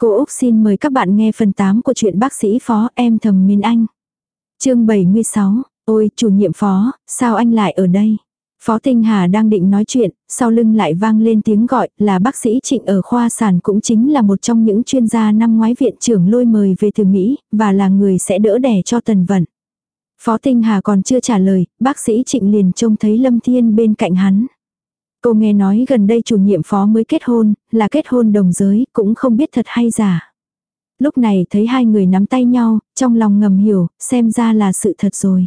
Cô Úc xin mời các bạn nghe phần 8 của truyện bác sĩ phó em thầm Minh anh. chương 76, ôi chủ nhiệm phó, sao anh lại ở đây? Phó Tinh Hà đang định nói chuyện, sau lưng lại vang lên tiếng gọi là bác sĩ Trịnh ở khoa sản cũng chính là một trong những chuyên gia năm ngoái viện trưởng lôi mời về từ Mỹ, và là người sẽ đỡ đẻ cho Tần Vận. Phó Tinh Hà còn chưa trả lời, bác sĩ Trịnh liền trông thấy Lâm Thiên bên cạnh hắn. Cô nghe nói gần đây chủ nhiệm phó mới kết hôn, là kết hôn đồng giới, cũng không biết thật hay giả. Lúc này thấy hai người nắm tay nhau, trong lòng ngầm hiểu, xem ra là sự thật rồi.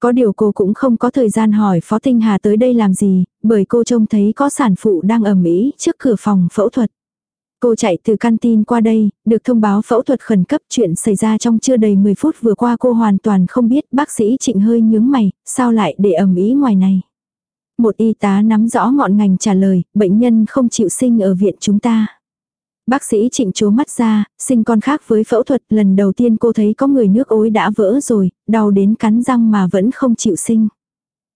Có điều cô cũng không có thời gian hỏi Phó Tinh Hà tới đây làm gì, bởi cô trông thấy có sản phụ đang ẩm ý trước cửa phòng phẫu thuật. Cô chạy từ căn tin qua đây, được thông báo phẫu thuật khẩn cấp chuyện xảy ra trong chưa đầy 10 phút vừa qua cô hoàn toàn không biết bác sĩ trịnh hơi nhướng mày, sao lại để ẩm ý ngoài này. Một y tá nắm rõ ngọn ngành trả lời, bệnh nhân không chịu sinh ở viện chúng ta. Bác sĩ trịnh chố mắt ra, sinh con khác với phẫu thuật, lần đầu tiên cô thấy có người nước ối đã vỡ rồi, đau đến cắn răng mà vẫn không chịu sinh.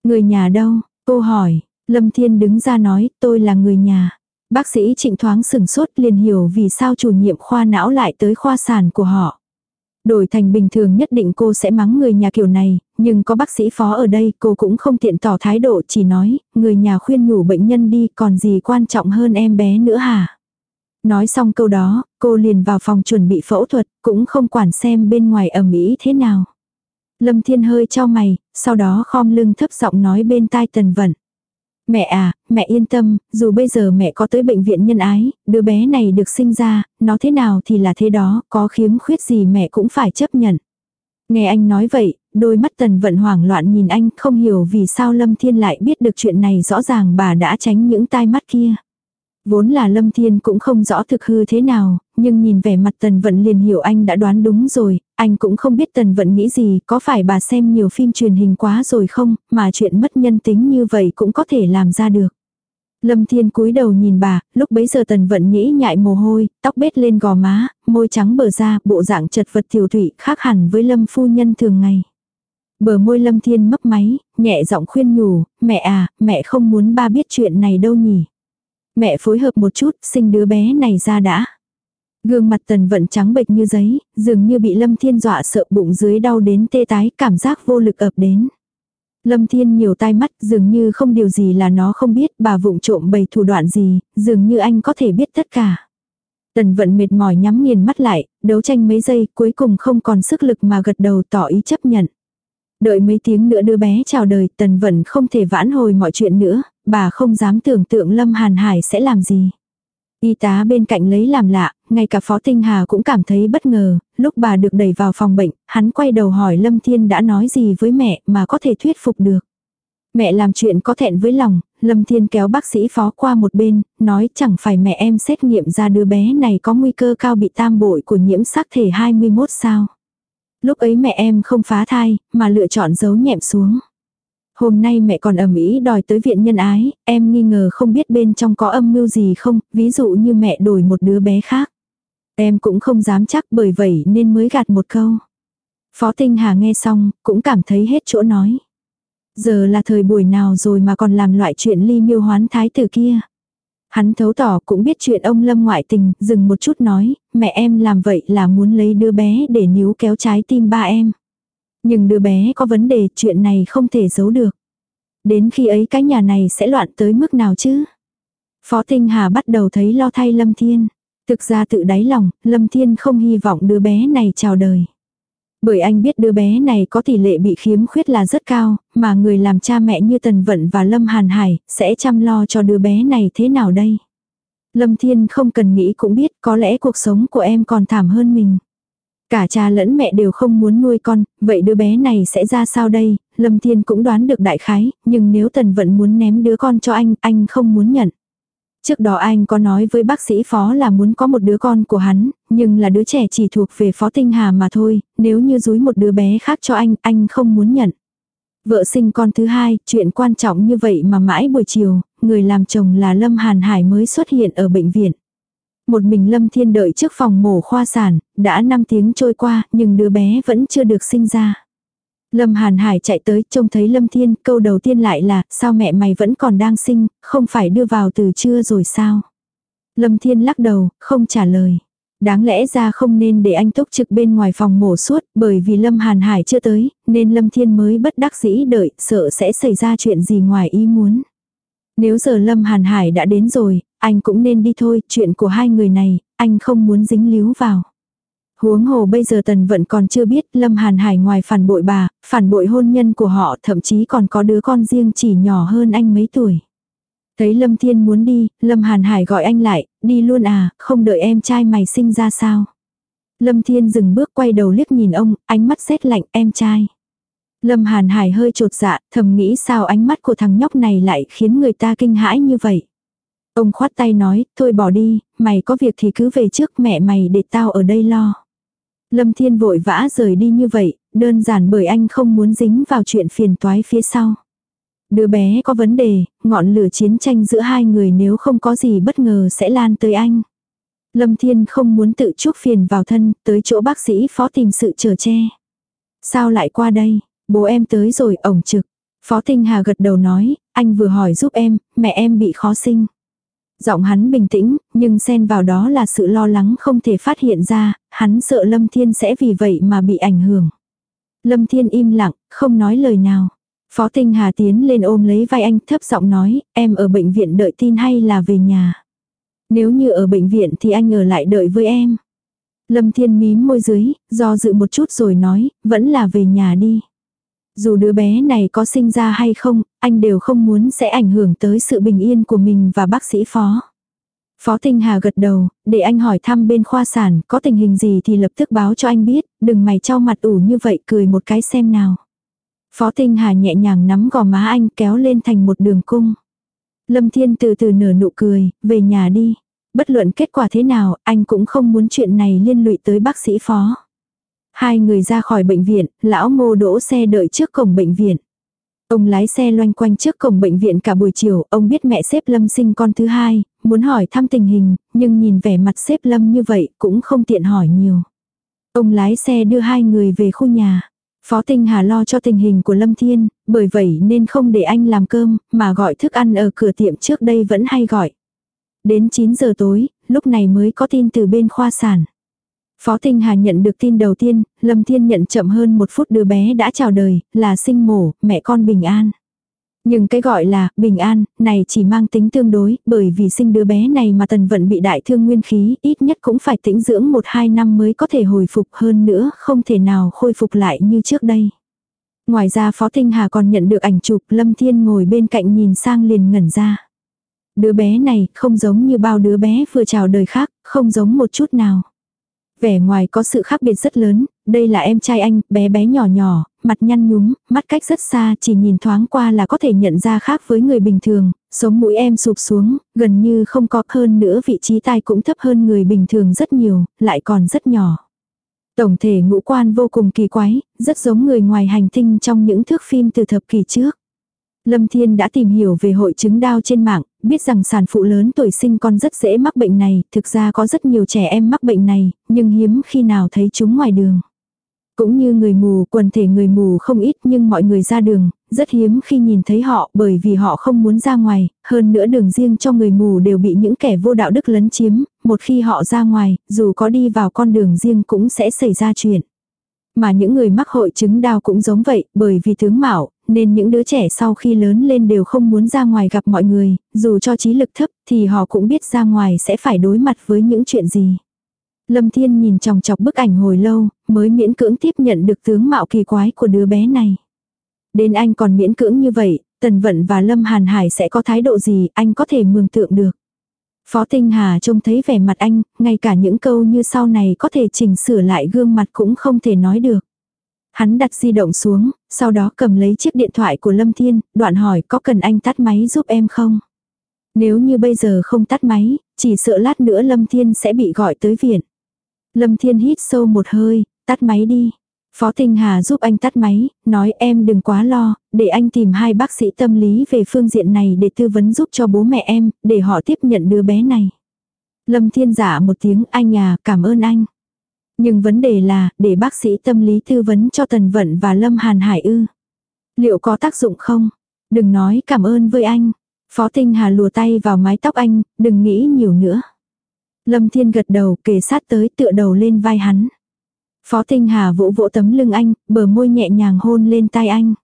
Người nhà đâu? Cô hỏi, Lâm Thiên đứng ra nói, tôi là người nhà. Bác sĩ trịnh thoáng sừng sốt liền hiểu vì sao chủ nhiệm khoa não lại tới khoa sản của họ. Đổi thành bình thường nhất định cô sẽ mắng người nhà kiểu này, nhưng có bác sĩ phó ở đây cô cũng không tiện tỏ thái độ chỉ nói, người nhà khuyên nhủ bệnh nhân đi còn gì quan trọng hơn em bé nữa hả. Nói xong câu đó, cô liền vào phòng chuẩn bị phẫu thuật, cũng không quản xem bên ngoài ẩm ý thế nào. Lâm Thiên hơi cho mày, sau đó khom lưng thấp giọng nói bên tai Tần Vận. Mẹ à, mẹ yên tâm, dù bây giờ mẹ có tới bệnh viện nhân ái, đứa bé này được sinh ra, nó thế nào thì là thế đó, có khiếm khuyết gì mẹ cũng phải chấp nhận. Nghe anh nói vậy, đôi mắt tần vận hoảng loạn nhìn anh không hiểu vì sao Lâm Thiên lại biết được chuyện này rõ ràng bà đã tránh những tai mắt kia. Vốn là Lâm Thiên cũng không rõ thực hư thế nào, nhưng nhìn vẻ mặt Tần Vận liền hiểu anh đã đoán đúng rồi, anh cũng không biết Tần Vận nghĩ gì, có phải bà xem nhiều phim truyền hình quá rồi không, mà chuyện mất nhân tính như vậy cũng có thể làm ra được. Lâm Thiên cúi đầu nhìn bà, lúc bấy giờ Tần Vận nhĩ nhại mồ hôi, tóc bết lên gò má, môi trắng bờ ra, bộ dạng chật vật tiểu thủy khác hẳn với Lâm phu nhân thường ngày. Bờ môi Lâm Thiên mấp máy, nhẹ giọng khuyên nhủ, mẹ à, mẹ không muốn ba biết chuyện này đâu nhỉ. Mẹ phối hợp một chút, sinh đứa bé này ra đã. Gương mặt tần vận trắng bệch như giấy, dường như bị Lâm Thiên dọa sợ bụng dưới đau đến tê tái, cảm giác vô lực ập đến. Lâm Thiên nhiều tai mắt, dường như không điều gì là nó không biết, bà vụng trộm bày thủ đoạn gì, dường như anh có thể biết tất cả. Tần vận mệt mỏi nhắm nghiền mắt lại, đấu tranh mấy giây, cuối cùng không còn sức lực mà gật đầu tỏ ý chấp nhận. Đợi mấy tiếng nữa đứa bé chào đời, tần vận không thể vãn hồi mọi chuyện nữa, bà không dám tưởng tượng Lâm Hàn Hải sẽ làm gì. Y tá bên cạnh lấy làm lạ, ngay cả Phó Tinh Hà cũng cảm thấy bất ngờ, lúc bà được đẩy vào phòng bệnh, hắn quay đầu hỏi Lâm Thiên đã nói gì với mẹ mà có thể thuyết phục được. Mẹ làm chuyện có thẹn với lòng, Lâm Thiên kéo bác sĩ phó qua một bên, nói chẳng phải mẹ em xét nghiệm ra đứa bé này có nguy cơ cao bị tam bội của nhiễm sắc thể 21 sao. Lúc ấy mẹ em không phá thai, mà lựa chọn giấu nhẹm xuống. Hôm nay mẹ còn ầm ĩ đòi tới viện nhân ái, em nghi ngờ không biết bên trong có âm mưu gì không, ví dụ như mẹ đổi một đứa bé khác. Em cũng không dám chắc bởi vậy nên mới gạt một câu. Phó Tinh Hà nghe xong, cũng cảm thấy hết chỗ nói. Giờ là thời buổi nào rồi mà còn làm loại chuyện ly miêu hoán thái tử kia. Hắn thấu tỏ cũng biết chuyện ông Lâm ngoại tình, dừng một chút nói, mẹ em làm vậy là muốn lấy đứa bé để níu kéo trái tim ba em. Nhưng đứa bé có vấn đề, chuyện này không thể giấu được. Đến khi ấy cái nhà này sẽ loạn tới mức nào chứ? Phó Tinh Hà bắt đầu thấy lo thay Lâm Thiên. Thực ra tự đáy lòng, Lâm Thiên không hy vọng đứa bé này chào đời. Bởi anh biết đứa bé này có tỷ lệ bị khiếm khuyết là rất cao, mà người làm cha mẹ như Tần Vận và Lâm Hàn Hải sẽ chăm lo cho đứa bé này thế nào đây? Lâm Thiên không cần nghĩ cũng biết có lẽ cuộc sống của em còn thảm hơn mình. Cả cha lẫn mẹ đều không muốn nuôi con, vậy đứa bé này sẽ ra sao đây? Lâm Thiên cũng đoán được đại khái, nhưng nếu Tần Vận muốn ném đứa con cho anh, anh không muốn nhận. Trước đó anh có nói với bác sĩ phó là muốn có một đứa con của hắn, nhưng là đứa trẻ chỉ thuộc về phó tinh hà mà thôi, nếu như dúi một đứa bé khác cho anh, anh không muốn nhận. Vợ sinh con thứ hai, chuyện quan trọng như vậy mà mãi buổi chiều, người làm chồng là Lâm Hàn Hải mới xuất hiện ở bệnh viện. Một mình Lâm Thiên đợi trước phòng mổ khoa sản, đã 5 tiếng trôi qua, nhưng đứa bé vẫn chưa được sinh ra. Lâm Hàn Hải chạy tới, trông thấy Lâm Thiên, câu đầu tiên lại là, sao mẹ mày vẫn còn đang sinh, không phải đưa vào từ trưa rồi sao? Lâm Thiên lắc đầu, không trả lời. Đáng lẽ ra không nên để anh túc trực bên ngoài phòng mổ suốt, bởi vì Lâm Hàn Hải chưa tới, nên Lâm Thiên mới bất đắc dĩ đợi, sợ sẽ xảy ra chuyện gì ngoài ý muốn. Nếu giờ Lâm Hàn Hải đã đến rồi, anh cũng nên đi thôi, chuyện của hai người này, anh không muốn dính líu vào. Huống hồ bây giờ Tần Vận còn chưa biết Lâm Hàn Hải ngoài phản bội bà, phản bội hôn nhân của họ thậm chí còn có đứa con riêng chỉ nhỏ hơn anh mấy tuổi. Thấy Lâm Thiên muốn đi, Lâm Hàn Hải gọi anh lại, đi luôn à, không đợi em trai mày sinh ra sao. Lâm Thiên dừng bước quay đầu liếc nhìn ông, ánh mắt rét lạnh, em trai. Lâm Hàn Hải hơi trột dạ, thầm nghĩ sao ánh mắt của thằng nhóc này lại khiến người ta kinh hãi như vậy. Ông khoát tay nói, thôi bỏ đi, mày có việc thì cứ về trước mẹ mày để tao ở đây lo. Lâm Thiên vội vã rời đi như vậy, đơn giản bởi anh không muốn dính vào chuyện phiền toái phía sau. Đứa bé có vấn đề, ngọn lửa chiến tranh giữa hai người nếu không có gì bất ngờ sẽ lan tới anh. Lâm Thiên không muốn tự chuốc phiền vào thân, tới chỗ bác sĩ phó tìm sự trở che. Sao lại qua đây? Bố em tới rồi, ổng trực. Phó Tinh Hà gật đầu nói, anh vừa hỏi giúp em, mẹ em bị khó sinh. Giọng hắn bình tĩnh, nhưng xen vào đó là sự lo lắng không thể phát hiện ra, hắn sợ Lâm Thiên sẽ vì vậy mà bị ảnh hưởng. Lâm Thiên im lặng, không nói lời nào. Phó Tinh Hà tiến lên ôm lấy vai anh thấp giọng nói, em ở bệnh viện đợi tin hay là về nhà. Nếu như ở bệnh viện thì anh ở lại đợi với em. Lâm Thiên mím môi dưới, do dự một chút rồi nói, vẫn là về nhà đi. Dù đứa bé này có sinh ra hay không, anh đều không muốn sẽ ảnh hưởng tới sự bình yên của mình và bác sĩ phó. Phó Tinh Hà gật đầu, để anh hỏi thăm bên khoa sản, có tình hình gì thì lập tức báo cho anh biết, đừng mày trao mặt ủ như vậy cười một cái xem nào. Phó Tinh Hà nhẹ nhàng nắm gò má anh kéo lên thành một đường cung. Lâm Thiên từ từ nở nụ cười, về nhà đi. Bất luận kết quả thế nào, anh cũng không muốn chuyện này liên lụy tới bác sĩ phó. Hai người ra khỏi bệnh viện, lão ngô đỗ xe đợi trước cổng bệnh viện. Ông lái xe loanh quanh trước cổng bệnh viện cả buổi chiều, ông biết mẹ xếp Lâm sinh con thứ hai, muốn hỏi thăm tình hình, nhưng nhìn vẻ mặt xếp Lâm như vậy cũng không tiện hỏi nhiều. Ông lái xe đưa hai người về khu nhà. Phó Tinh Hà lo cho tình hình của Lâm Thiên, bởi vậy nên không để anh làm cơm, mà gọi thức ăn ở cửa tiệm trước đây vẫn hay gọi. Đến 9 giờ tối, lúc này mới có tin từ bên khoa sản. Phó Tinh Hà nhận được tin đầu tiên, Lâm Thiên nhận chậm hơn một phút đứa bé đã chào đời, là sinh mổ, mẹ con bình an. Nhưng cái gọi là bình an, này chỉ mang tính tương đối, bởi vì sinh đứa bé này mà tần vận bị đại thương nguyên khí, ít nhất cũng phải tĩnh dưỡng 1-2 năm mới có thể hồi phục hơn nữa, không thể nào khôi phục lại như trước đây. Ngoài ra Phó Tinh Hà còn nhận được ảnh chụp Lâm Thiên ngồi bên cạnh nhìn sang liền ngẩn ra. Đứa bé này không giống như bao đứa bé vừa chào đời khác, không giống một chút nào. Vẻ ngoài có sự khác biệt rất lớn, đây là em trai anh, bé bé nhỏ nhỏ, mặt nhăn nhúm, mắt cách rất xa, chỉ nhìn thoáng qua là có thể nhận ra khác với người bình thường, sống mũi em sụp xuống, gần như không có hơn nữa vị trí tai cũng thấp hơn người bình thường rất nhiều, lại còn rất nhỏ. Tổng thể ngũ quan vô cùng kỳ quái, rất giống người ngoài hành tinh trong những thước phim từ thập kỷ trước. Lâm Thiên đã tìm hiểu về hội chứng đau trên mạng, biết rằng sản phụ lớn tuổi sinh con rất dễ mắc bệnh này, thực ra có rất nhiều trẻ em mắc bệnh này, nhưng hiếm khi nào thấy chúng ngoài đường. Cũng như người mù, quần thể người mù không ít nhưng mọi người ra đường, rất hiếm khi nhìn thấy họ bởi vì họ không muốn ra ngoài, hơn nữa đường riêng cho người mù đều bị những kẻ vô đạo đức lấn chiếm, một khi họ ra ngoài, dù có đi vào con đường riêng cũng sẽ xảy ra chuyện. Mà những người mắc hội chứng đau cũng giống vậy, bởi vì tướng mạo, nên những đứa trẻ sau khi lớn lên đều không muốn ra ngoài gặp mọi người, dù cho trí lực thấp thì họ cũng biết ra ngoài sẽ phải đối mặt với những chuyện gì. Lâm Thiên nhìn chòng chọc bức ảnh hồi lâu, mới miễn cưỡng tiếp nhận được tướng mạo kỳ quái của đứa bé này. Đến anh còn miễn cưỡng như vậy, Tần Vận và Lâm Hàn Hải sẽ có thái độ gì anh có thể mường tượng được. Phó Tinh Hà trông thấy vẻ mặt anh, ngay cả những câu như sau này có thể chỉnh sửa lại gương mặt cũng không thể nói được. Hắn đặt di động xuống, sau đó cầm lấy chiếc điện thoại của Lâm Thiên, đoạn hỏi có cần anh tắt máy giúp em không? Nếu như bây giờ không tắt máy, chỉ sợ lát nữa Lâm Thiên sẽ bị gọi tới viện. Lâm Thiên hít sâu một hơi, tắt máy đi. Phó Tinh Hà giúp anh tắt máy, nói em đừng quá lo, để anh tìm hai bác sĩ tâm lý về phương diện này để tư vấn giúp cho bố mẹ em, để họ tiếp nhận đứa bé này. Lâm Thiên giả một tiếng anh à, cảm ơn anh. Nhưng vấn đề là, để bác sĩ tâm lý tư vấn cho Tần Vận và Lâm Hàn Hải ư. Liệu có tác dụng không? Đừng nói cảm ơn với anh. Phó Tinh Hà lùa tay vào mái tóc anh, đừng nghĩ nhiều nữa. Lâm Thiên gật đầu kề sát tới tựa đầu lên vai hắn. Phó Tinh Hà vỗ vỗ tấm lưng anh, bờ môi nhẹ nhàng hôn lên tai anh.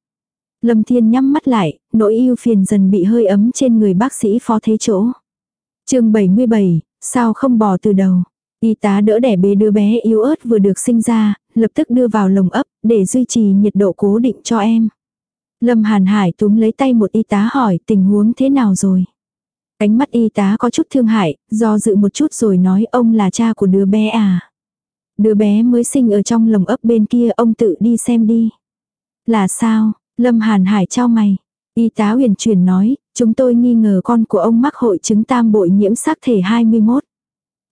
Lâm Thiên nhắm mắt lại, nỗi yêu phiền dần bị hơi ấm trên người bác sĩ phó thế chỗ. chương 77, sao không bỏ từ đầu. Y tá đỡ đẻ bế đứa bé yếu ớt vừa được sinh ra, lập tức đưa vào lồng ấp để duy trì nhiệt độ cố định cho em. Lâm Hàn Hải túm lấy tay một y tá hỏi tình huống thế nào rồi. Ánh mắt y tá có chút thương hại, do dự một chút rồi nói ông là cha của đứa bé à. Đứa bé mới sinh ở trong lồng ấp bên kia ông tự đi xem đi. Là sao, Lâm Hàn Hải trao mày. Y tá huyền chuyển nói, chúng tôi nghi ngờ con của ông mắc hội chứng tam bội nhiễm sắc thể 21.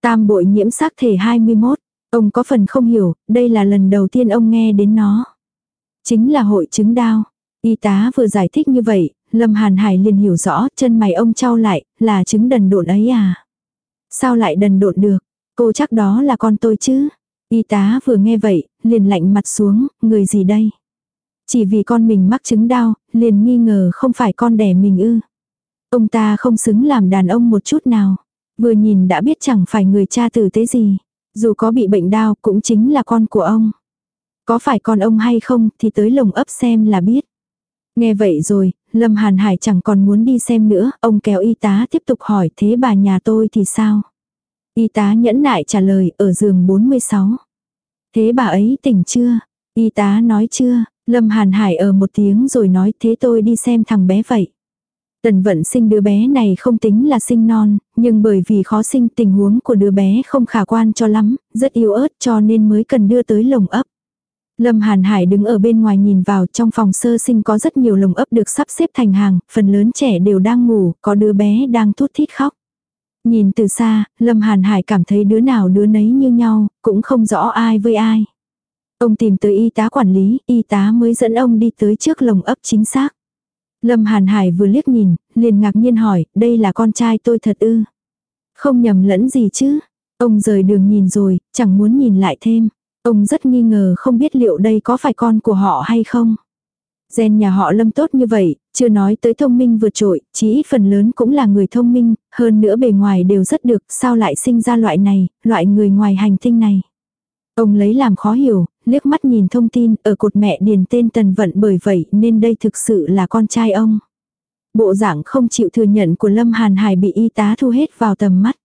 Tam bội nhiễm sắc thể 21, ông có phần không hiểu, đây là lần đầu tiên ông nghe đến nó. Chính là hội chứng đau. Y tá vừa giải thích như vậy, Lâm Hàn Hải liền hiểu rõ, chân mày ông trao lại, là chứng đần độn ấy à. Sao lại đần độn được, cô chắc đó là con tôi chứ. Y tá vừa nghe vậy, liền lạnh mặt xuống, người gì đây? Chỉ vì con mình mắc chứng đau, liền nghi ngờ không phải con đẻ mình ư. Ông ta không xứng làm đàn ông một chút nào. Vừa nhìn đã biết chẳng phải người cha tử tế gì. Dù có bị bệnh đau cũng chính là con của ông. Có phải con ông hay không thì tới lồng ấp xem là biết. Nghe vậy rồi, Lâm Hàn Hải chẳng còn muốn đi xem nữa, ông kéo y tá tiếp tục hỏi thế bà nhà tôi thì sao? Y tá nhẫn nại trả lời ở giường 46. Thế bà ấy tỉnh chưa? Y tá nói chưa? Lâm Hàn Hải ở một tiếng rồi nói thế tôi đi xem thằng bé vậy. Tần vận sinh đứa bé này không tính là sinh non, nhưng bởi vì khó sinh tình huống của đứa bé không khả quan cho lắm, rất yếu ớt cho nên mới cần đưa tới lồng ấp. Lâm Hàn Hải đứng ở bên ngoài nhìn vào trong phòng sơ sinh có rất nhiều lồng ấp được sắp xếp thành hàng, phần lớn trẻ đều đang ngủ, có đứa bé đang thút thít khóc. Nhìn từ xa, Lâm Hàn Hải cảm thấy đứa nào đứa nấy như nhau, cũng không rõ ai với ai. Ông tìm tới y tá quản lý, y tá mới dẫn ông đi tới trước lồng ấp chính xác. Lâm Hàn Hải vừa liếc nhìn, liền ngạc nhiên hỏi, đây là con trai tôi thật ư. Không nhầm lẫn gì chứ. Ông rời đường nhìn rồi, chẳng muốn nhìn lại thêm. Ông rất nghi ngờ không biết liệu đây có phải con của họ hay không. Gen nhà họ lâm tốt như vậy, chưa nói tới thông minh vượt trội, chỉ ít phần lớn cũng là người thông minh, hơn nữa bề ngoài đều rất được, sao lại sinh ra loại này, loại người ngoài hành tinh này. Ông lấy làm khó hiểu, liếc mắt nhìn thông tin, ở cột mẹ điền tên Tần Vận bởi vậy nên đây thực sự là con trai ông. Bộ dạng không chịu thừa nhận của Lâm Hàn Hải bị y tá thu hết vào tầm mắt.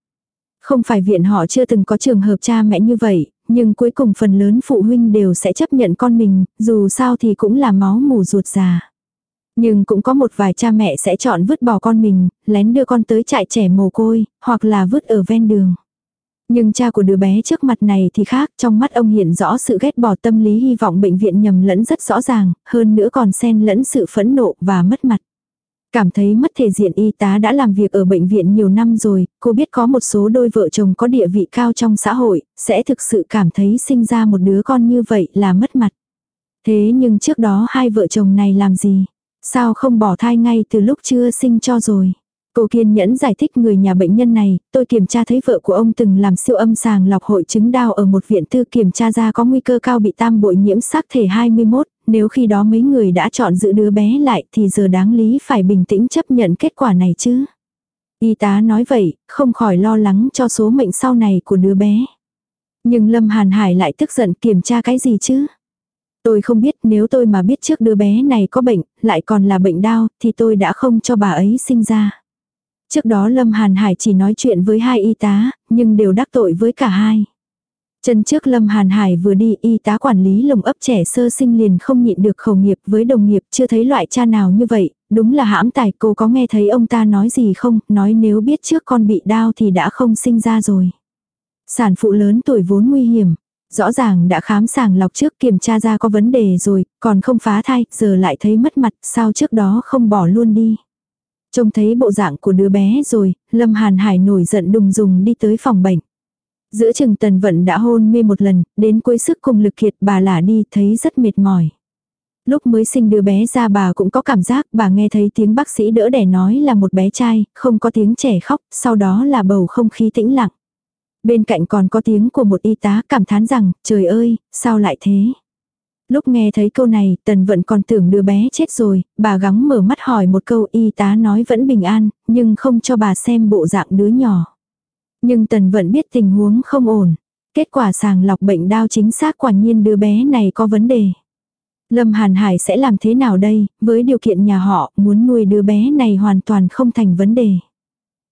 Không phải viện họ chưa từng có trường hợp cha mẹ như vậy, nhưng cuối cùng phần lớn phụ huynh đều sẽ chấp nhận con mình, dù sao thì cũng là máu mù ruột già. Nhưng cũng có một vài cha mẹ sẽ chọn vứt bỏ con mình, lén đưa con tới trại trẻ mồ côi, hoặc là vứt ở ven đường. Nhưng cha của đứa bé trước mặt này thì khác, trong mắt ông hiện rõ sự ghét bỏ tâm lý hy vọng bệnh viện nhầm lẫn rất rõ ràng, hơn nữa còn xen lẫn sự phẫn nộ và mất mặt. Cảm thấy mất thể diện y tá đã làm việc ở bệnh viện nhiều năm rồi, cô biết có một số đôi vợ chồng có địa vị cao trong xã hội, sẽ thực sự cảm thấy sinh ra một đứa con như vậy là mất mặt. Thế nhưng trước đó hai vợ chồng này làm gì? Sao không bỏ thai ngay từ lúc chưa sinh cho rồi? Cô kiên nhẫn giải thích người nhà bệnh nhân này, tôi kiểm tra thấy vợ của ông từng làm siêu âm sàng lọc hội chứng đau ở một viện tư kiểm tra ra có nguy cơ cao bị tam bội nhiễm sắc thể 21, nếu khi đó mấy người đã chọn giữ đứa bé lại thì giờ đáng lý phải bình tĩnh chấp nhận kết quả này chứ. Y tá nói vậy, không khỏi lo lắng cho số mệnh sau này của đứa bé. Nhưng Lâm Hàn Hải lại tức giận kiểm tra cái gì chứ? Tôi không biết nếu tôi mà biết trước đứa bé này có bệnh, lại còn là bệnh đau, thì tôi đã không cho bà ấy sinh ra. Trước đó Lâm Hàn Hải chỉ nói chuyện với hai y tá, nhưng đều đắc tội với cả hai. Chân trước Lâm Hàn Hải vừa đi y tá quản lý lồng ấp trẻ sơ sinh liền không nhịn được khẩu nghiệp với đồng nghiệp chưa thấy loại cha nào như vậy, đúng là hãm tài cô có nghe thấy ông ta nói gì không, nói nếu biết trước con bị đau thì đã không sinh ra rồi. Sản phụ lớn tuổi vốn nguy hiểm, rõ ràng đã khám sàng lọc trước kiểm tra ra có vấn đề rồi, còn không phá thai, giờ lại thấy mất mặt, sao trước đó không bỏ luôn đi. Trông thấy bộ dạng của đứa bé rồi, Lâm Hàn Hải nổi giận đùng dùng đi tới phòng bệnh. Giữa chừng tần vận đã hôn mê một lần, đến cuối sức cùng lực kiệt bà lả đi thấy rất mệt mỏi. Lúc mới sinh đứa bé ra bà cũng có cảm giác bà nghe thấy tiếng bác sĩ đỡ đẻ nói là một bé trai, không có tiếng trẻ khóc, sau đó là bầu không khí tĩnh lặng. Bên cạnh còn có tiếng của một y tá cảm thán rằng, trời ơi, sao lại thế? Lúc nghe thấy câu này, tần vận còn tưởng đứa bé chết rồi, bà gắng mở mắt hỏi một câu y tá nói vẫn bình an, nhưng không cho bà xem bộ dạng đứa nhỏ. Nhưng Tần Vận biết tình huống không ổn. Kết quả sàng lọc bệnh đau chính xác quả nhiên đứa bé này có vấn đề. Lâm Hàn Hải sẽ làm thế nào đây, với điều kiện nhà họ muốn nuôi đứa bé này hoàn toàn không thành vấn đề.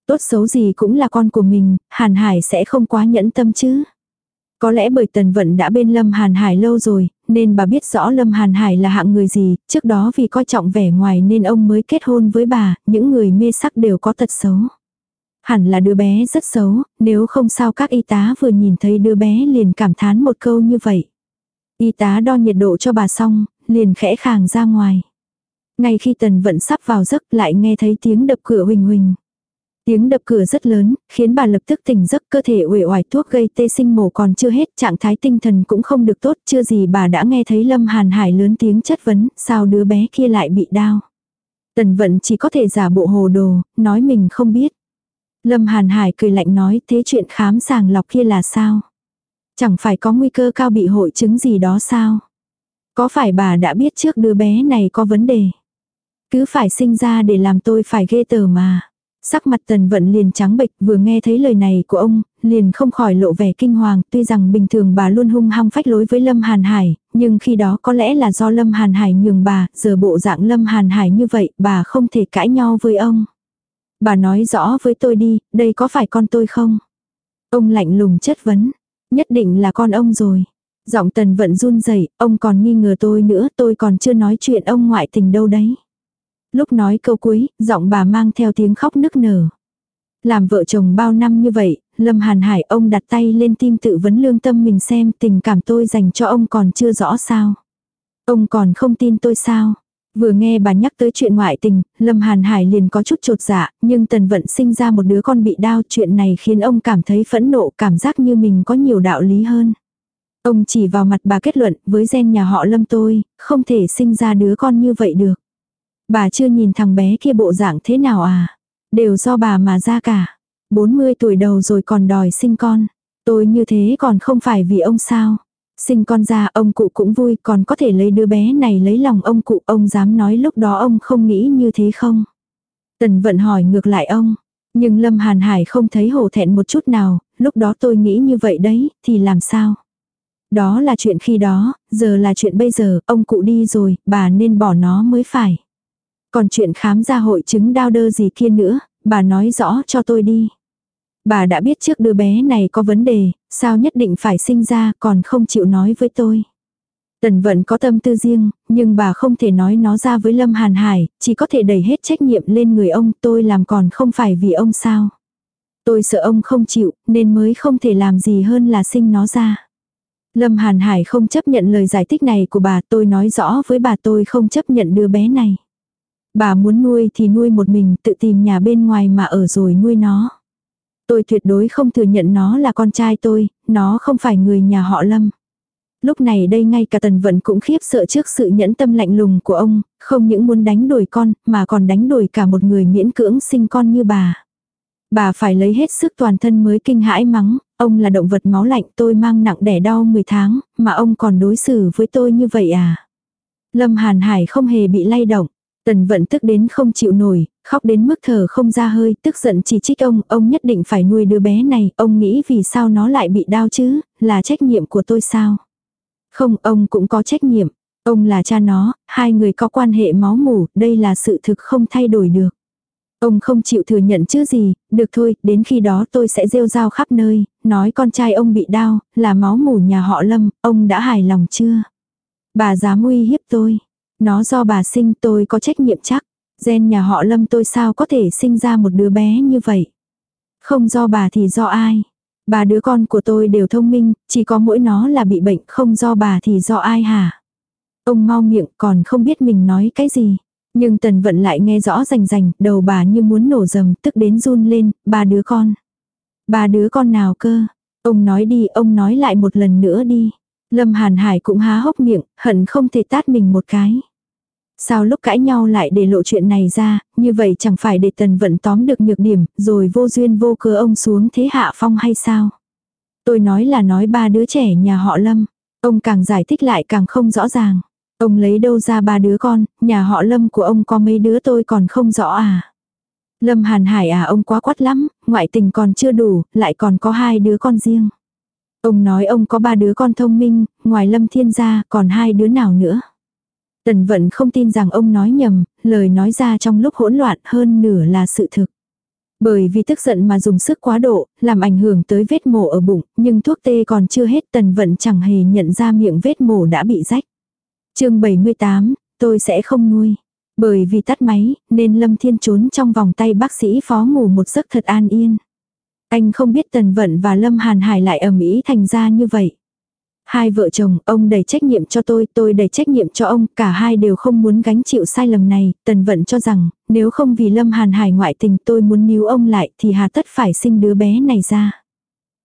Tốt xấu gì cũng là con của mình, Hàn Hải sẽ không quá nhẫn tâm chứ. Có lẽ bởi Tần Vận đã bên Lâm Hàn Hải lâu rồi, nên bà biết rõ Lâm Hàn Hải là hạng người gì, trước đó vì coi trọng vẻ ngoài nên ông mới kết hôn với bà, những người mê sắc đều có tật xấu. Hẳn là đứa bé rất xấu, nếu không sao các y tá vừa nhìn thấy đứa bé liền cảm thán một câu như vậy. Y tá đo nhiệt độ cho bà xong, liền khẽ khàng ra ngoài. Ngay khi Tần Vận sắp vào giấc lại nghe thấy tiếng đập cửa huỳnh huỳnh. Tiếng đập cửa rất lớn, khiến bà lập tức tỉnh giấc cơ thể uể oải thuốc gây tê sinh mổ còn chưa hết, trạng thái tinh thần cũng không được tốt, chưa gì bà đã nghe thấy Lâm Hàn Hải lớn tiếng chất vấn, sao đứa bé kia lại bị đau. Tần vận chỉ có thể giả bộ hồ đồ, nói mình không biết. Lâm Hàn Hải cười lạnh nói thế chuyện khám sàng lọc kia là sao? Chẳng phải có nguy cơ cao bị hội chứng gì đó sao? Có phải bà đã biết trước đứa bé này có vấn đề? Cứ phải sinh ra để làm tôi phải ghê tờ mà. Sắc mặt tần vận liền trắng bệch vừa nghe thấy lời này của ông, liền không khỏi lộ vẻ kinh hoàng, tuy rằng bình thường bà luôn hung hăng phách lối với Lâm Hàn Hải, nhưng khi đó có lẽ là do Lâm Hàn Hải nhường bà, giờ bộ dạng Lâm Hàn Hải như vậy, bà không thể cãi nhau với ông. Bà nói rõ với tôi đi, đây có phải con tôi không? Ông lạnh lùng chất vấn, nhất định là con ông rồi. Giọng tần vận run rẩy ông còn nghi ngờ tôi nữa, tôi còn chưa nói chuyện ông ngoại tình đâu đấy. Lúc nói câu cuối, giọng bà mang theo tiếng khóc nức nở. Làm vợ chồng bao năm như vậy, Lâm Hàn Hải ông đặt tay lên tim tự vấn lương tâm mình xem tình cảm tôi dành cho ông còn chưa rõ sao. Ông còn không tin tôi sao. Vừa nghe bà nhắc tới chuyện ngoại tình, Lâm Hàn Hải liền có chút trột dạ, nhưng Tần Vận sinh ra một đứa con bị đau chuyện này khiến ông cảm thấy phẫn nộ cảm giác như mình có nhiều đạo lý hơn. Ông chỉ vào mặt bà kết luận với gen nhà họ Lâm tôi, không thể sinh ra đứa con như vậy được. Bà chưa nhìn thằng bé kia bộ dạng thế nào à? Đều do bà mà ra cả. 40 tuổi đầu rồi còn đòi sinh con. Tôi như thế còn không phải vì ông sao? Sinh con ra ông cụ cũng vui còn có thể lấy đứa bé này lấy lòng ông cụ ông dám nói lúc đó ông không nghĩ như thế không? Tần vận hỏi ngược lại ông. Nhưng Lâm Hàn Hải không thấy hổ thẹn một chút nào, lúc đó tôi nghĩ như vậy đấy, thì làm sao? Đó là chuyện khi đó, giờ là chuyện bây giờ, ông cụ đi rồi, bà nên bỏ nó mới phải. Còn chuyện khám ra hội chứng đau đơ gì kia nữa, bà nói rõ cho tôi đi. Bà đã biết trước đứa bé này có vấn đề, sao nhất định phải sinh ra còn không chịu nói với tôi. Tần vận có tâm tư riêng, nhưng bà không thể nói nó ra với Lâm Hàn Hải, chỉ có thể đẩy hết trách nhiệm lên người ông tôi làm còn không phải vì ông sao. Tôi sợ ông không chịu, nên mới không thể làm gì hơn là sinh nó ra. Lâm Hàn Hải không chấp nhận lời giải thích này của bà tôi nói rõ với bà tôi không chấp nhận đứa bé này. Bà muốn nuôi thì nuôi một mình tự tìm nhà bên ngoài mà ở rồi nuôi nó. Tôi tuyệt đối không thừa nhận nó là con trai tôi, nó không phải người nhà họ Lâm. Lúc này đây ngay cả Tần Vận cũng khiếp sợ trước sự nhẫn tâm lạnh lùng của ông, không những muốn đánh đuổi con, mà còn đánh đuổi cả một người miễn cưỡng sinh con như bà. Bà phải lấy hết sức toàn thân mới kinh hãi mắng, ông là động vật máu lạnh tôi mang nặng đẻ đau 10 tháng, mà ông còn đối xử với tôi như vậy à. Lâm Hàn Hải không hề bị lay động. Tần vận tức đến không chịu nổi, khóc đến mức thở không ra hơi, tức giận chỉ trích ông, ông nhất định phải nuôi đứa bé này, ông nghĩ vì sao nó lại bị đau chứ, là trách nhiệm của tôi sao? Không, ông cũng có trách nhiệm, ông là cha nó, hai người có quan hệ máu mủ, đây là sự thực không thay đổi được. Ông không chịu thừa nhận chứ gì, được thôi, đến khi đó tôi sẽ rêu rao khắp nơi, nói con trai ông bị đau, là máu mủ nhà họ Lâm, ông đã hài lòng chưa? Bà dám uy hiếp tôi. Nó do bà sinh tôi có trách nhiệm chắc. Gen nhà họ Lâm tôi sao có thể sinh ra một đứa bé như vậy. Không do bà thì do ai. bà đứa con của tôi đều thông minh, chỉ có mỗi nó là bị bệnh không do bà thì do ai hả. Ông mau miệng còn không biết mình nói cái gì. Nhưng tần vận lại nghe rõ rành rành, đầu bà như muốn nổ rầm, tức đến run lên, ba đứa con. Ba đứa con nào cơ? Ông nói đi, ông nói lại một lần nữa đi. Lâm Hàn Hải cũng há hốc miệng, hận không thể tát mình một cái. Sao lúc cãi nhau lại để lộ chuyện này ra, như vậy chẳng phải để tần vận tóm được nhược điểm, rồi vô duyên vô cớ ông xuống thế hạ phong hay sao? Tôi nói là nói ba đứa trẻ nhà họ Lâm. Ông càng giải thích lại càng không rõ ràng. Ông lấy đâu ra ba đứa con, nhà họ Lâm của ông có mấy đứa tôi còn không rõ à? Lâm Hàn Hải à ông quá quát lắm, ngoại tình còn chưa đủ, lại còn có hai đứa con riêng. Ông nói ông có ba đứa con thông minh, ngoài Lâm Thiên gia còn hai đứa nào nữa. Tần Vận không tin rằng ông nói nhầm, lời nói ra trong lúc hỗn loạn hơn nửa là sự thực. Bởi vì tức giận mà dùng sức quá độ, làm ảnh hưởng tới vết mổ ở bụng, nhưng thuốc tê còn chưa hết Tần Vận chẳng hề nhận ra miệng vết mổ đã bị rách. chương 78, tôi sẽ không nuôi. Bởi vì tắt máy, nên Lâm Thiên trốn trong vòng tay bác sĩ phó ngủ một giấc thật an yên. Anh không biết Tần Vận và Lâm Hàn Hải lại ầm ĩ thành ra như vậy. Hai vợ chồng, ông đầy trách nhiệm cho tôi, tôi đầy trách nhiệm cho ông, cả hai đều không muốn gánh chịu sai lầm này, Tần Vận cho rằng, nếu không vì Lâm Hàn Hải ngoại tình tôi muốn níu ông lại thì hà tất phải sinh đứa bé này ra.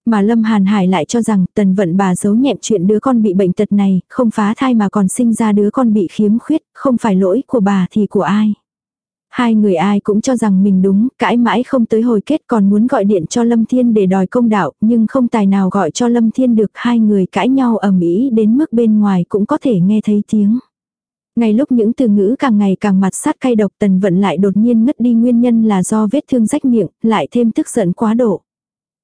Mà Lâm Hàn Hải lại cho rằng Tần Vận bà giấu nhẹm chuyện đứa con bị bệnh tật này, không phá thai mà còn sinh ra đứa con bị khiếm khuyết, không phải lỗi của bà thì của ai. Hai người ai cũng cho rằng mình đúng, cãi mãi không tới hồi kết còn muốn gọi điện cho Lâm Thiên để đòi công đạo, nhưng không tài nào gọi cho Lâm Thiên được hai người cãi nhau ầm ĩ đến mức bên ngoài cũng có thể nghe thấy tiếng. Ngay lúc những từ ngữ càng ngày càng mặt sát cay độc tần vận lại đột nhiên ngất đi nguyên nhân là do vết thương rách miệng, lại thêm tức giận quá độ.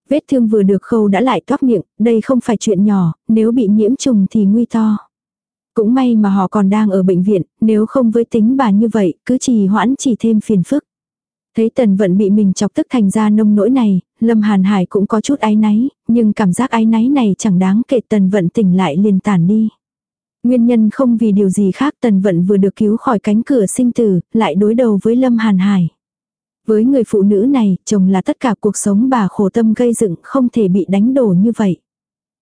Vết thương vừa được khâu đã lại toát miệng, đây không phải chuyện nhỏ, nếu bị nhiễm trùng thì nguy to. Cũng may mà họ còn đang ở bệnh viện, nếu không với tính bà như vậy, cứ trì hoãn chỉ thêm phiền phức. Thấy tần vận bị mình chọc tức thành ra nông nỗi này, Lâm Hàn Hải cũng có chút áy náy, nhưng cảm giác áy náy này chẳng đáng kể tần vận tỉnh lại liền tản đi. Nguyên nhân không vì điều gì khác tần vận vừa được cứu khỏi cánh cửa sinh tử, lại đối đầu với Lâm Hàn Hải. Với người phụ nữ này, chồng là tất cả cuộc sống bà khổ tâm gây dựng không thể bị đánh đổ như vậy.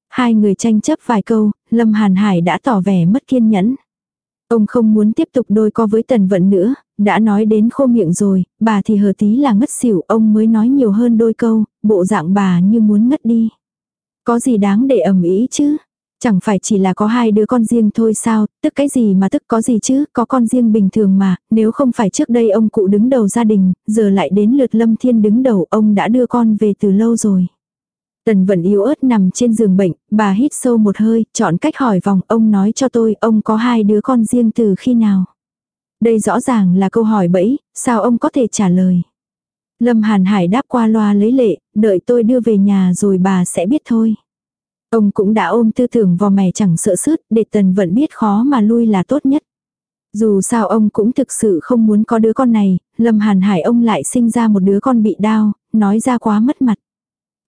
Hai người tranh chấp vài câu, Lâm Hàn Hải đã tỏ vẻ mất kiên nhẫn. Ông không muốn tiếp tục đôi co với tần vận nữa, đã nói đến khô miệng rồi, bà thì hờ tí là ngất xỉu, ông mới nói nhiều hơn đôi câu, bộ dạng bà như muốn ngất đi. Có gì đáng để ẩm ý chứ? Chẳng phải chỉ là có hai đứa con riêng thôi sao, tức cái gì mà tức có gì chứ, có con riêng bình thường mà, nếu không phải trước đây ông cụ đứng đầu gia đình, giờ lại đến lượt Lâm Thiên đứng đầu, ông đã đưa con về từ lâu rồi. Tần vẫn yếu ớt nằm trên giường bệnh, bà hít sâu một hơi, chọn cách hỏi vòng ông nói cho tôi ông có hai đứa con riêng từ khi nào. Đây rõ ràng là câu hỏi bẫy, sao ông có thể trả lời. Lâm Hàn Hải đáp qua loa lấy lệ, đợi tôi đưa về nhà rồi bà sẽ biết thôi. Ông cũng đã ôm tư tưởng vò mè chẳng sợ sứt, để tần vẫn biết khó mà lui là tốt nhất. Dù sao ông cũng thực sự không muốn có đứa con này, Lâm Hàn Hải ông lại sinh ra một đứa con bị đau, nói ra quá mất mặt.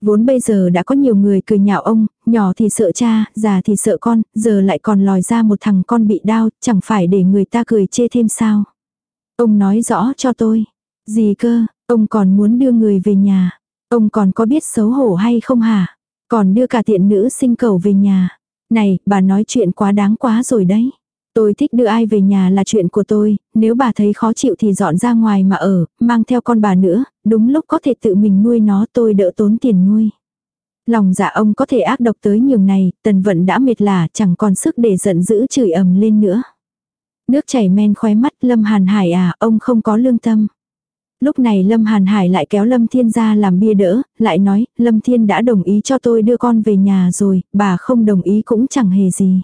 Vốn bây giờ đã có nhiều người cười nhạo ông, nhỏ thì sợ cha, già thì sợ con, giờ lại còn lòi ra một thằng con bị đau, chẳng phải để người ta cười chê thêm sao. Ông nói rõ cho tôi. Gì cơ, ông còn muốn đưa người về nhà. Ông còn có biết xấu hổ hay không hả? Còn đưa cả tiện nữ sinh cầu về nhà. Này, bà nói chuyện quá đáng quá rồi đấy. Tôi thích đưa ai về nhà là chuyện của tôi, nếu bà thấy khó chịu thì dọn ra ngoài mà ở, mang theo con bà nữa, đúng lúc có thể tự mình nuôi nó tôi đỡ tốn tiền nuôi. Lòng dạ ông có thể ác độc tới nhường này, tần vận đã mệt lả chẳng còn sức để giận dữ chửi ầm lên nữa. Nước chảy men khóe mắt Lâm Hàn Hải à, ông không có lương tâm. Lúc này Lâm Hàn Hải lại kéo Lâm Thiên ra làm bia đỡ, lại nói, Lâm Thiên đã đồng ý cho tôi đưa con về nhà rồi, bà không đồng ý cũng chẳng hề gì.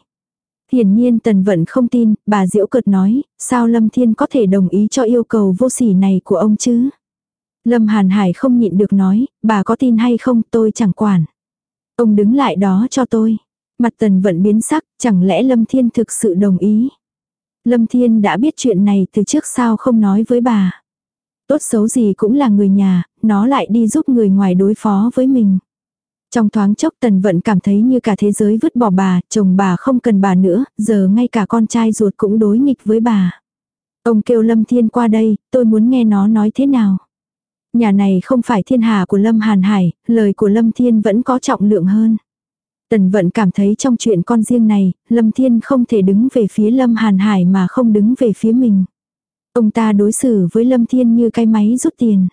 Hiển nhiên Tần Vận không tin, bà diễu cợt nói, sao Lâm Thiên có thể đồng ý cho yêu cầu vô sỉ này của ông chứ? Lâm Hàn Hải không nhịn được nói, bà có tin hay không tôi chẳng quản. Ông đứng lại đó cho tôi. Mặt Tần Vận biến sắc, chẳng lẽ Lâm Thiên thực sự đồng ý? Lâm Thiên đã biết chuyện này từ trước sao không nói với bà. Tốt xấu gì cũng là người nhà, nó lại đi giúp người ngoài đối phó với mình. Trong thoáng chốc tần vận cảm thấy như cả thế giới vứt bỏ bà, chồng bà không cần bà nữa, giờ ngay cả con trai ruột cũng đối nghịch với bà. Ông kêu Lâm Thiên qua đây, tôi muốn nghe nó nói thế nào. Nhà này không phải thiên hà của Lâm Hàn Hải, lời của Lâm Thiên vẫn có trọng lượng hơn. Tần vận cảm thấy trong chuyện con riêng này, Lâm Thiên không thể đứng về phía Lâm Hàn Hải mà không đứng về phía mình. Ông ta đối xử với Lâm Thiên như cái máy rút tiền.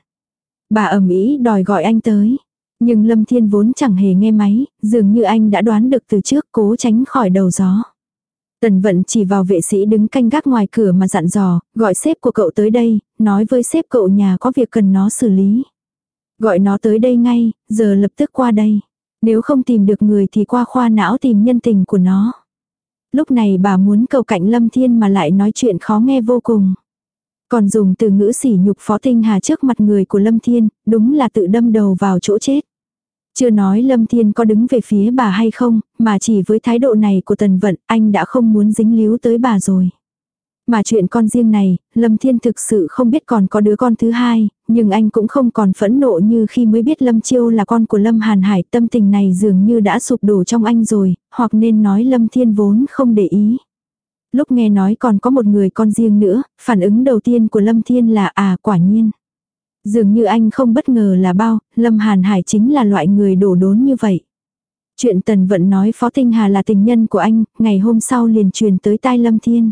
Bà ẩm ý đòi gọi anh tới. Nhưng Lâm Thiên vốn chẳng hề nghe máy, dường như anh đã đoán được từ trước cố tránh khỏi đầu gió. Tần vận chỉ vào vệ sĩ đứng canh gác ngoài cửa mà dặn dò, gọi sếp của cậu tới đây, nói với sếp cậu nhà có việc cần nó xử lý. Gọi nó tới đây ngay, giờ lập tức qua đây. Nếu không tìm được người thì qua khoa não tìm nhân tình của nó. Lúc này bà muốn cầu cạnh Lâm Thiên mà lại nói chuyện khó nghe vô cùng. Còn dùng từ ngữ sỉ nhục Phó Tinh Hà trước mặt người của Lâm Thiên, đúng là tự đâm đầu vào chỗ chết. Chưa nói Lâm Thiên có đứng về phía bà hay không, mà chỉ với thái độ này của Tần Vận, anh đã không muốn dính líu tới bà rồi. Mà chuyện con riêng này, Lâm Thiên thực sự không biết còn có đứa con thứ hai, nhưng anh cũng không còn phẫn nộ như khi mới biết Lâm Chiêu là con của Lâm Hàn Hải. Tâm tình này dường như đã sụp đổ trong anh rồi, hoặc nên nói Lâm Thiên vốn không để ý. Lúc nghe nói còn có một người con riêng nữa, phản ứng đầu tiên của Lâm Thiên là à quả nhiên. Dường như anh không bất ngờ là bao, Lâm Hàn Hải chính là loại người đổ đốn như vậy. Chuyện Tần Vận nói Phó Tinh Hà là tình nhân của anh, ngày hôm sau liền truyền tới tai Lâm Thiên.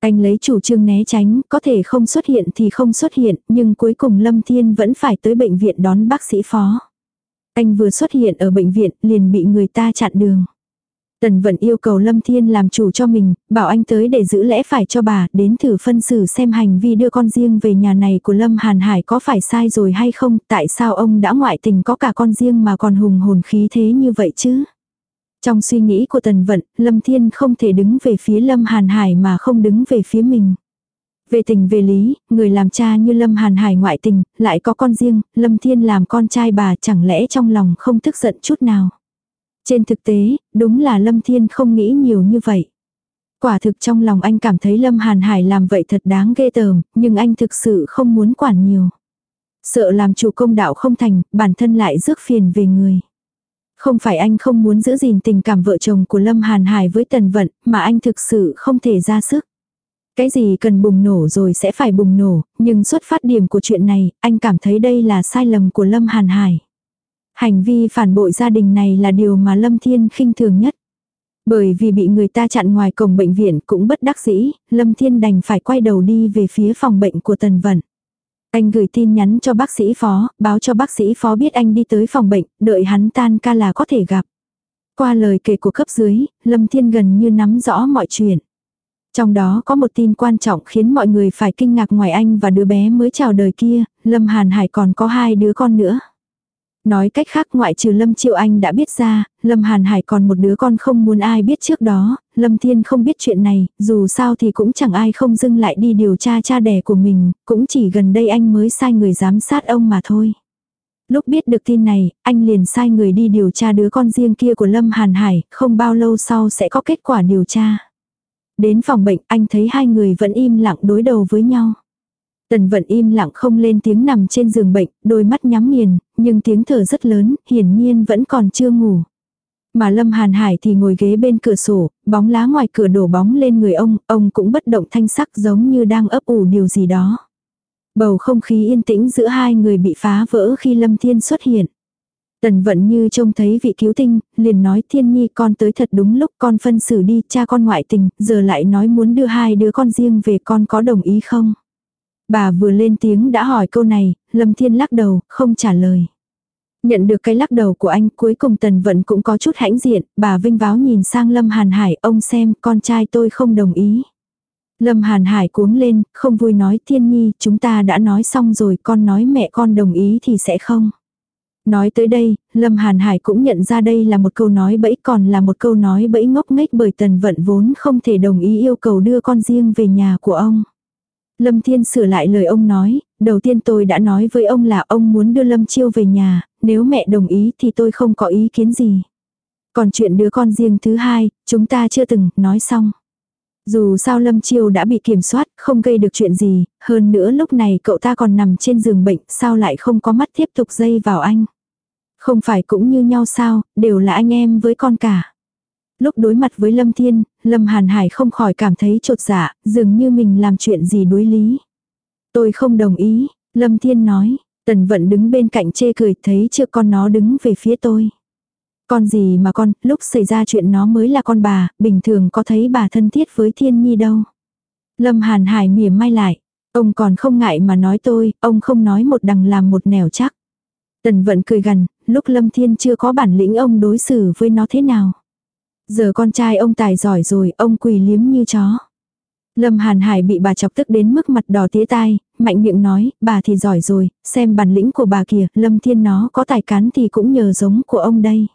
Anh lấy chủ trương né tránh, có thể không xuất hiện thì không xuất hiện, nhưng cuối cùng Lâm Thiên vẫn phải tới bệnh viện đón bác sĩ phó. Anh vừa xuất hiện ở bệnh viện liền bị người ta chặn đường. Tần vận yêu cầu Lâm Thiên làm chủ cho mình, bảo anh tới để giữ lẽ phải cho bà, đến thử phân xử xem hành vi đưa con riêng về nhà này của Lâm Hàn Hải có phải sai rồi hay không, tại sao ông đã ngoại tình có cả con riêng mà còn hùng hồn khí thế như vậy chứ. Trong suy nghĩ của Tần Vận, Lâm Thiên không thể đứng về phía Lâm Hàn Hải mà không đứng về phía mình. Về tình về lý, người làm cha như Lâm Hàn Hải ngoại tình, lại có con riêng, Lâm Thiên làm con trai bà chẳng lẽ trong lòng không tức giận chút nào. Trên thực tế, đúng là Lâm Thiên không nghĩ nhiều như vậy. Quả thực trong lòng anh cảm thấy Lâm Hàn Hải làm vậy thật đáng ghê tởm, nhưng anh thực sự không muốn quản nhiều. Sợ làm chủ công đạo không thành, bản thân lại rước phiền về người. Không phải anh không muốn giữ gìn tình cảm vợ chồng của Lâm Hàn Hải với Tần Vận, mà anh thực sự không thể ra sức. Cái gì cần bùng nổ rồi sẽ phải bùng nổ, nhưng xuất phát điểm của chuyện này, anh cảm thấy đây là sai lầm của Lâm Hàn Hải. Hành vi phản bội gia đình này là điều mà Lâm Thiên khinh thường nhất. Bởi vì bị người ta chặn ngoài cổng bệnh viện cũng bất đắc dĩ, Lâm Thiên đành phải quay đầu đi về phía phòng bệnh của Tần Vận. Anh gửi tin nhắn cho bác sĩ phó, báo cho bác sĩ phó biết anh đi tới phòng bệnh, đợi hắn tan ca là có thể gặp. Qua lời kể của cấp dưới, Lâm Thiên gần như nắm rõ mọi chuyện. Trong đó có một tin quan trọng khiến mọi người phải kinh ngạc ngoài anh và đứa bé mới chào đời kia, Lâm Hàn Hải còn có hai đứa con nữa. Nói cách khác ngoại trừ Lâm Triệu Anh đã biết ra, Lâm Hàn Hải còn một đứa con không muốn ai biết trước đó, Lâm Thiên không biết chuyện này, dù sao thì cũng chẳng ai không dưng lại đi điều tra cha đẻ của mình, cũng chỉ gần đây anh mới sai người giám sát ông mà thôi. Lúc biết được tin này, anh liền sai người đi điều tra đứa con riêng kia của Lâm Hàn Hải, không bao lâu sau sẽ có kết quả điều tra. Đến phòng bệnh, anh thấy hai người vẫn im lặng đối đầu với nhau. Tần vận im lặng không lên tiếng nằm trên giường bệnh, đôi mắt nhắm nghiền, nhưng tiếng thở rất lớn, hiển nhiên vẫn còn chưa ngủ. Mà Lâm Hàn Hải thì ngồi ghế bên cửa sổ, bóng lá ngoài cửa đổ bóng lên người ông, ông cũng bất động thanh sắc giống như đang ấp ủ điều gì đó. Bầu không khí yên tĩnh giữa hai người bị phá vỡ khi Lâm Thiên xuất hiện. Tần vận như trông thấy vị cứu tinh, liền nói thiên nhi con tới thật đúng lúc con phân xử đi cha con ngoại tình, giờ lại nói muốn đưa hai đứa con riêng về con có đồng ý không? Bà vừa lên tiếng đã hỏi câu này, Lâm Thiên lắc đầu, không trả lời. Nhận được cái lắc đầu của anh cuối cùng Tần Vận cũng có chút hãnh diện, bà vinh váo nhìn sang Lâm Hàn Hải, ông xem con trai tôi không đồng ý. Lâm Hàn Hải cuống lên, không vui nói Thiên Nhi, chúng ta đã nói xong rồi, con nói mẹ con đồng ý thì sẽ không. Nói tới đây, Lâm Hàn Hải cũng nhận ra đây là một câu nói bẫy còn là một câu nói bẫy ngốc nghếch bởi Tần Vận vốn không thể đồng ý yêu cầu đưa con riêng về nhà của ông. Lâm Thiên sửa lại lời ông nói, đầu tiên tôi đã nói với ông là ông muốn đưa Lâm Chiêu về nhà, nếu mẹ đồng ý thì tôi không có ý kiến gì. Còn chuyện đứa con riêng thứ hai, chúng ta chưa từng nói xong. Dù sao Lâm Chiêu đã bị kiểm soát, không gây được chuyện gì, hơn nữa lúc này cậu ta còn nằm trên giường bệnh, sao lại không có mắt tiếp tục dây vào anh. Không phải cũng như nhau sao, đều là anh em với con cả. Lúc đối mặt với Lâm Thiên, Lâm Hàn Hải không khỏi cảm thấy trột dạ, dường như mình làm chuyện gì đối lý. Tôi không đồng ý, Lâm Thiên nói, Tần Vận đứng bên cạnh chê cười thấy chưa con nó đứng về phía tôi. Con gì mà con, lúc xảy ra chuyện nó mới là con bà, bình thường có thấy bà thân thiết với Thiên Nhi đâu. Lâm Hàn Hải mỉa mai lại, ông còn không ngại mà nói tôi, ông không nói một đằng làm một nẻo chắc. Tần Vận cười gần, lúc Lâm Thiên chưa có bản lĩnh ông đối xử với nó thế nào. Giờ con trai ông tài giỏi rồi, ông quỳ liếm như chó. Lâm Hàn Hải bị bà chọc tức đến mức mặt đỏ tía tai, mạnh miệng nói, bà thì giỏi rồi, xem bản lĩnh của bà kìa, Lâm Thiên nó có tài cán thì cũng nhờ giống của ông đây.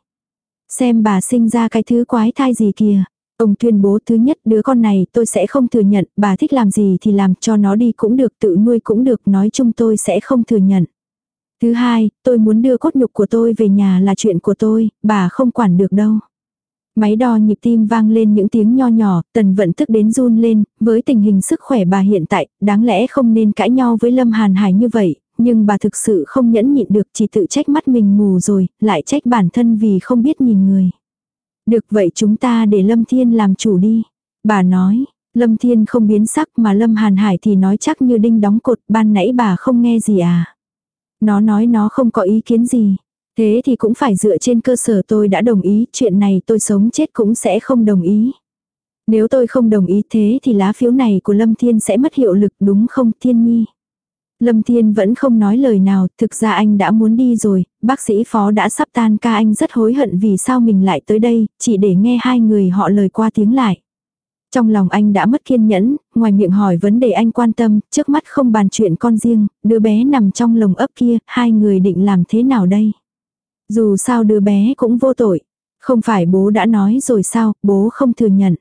Xem bà sinh ra cái thứ quái thai gì kìa. Ông tuyên bố thứ nhất đứa con này tôi sẽ không thừa nhận, bà thích làm gì thì làm cho nó đi cũng được, tự nuôi cũng được, nói chung tôi sẽ không thừa nhận. Thứ hai, tôi muốn đưa cốt nhục của tôi về nhà là chuyện của tôi, bà không quản được đâu. Máy đo nhịp tim vang lên những tiếng nho nhỏ, tần vận tức đến run lên, với tình hình sức khỏe bà hiện tại, đáng lẽ không nên cãi nhau với Lâm Hàn Hải như vậy, nhưng bà thực sự không nhẫn nhịn được chỉ tự trách mắt mình mù rồi, lại trách bản thân vì không biết nhìn người. Được vậy chúng ta để Lâm Thiên làm chủ đi. Bà nói, Lâm Thiên không biến sắc mà Lâm Hàn Hải thì nói chắc như đinh đóng cột, ban nãy bà không nghe gì à. Nó nói nó không có ý kiến gì. Thế thì cũng phải dựa trên cơ sở tôi đã đồng ý, chuyện này tôi sống chết cũng sẽ không đồng ý. Nếu tôi không đồng ý thế thì lá phiếu này của Lâm Thiên sẽ mất hiệu lực đúng không Thiên Nhi? Lâm Thiên vẫn không nói lời nào, thực ra anh đã muốn đi rồi, bác sĩ phó đã sắp tan ca anh rất hối hận vì sao mình lại tới đây, chỉ để nghe hai người họ lời qua tiếng lại. Trong lòng anh đã mất kiên nhẫn, ngoài miệng hỏi vấn đề anh quan tâm, trước mắt không bàn chuyện con riêng, đứa bé nằm trong lồng ấp kia, hai người định làm thế nào đây? Dù sao đứa bé cũng vô tội. Không phải bố đã nói rồi sao, bố không thừa nhận.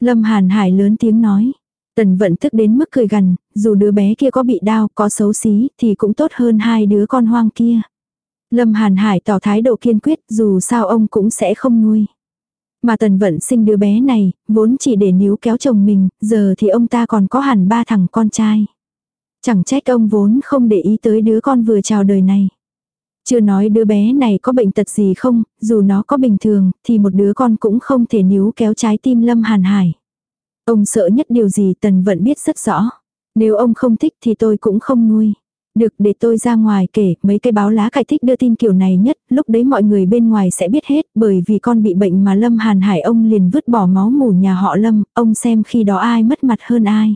Lâm Hàn Hải lớn tiếng nói. Tần vận tức đến mức cười gần, dù đứa bé kia có bị đau, có xấu xí, thì cũng tốt hơn hai đứa con hoang kia. Lâm Hàn Hải tỏ thái độ kiên quyết, dù sao ông cũng sẽ không nuôi. Mà tần vận sinh đứa bé này, vốn chỉ để níu kéo chồng mình, giờ thì ông ta còn có hẳn ba thằng con trai. Chẳng trách ông vốn không để ý tới đứa con vừa chào đời này. Chưa nói đứa bé này có bệnh tật gì không, dù nó có bình thường, thì một đứa con cũng không thể níu kéo trái tim Lâm Hàn Hải. Ông sợ nhất điều gì Tần Vận biết rất rõ. Nếu ông không thích thì tôi cũng không nuôi. Được để tôi ra ngoài kể, mấy cái báo lá cải thích đưa tin kiểu này nhất, lúc đấy mọi người bên ngoài sẽ biết hết, bởi vì con bị bệnh mà Lâm Hàn Hải ông liền vứt bỏ máu mủ nhà họ Lâm, ông xem khi đó ai mất mặt hơn ai.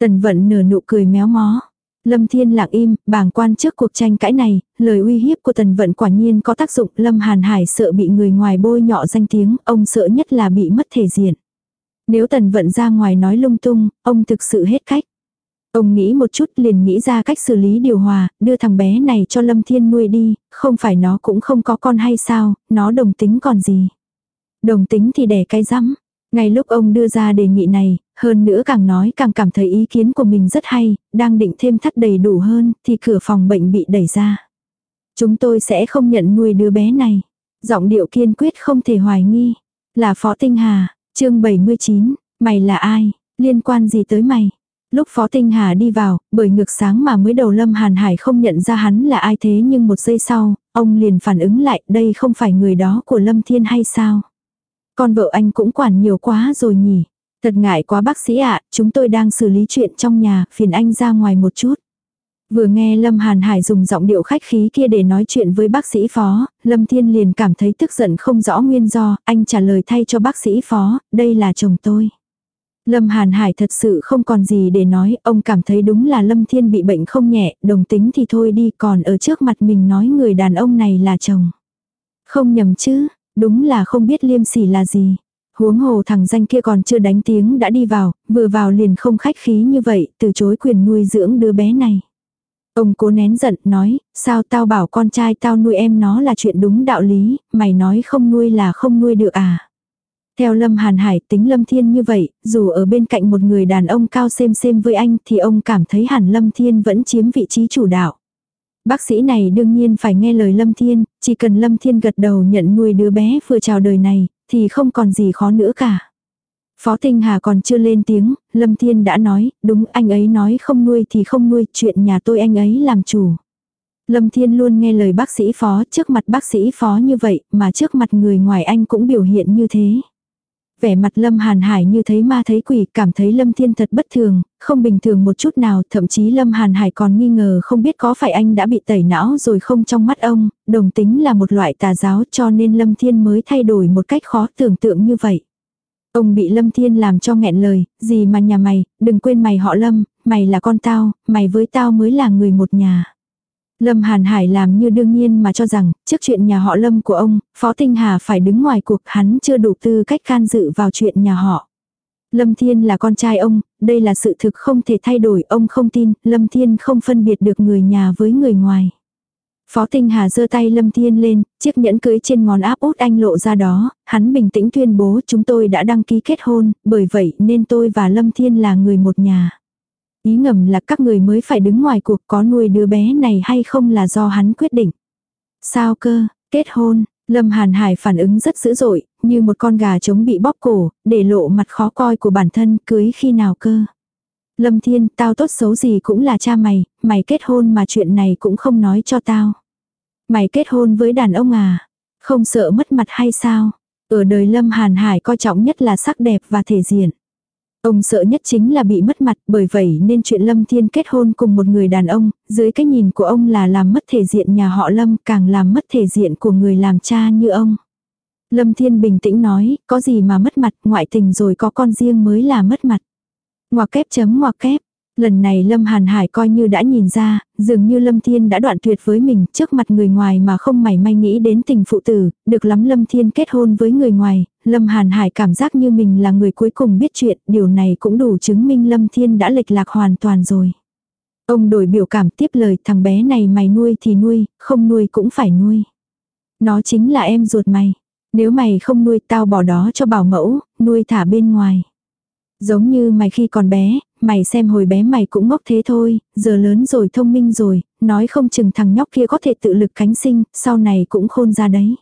Tần Vận nở nụ cười méo mó. Lâm Thiên lặng im, bàng quan trước cuộc tranh cãi này, lời uy hiếp của Tần Vận quả nhiên có tác dụng, Lâm Hàn Hải sợ bị người ngoài bôi nhọ danh tiếng, ông sợ nhất là bị mất thể diện. Nếu Tần Vận ra ngoài nói lung tung, ông thực sự hết cách. Ông nghĩ một chút liền nghĩ ra cách xử lý điều hòa, đưa thằng bé này cho Lâm Thiên nuôi đi, không phải nó cũng không có con hay sao, nó đồng tính còn gì. Đồng tính thì đẻ cái rắm. Ngay lúc ông đưa ra đề nghị này, hơn nữa càng nói càng cảm thấy ý kiến của mình rất hay, đang định thêm thắt đầy đủ hơn, thì cửa phòng bệnh bị đẩy ra. Chúng tôi sẽ không nhận nuôi đứa bé này. Giọng điệu kiên quyết không thể hoài nghi. Là Phó Tinh Hà, chương 79, mày là ai, liên quan gì tới mày? Lúc Phó Tinh Hà đi vào, bởi ngược sáng mà mới đầu Lâm Hàn Hải không nhận ra hắn là ai thế nhưng một giây sau, ông liền phản ứng lại đây không phải người đó của Lâm Thiên hay sao? Con vợ anh cũng quản nhiều quá rồi nhỉ. Thật ngại quá bác sĩ ạ, chúng tôi đang xử lý chuyện trong nhà, phiền anh ra ngoài một chút. Vừa nghe Lâm Hàn Hải dùng giọng điệu khách khí kia để nói chuyện với bác sĩ phó, Lâm Thiên liền cảm thấy tức giận không rõ nguyên do, anh trả lời thay cho bác sĩ phó, đây là chồng tôi. Lâm Hàn Hải thật sự không còn gì để nói, ông cảm thấy đúng là Lâm Thiên bị bệnh không nhẹ, đồng tính thì thôi đi, còn ở trước mặt mình nói người đàn ông này là chồng. Không nhầm chứ, đúng là không biết liêm sỉ là gì. Huống hồ thằng danh kia còn chưa đánh tiếng đã đi vào, vừa vào liền không khách khí như vậy, từ chối quyền nuôi dưỡng đứa bé này. Ông cố nén giận, nói, sao tao bảo con trai tao nuôi em nó là chuyện đúng đạo lý, mày nói không nuôi là không nuôi được à. Theo Lâm Hàn Hải tính Lâm Thiên như vậy, dù ở bên cạnh một người đàn ông cao xem xem với anh thì ông cảm thấy hẳn Lâm Thiên vẫn chiếm vị trí chủ đạo. Bác sĩ này đương nhiên phải nghe lời Lâm Thiên, chỉ cần Lâm Thiên gật đầu nhận nuôi đứa bé vừa chào đời này, thì không còn gì khó nữa cả. Phó Tinh Hà còn chưa lên tiếng, Lâm Thiên đã nói, đúng anh ấy nói không nuôi thì không nuôi, chuyện nhà tôi anh ấy làm chủ. Lâm Thiên luôn nghe lời bác sĩ phó, trước mặt bác sĩ phó như vậy, mà trước mặt người ngoài anh cũng biểu hiện như thế. Vẻ mặt Lâm Hàn Hải như thấy ma thấy quỷ, cảm thấy Lâm Thiên thật bất thường, không bình thường một chút nào, thậm chí Lâm Hàn Hải còn nghi ngờ không biết có phải anh đã bị tẩy não rồi không trong mắt ông, đồng tính là một loại tà giáo cho nên Lâm Thiên mới thay đổi một cách khó tưởng tượng như vậy. Ông bị Lâm Thiên làm cho nghẹn lời, gì mà nhà mày, đừng quên mày họ Lâm, mày là con tao, mày với tao mới là người một nhà. Lâm Hàn Hải làm như đương nhiên mà cho rằng, trước chuyện nhà họ Lâm của ông, Phó Tinh Hà phải đứng ngoài cuộc hắn chưa đủ tư cách can dự vào chuyện nhà họ. Lâm Thiên là con trai ông, đây là sự thực không thể thay đổi, ông không tin, Lâm Thiên không phân biệt được người nhà với người ngoài. Phó Tinh Hà giơ tay Lâm Thiên lên, chiếc nhẫn cưới trên ngón áp út anh lộ ra đó, hắn bình tĩnh tuyên bố chúng tôi đã đăng ký kết hôn, bởi vậy nên tôi và Lâm Thiên là người một nhà. Ý ngầm là các người mới phải đứng ngoài cuộc có nuôi đứa bé này hay không là do hắn quyết định. Sao cơ, kết hôn, Lâm Hàn Hải phản ứng rất dữ dội, như một con gà trống bị bóp cổ, để lộ mặt khó coi của bản thân cưới khi nào cơ. Lâm Thiên, tao tốt xấu gì cũng là cha mày, mày kết hôn mà chuyện này cũng không nói cho tao. Mày kết hôn với đàn ông à? Không sợ mất mặt hay sao? Ở đời Lâm Hàn Hải coi trọng nhất là sắc đẹp và thể diện. Ông sợ nhất chính là bị mất mặt, bởi vậy nên chuyện Lâm Thiên kết hôn cùng một người đàn ông, dưới cái nhìn của ông là làm mất thể diện nhà họ Lâm, càng làm mất thể diện của người làm cha như ông. Lâm Thiên bình tĩnh nói, có gì mà mất mặt, ngoại tình rồi có con riêng mới là mất mặt. Ngoặc kép chấm ngoặc kép. Lần này Lâm Hàn Hải coi như đã nhìn ra, dường như Lâm Thiên đã đoạn tuyệt với mình trước mặt người ngoài mà không mảy may nghĩ đến tình phụ tử, được lắm Lâm Thiên kết hôn với người ngoài, Lâm Hàn Hải cảm giác như mình là người cuối cùng biết chuyện, điều này cũng đủ chứng minh Lâm Thiên đã lệch lạc hoàn toàn rồi. Ông đổi biểu cảm tiếp lời thằng bé này mày nuôi thì nuôi, không nuôi cũng phải nuôi. Nó chính là em ruột mày. Nếu mày không nuôi tao bỏ đó cho bảo mẫu, nuôi thả bên ngoài. Giống như mày khi còn bé, mày xem hồi bé mày cũng ngốc thế thôi, giờ lớn rồi thông minh rồi, nói không chừng thằng nhóc kia có thể tự lực cánh sinh, sau này cũng khôn ra đấy.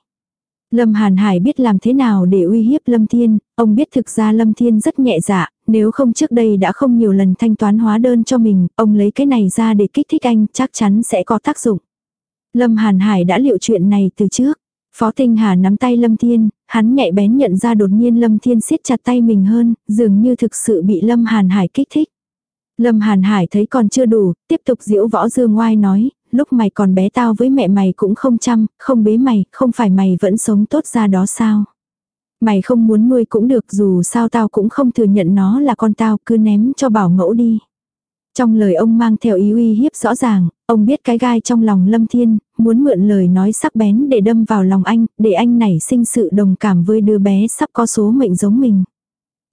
Lâm Hàn Hải biết làm thế nào để uy hiếp Lâm Thiên, ông biết thực ra Lâm Thiên rất nhẹ dạ, nếu không trước đây đã không nhiều lần thanh toán hóa đơn cho mình, ông lấy cái này ra để kích thích anh chắc chắn sẽ có tác dụng. Lâm Hàn Hải đã liệu chuyện này từ trước. Phó Tinh Hà nắm tay Lâm Thiên, hắn nhạy bén nhận ra đột nhiên Lâm Thiên siết chặt tay mình hơn, dường như thực sự bị Lâm Hàn Hải kích thích. Lâm Hàn Hải thấy còn chưa đủ, tiếp tục diễu võ dương ngoai nói, lúc mày còn bé tao với mẹ mày cũng không chăm, không bế mày, không phải mày vẫn sống tốt ra đó sao? Mày không muốn nuôi cũng được dù sao tao cũng không thừa nhận nó là con tao, cứ ném cho bảo mẫu đi. Trong lời ông mang theo ý uy hiếp rõ ràng, ông biết cái gai trong lòng Lâm Thiên, muốn mượn lời nói sắc bén để đâm vào lòng anh, để anh nảy sinh sự đồng cảm với đứa bé sắp có số mệnh giống mình.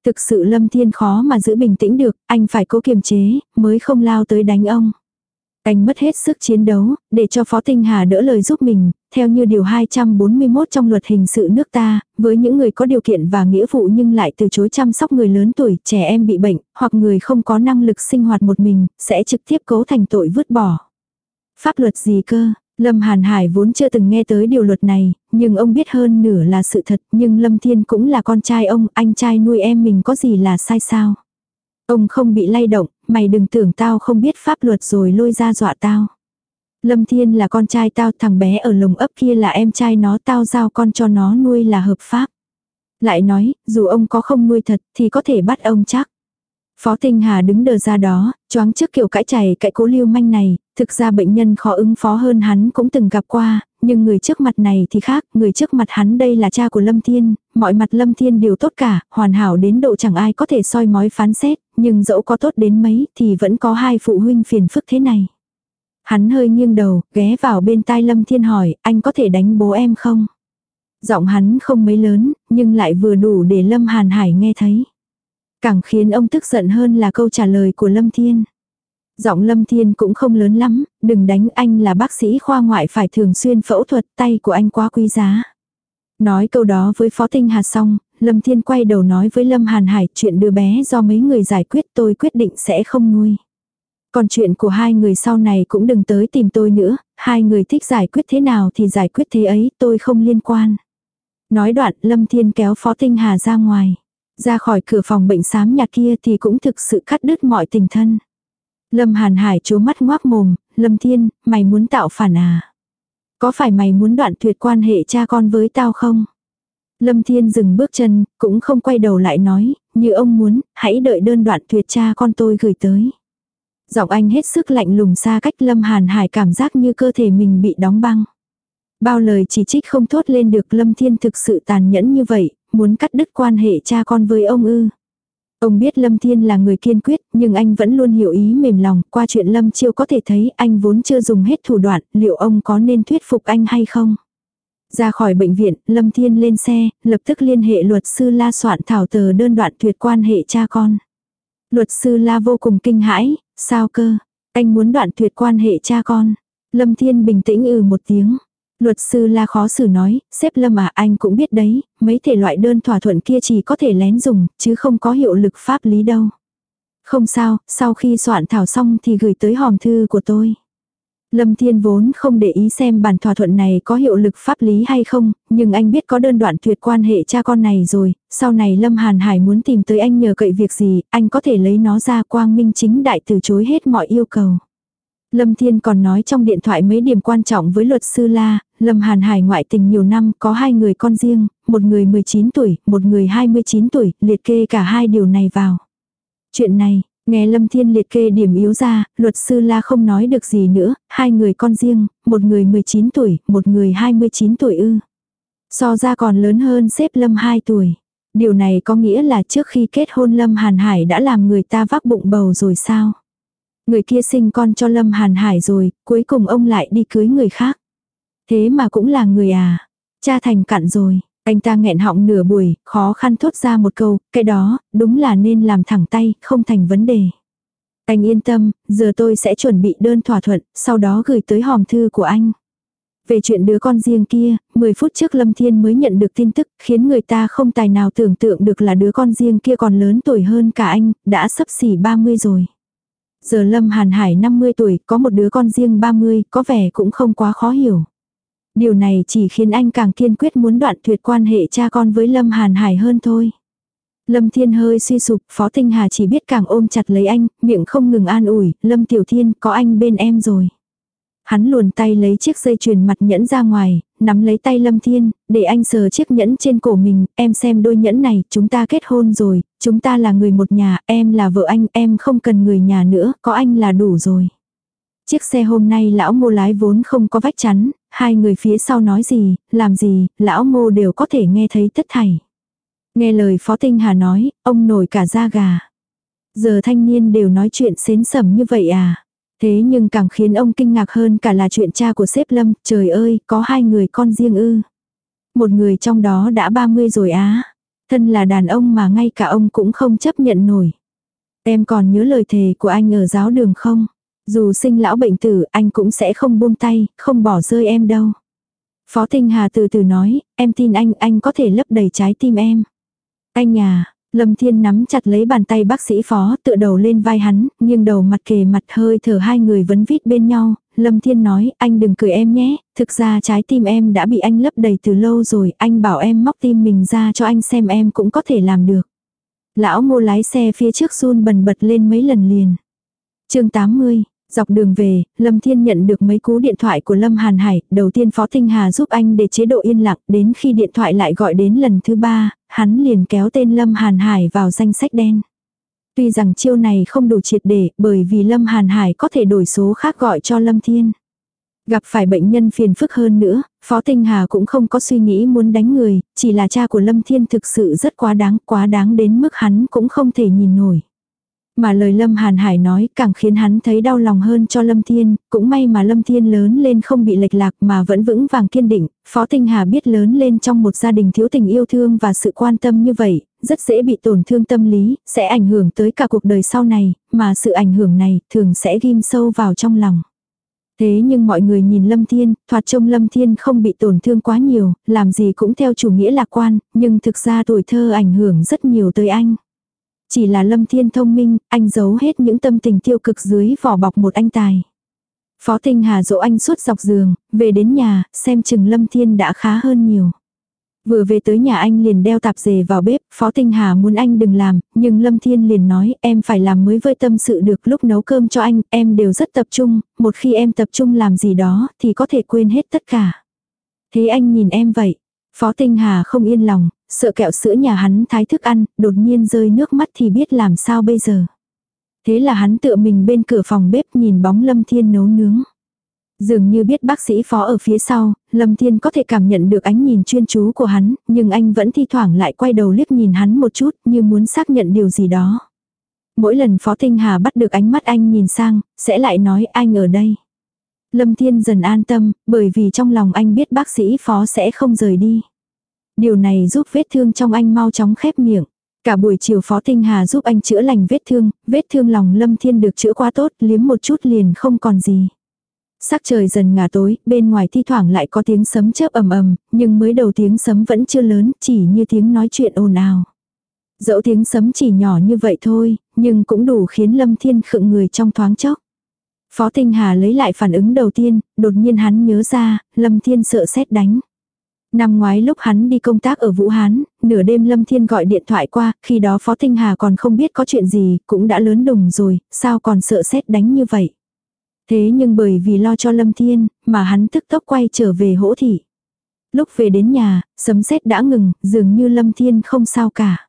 Thực sự Lâm Thiên khó mà giữ bình tĩnh được, anh phải cố kiềm chế, mới không lao tới đánh ông. Anh mất hết sức chiến đấu, để cho Phó Tinh Hà đỡ lời giúp mình, theo như điều 241 trong luật hình sự nước ta, với những người có điều kiện và nghĩa vụ nhưng lại từ chối chăm sóc người lớn tuổi, trẻ em bị bệnh, hoặc người không có năng lực sinh hoạt một mình, sẽ trực tiếp cấu thành tội vứt bỏ. Pháp luật gì cơ? Lâm Hàn Hải vốn chưa từng nghe tới điều luật này, nhưng ông biết hơn nửa là sự thật, nhưng Lâm Thiên cũng là con trai ông, anh trai nuôi em mình có gì là sai sao? Ông không bị lay động, mày đừng tưởng tao không biết pháp luật rồi lôi ra dọa tao. Lâm Thiên là con trai tao, thằng bé ở lồng ấp kia là em trai nó, tao giao con cho nó nuôi là hợp pháp. Lại nói, dù ông có không nuôi thật thì có thể bắt ông chắc. Phó Tinh Hà đứng đờ ra đó, choáng trước kiểu cãi chảy cãi cố lưu manh này, thực ra bệnh nhân khó ứng phó hơn hắn cũng từng gặp qua, nhưng người trước mặt này thì khác, người trước mặt hắn đây là cha của Lâm Thiên, mọi mặt Lâm Thiên đều tốt cả, hoàn hảo đến độ chẳng ai có thể soi mói phán xét, nhưng dẫu có tốt đến mấy thì vẫn có hai phụ huynh phiền phức thế này. Hắn hơi nghiêng đầu, ghé vào bên tai Lâm Thiên hỏi, anh có thể đánh bố em không? Giọng hắn không mấy lớn, nhưng lại vừa đủ để Lâm Hàn Hải nghe thấy. Càng khiến ông tức giận hơn là câu trả lời của Lâm Thiên. Giọng Lâm Thiên cũng không lớn lắm, đừng đánh anh là bác sĩ khoa ngoại phải thường xuyên phẫu thuật tay của anh quá quý giá. Nói câu đó với Phó Tinh Hà xong, Lâm Thiên quay đầu nói với Lâm Hàn Hải chuyện đứa bé do mấy người giải quyết tôi quyết định sẽ không nuôi. Còn chuyện của hai người sau này cũng đừng tới tìm tôi nữa, hai người thích giải quyết thế nào thì giải quyết thế ấy, tôi không liên quan. Nói đoạn Lâm Thiên kéo Phó Tinh Hà ra ngoài. Ra khỏi cửa phòng bệnh xám nhạt kia thì cũng thực sự cắt đứt mọi tình thân. Lâm Hàn Hải chố mắt ngoác mồm, Lâm Thiên, mày muốn tạo phản à? Có phải mày muốn đoạn tuyệt quan hệ cha con với tao không? Lâm Thiên dừng bước chân, cũng không quay đầu lại nói, như ông muốn, hãy đợi đơn đoạn tuyệt cha con tôi gửi tới. Giọng anh hết sức lạnh lùng xa cách Lâm Hàn Hải cảm giác như cơ thể mình bị đóng băng. Bao lời chỉ trích không thốt lên được Lâm Thiên thực sự tàn nhẫn như vậy, muốn cắt đứt quan hệ cha con với ông ư. Ông biết Lâm Thiên là người kiên quyết, nhưng anh vẫn luôn hiểu ý mềm lòng, qua chuyện Lâm Chiêu có thể thấy anh vốn chưa dùng hết thủ đoạn, liệu ông có nên thuyết phục anh hay không? Ra khỏi bệnh viện, Lâm Thiên lên xe, lập tức liên hệ luật sư La soạn thảo tờ đơn đoạn tuyệt quan hệ cha con. Luật sư La vô cùng kinh hãi, sao cơ? Anh muốn đoạn tuyệt quan hệ cha con. Lâm Thiên bình tĩnh ừ một tiếng. Luật sư la khó xử nói, xếp Lâm à anh cũng biết đấy, mấy thể loại đơn thỏa thuận kia chỉ có thể lén dùng, chứ không có hiệu lực pháp lý đâu. Không sao, sau khi soạn thảo xong thì gửi tới hòm thư của tôi. Lâm Thiên vốn không để ý xem bản thỏa thuận này có hiệu lực pháp lý hay không, nhưng anh biết có đơn đoạn tuyệt quan hệ cha con này rồi, sau này Lâm Hàn Hải muốn tìm tới anh nhờ cậy việc gì, anh có thể lấy nó ra quang minh chính đại từ chối hết mọi yêu cầu. Lâm Thiên còn nói trong điện thoại mấy điểm quan trọng với luật sư La, Lâm Hàn Hải ngoại tình nhiều năm có hai người con riêng, một người 19 tuổi, một người 29 tuổi, liệt kê cả hai điều này vào. Chuyện này, nghe Lâm Thiên liệt kê điểm yếu ra, luật sư La không nói được gì nữa, hai người con riêng, một người 19 tuổi, một người 29 tuổi ư. So ra còn lớn hơn xếp Lâm 2 tuổi. Điều này có nghĩa là trước khi kết hôn Lâm Hàn Hải đã làm người ta vác bụng bầu rồi sao? Người kia sinh con cho Lâm Hàn Hải rồi, cuối cùng ông lại đi cưới người khác. Thế mà cũng là người à. Cha thành cặn rồi. Anh ta nghẹn họng nửa buổi, khó khăn thốt ra một câu, cái đó, đúng là nên làm thẳng tay, không thành vấn đề. Anh yên tâm, giờ tôi sẽ chuẩn bị đơn thỏa thuận, sau đó gửi tới hòm thư của anh. Về chuyện đứa con riêng kia, 10 phút trước Lâm Thiên mới nhận được tin tức, khiến người ta không tài nào tưởng tượng được là đứa con riêng kia còn lớn tuổi hơn cả anh, đã sắp xỉ 30 rồi. Giờ Lâm Hàn Hải 50 tuổi, có một đứa con riêng 30, có vẻ cũng không quá khó hiểu. Điều này chỉ khiến anh càng kiên quyết muốn đoạn tuyệt quan hệ cha con với Lâm Hàn Hải hơn thôi. Lâm Thiên hơi suy sụp, Phó Tinh Hà chỉ biết càng ôm chặt lấy anh, miệng không ngừng an ủi, Lâm Tiểu Thiên, có anh bên em rồi. Hắn luồn tay lấy chiếc dây chuyền mặt nhẫn ra ngoài, nắm lấy tay Lâm Thiên, để anh sờ chiếc nhẫn trên cổ mình, em xem đôi nhẫn này, chúng ta kết hôn rồi, chúng ta là người một nhà, em là vợ anh, em không cần người nhà nữa, có anh là đủ rồi. Chiếc xe hôm nay lão ngô lái vốn không có vách chắn, hai người phía sau nói gì, làm gì, lão ngô đều có thể nghe thấy tất thảy. Nghe lời Phó Tinh Hà nói, ông nổi cả da gà. Giờ thanh niên đều nói chuyện xến sầm như vậy à. Thế nhưng càng khiến ông kinh ngạc hơn cả là chuyện cha của sếp Lâm, trời ơi, có hai người con riêng ư. Một người trong đó đã 30 rồi á. Thân là đàn ông mà ngay cả ông cũng không chấp nhận nổi. Em còn nhớ lời thề của anh ở giáo đường không? Dù sinh lão bệnh tử, anh cũng sẽ không buông tay, không bỏ rơi em đâu. Phó Tinh Hà từ từ nói, em tin anh, anh có thể lấp đầy trái tim em. Anh à, Lâm Thiên nắm chặt lấy bàn tay bác sĩ phó tựa đầu lên vai hắn, nhưng đầu mặt kề mặt hơi thở hai người vấn vít bên nhau. Lâm Thiên nói, anh đừng cười em nhé, thực ra trái tim em đã bị anh lấp đầy từ lâu rồi, anh bảo em móc tim mình ra cho anh xem em cũng có thể làm được. Lão ngô lái xe phía trước run bần bật lên mấy lần liền. chương 80, Dọc đường về, Lâm Thiên nhận được mấy cú điện thoại của Lâm Hàn Hải, đầu tiên Phó Tinh Hà giúp anh để chế độ yên lặng, đến khi điện thoại lại gọi đến lần thứ ba, hắn liền kéo tên Lâm Hàn Hải vào danh sách đen. Tuy rằng chiêu này không đủ triệt để, bởi vì Lâm Hàn Hải có thể đổi số khác gọi cho Lâm Thiên. Gặp phải bệnh nhân phiền phức hơn nữa, Phó Tinh Hà cũng không có suy nghĩ muốn đánh người, chỉ là cha của Lâm Thiên thực sự rất quá đáng, quá đáng đến mức hắn cũng không thể nhìn nổi. Mà lời Lâm Hàn Hải nói càng khiến hắn thấy đau lòng hơn cho Lâm Thiên, cũng may mà Lâm Thiên lớn lên không bị lệch lạc mà vẫn vững vàng kiên định, Phó Tinh Hà biết lớn lên trong một gia đình thiếu tình yêu thương và sự quan tâm như vậy, rất dễ bị tổn thương tâm lý, sẽ ảnh hưởng tới cả cuộc đời sau này, mà sự ảnh hưởng này thường sẽ ghim sâu vào trong lòng. Thế nhưng mọi người nhìn Lâm Thiên, thoạt trông Lâm Thiên không bị tổn thương quá nhiều, làm gì cũng theo chủ nghĩa lạc quan, nhưng thực ra tuổi thơ ảnh hưởng rất nhiều tới anh. Chỉ là Lâm Thiên thông minh, anh giấu hết những tâm tình tiêu cực dưới vỏ bọc một anh tài. Phó Tinh Hà dỗ anh suốt dọc giường, về đến nhà, xem chừng Lâm Thiên đã khá hơn nhiều. Vừa về tới nhà anh liền đeo tạp dề vào bếp, Phó Tinh Hà muốn anh đừng làm, nhưng Lâm Thiên liền nói em phải làm mới vơi tâm sự được lúc nấu cơm cho anh, em đều rất tập trung, một khi em tập trung làm gì đó thì có thể quên hết tất cả. Thế anh nhìn em vậy, Phó Tinh Hà không yên lòng, sợ kẹo sữa nhà hắn thái thức ăn, đột nhiên rơi nước mắt thì biết làm sao bây giờ. Thế là hắn tựa mình bên cửa phòng bếp nhìn bóng Lâm Thiên nấu nướng. Dường như biết bác sĩ phó ở phía sau, Lâm Thiên có thể cảm nhận được ánh nhìn chuyên chú của hắn, nhưng anh vẫn thi thoảng lại quay đầu liếc nhìn hắn một chút như muốn xác nhận điều gì đó. Mỗi lần Phó Tinh Hà bắt được ánh mắt anh nhìn sang, sẽ lại nói anh ở đây. Lâm Thiên dần an tâm, bởi vì trong lòng anh biết bác sĩ phó sẽ không rời đi. Điều này giúp vết thương trong anh mau chóng khép miệng. Cả buổi chiều Phó Tinh Hà giúp anh chữa lành vết thương, vết thương lòng Lâm Thiên được chữa quá tốt, liếm một chút liền không còn gì. Sắc trời dần ngả tối, bên ngoài thi thoảng lại có tiếng sấm chớp ầm ầm, nhưng mới đầu tiếng sấm vẫn chưa lớn, chỉ như tiếng nói chuyện ồn ào. Dẫu tiếng sấm chỉ nhỏ như vậy thôi, nhưng cũng đủ khiến Lâm Thiên khựng người trong thoáng chốc. Phó Tinh Hà lấy lại phản ứng đầu tiên, đột nhiên hắn nhớ ra, Lâm Thiên sợ xét đánh. Năm ngoái lúc hắn đi công tác ở Vũ Hán, nửa đêm Lâm Thiên gọi điện thoại qua, khi đó Phó Tinh Hà còn không biết có chuyện gì, cũng đã lớn đùng rồi, sao còn sợ xét đánh như vậy. Thế nhưng bởi vì lo cho Lâm Thiên, mà hắn tức tốc quay trở về hỗ thị. Lúc về đến nhà, sấm sét đã ngừng, dường như Lâm Thiên không sao cả.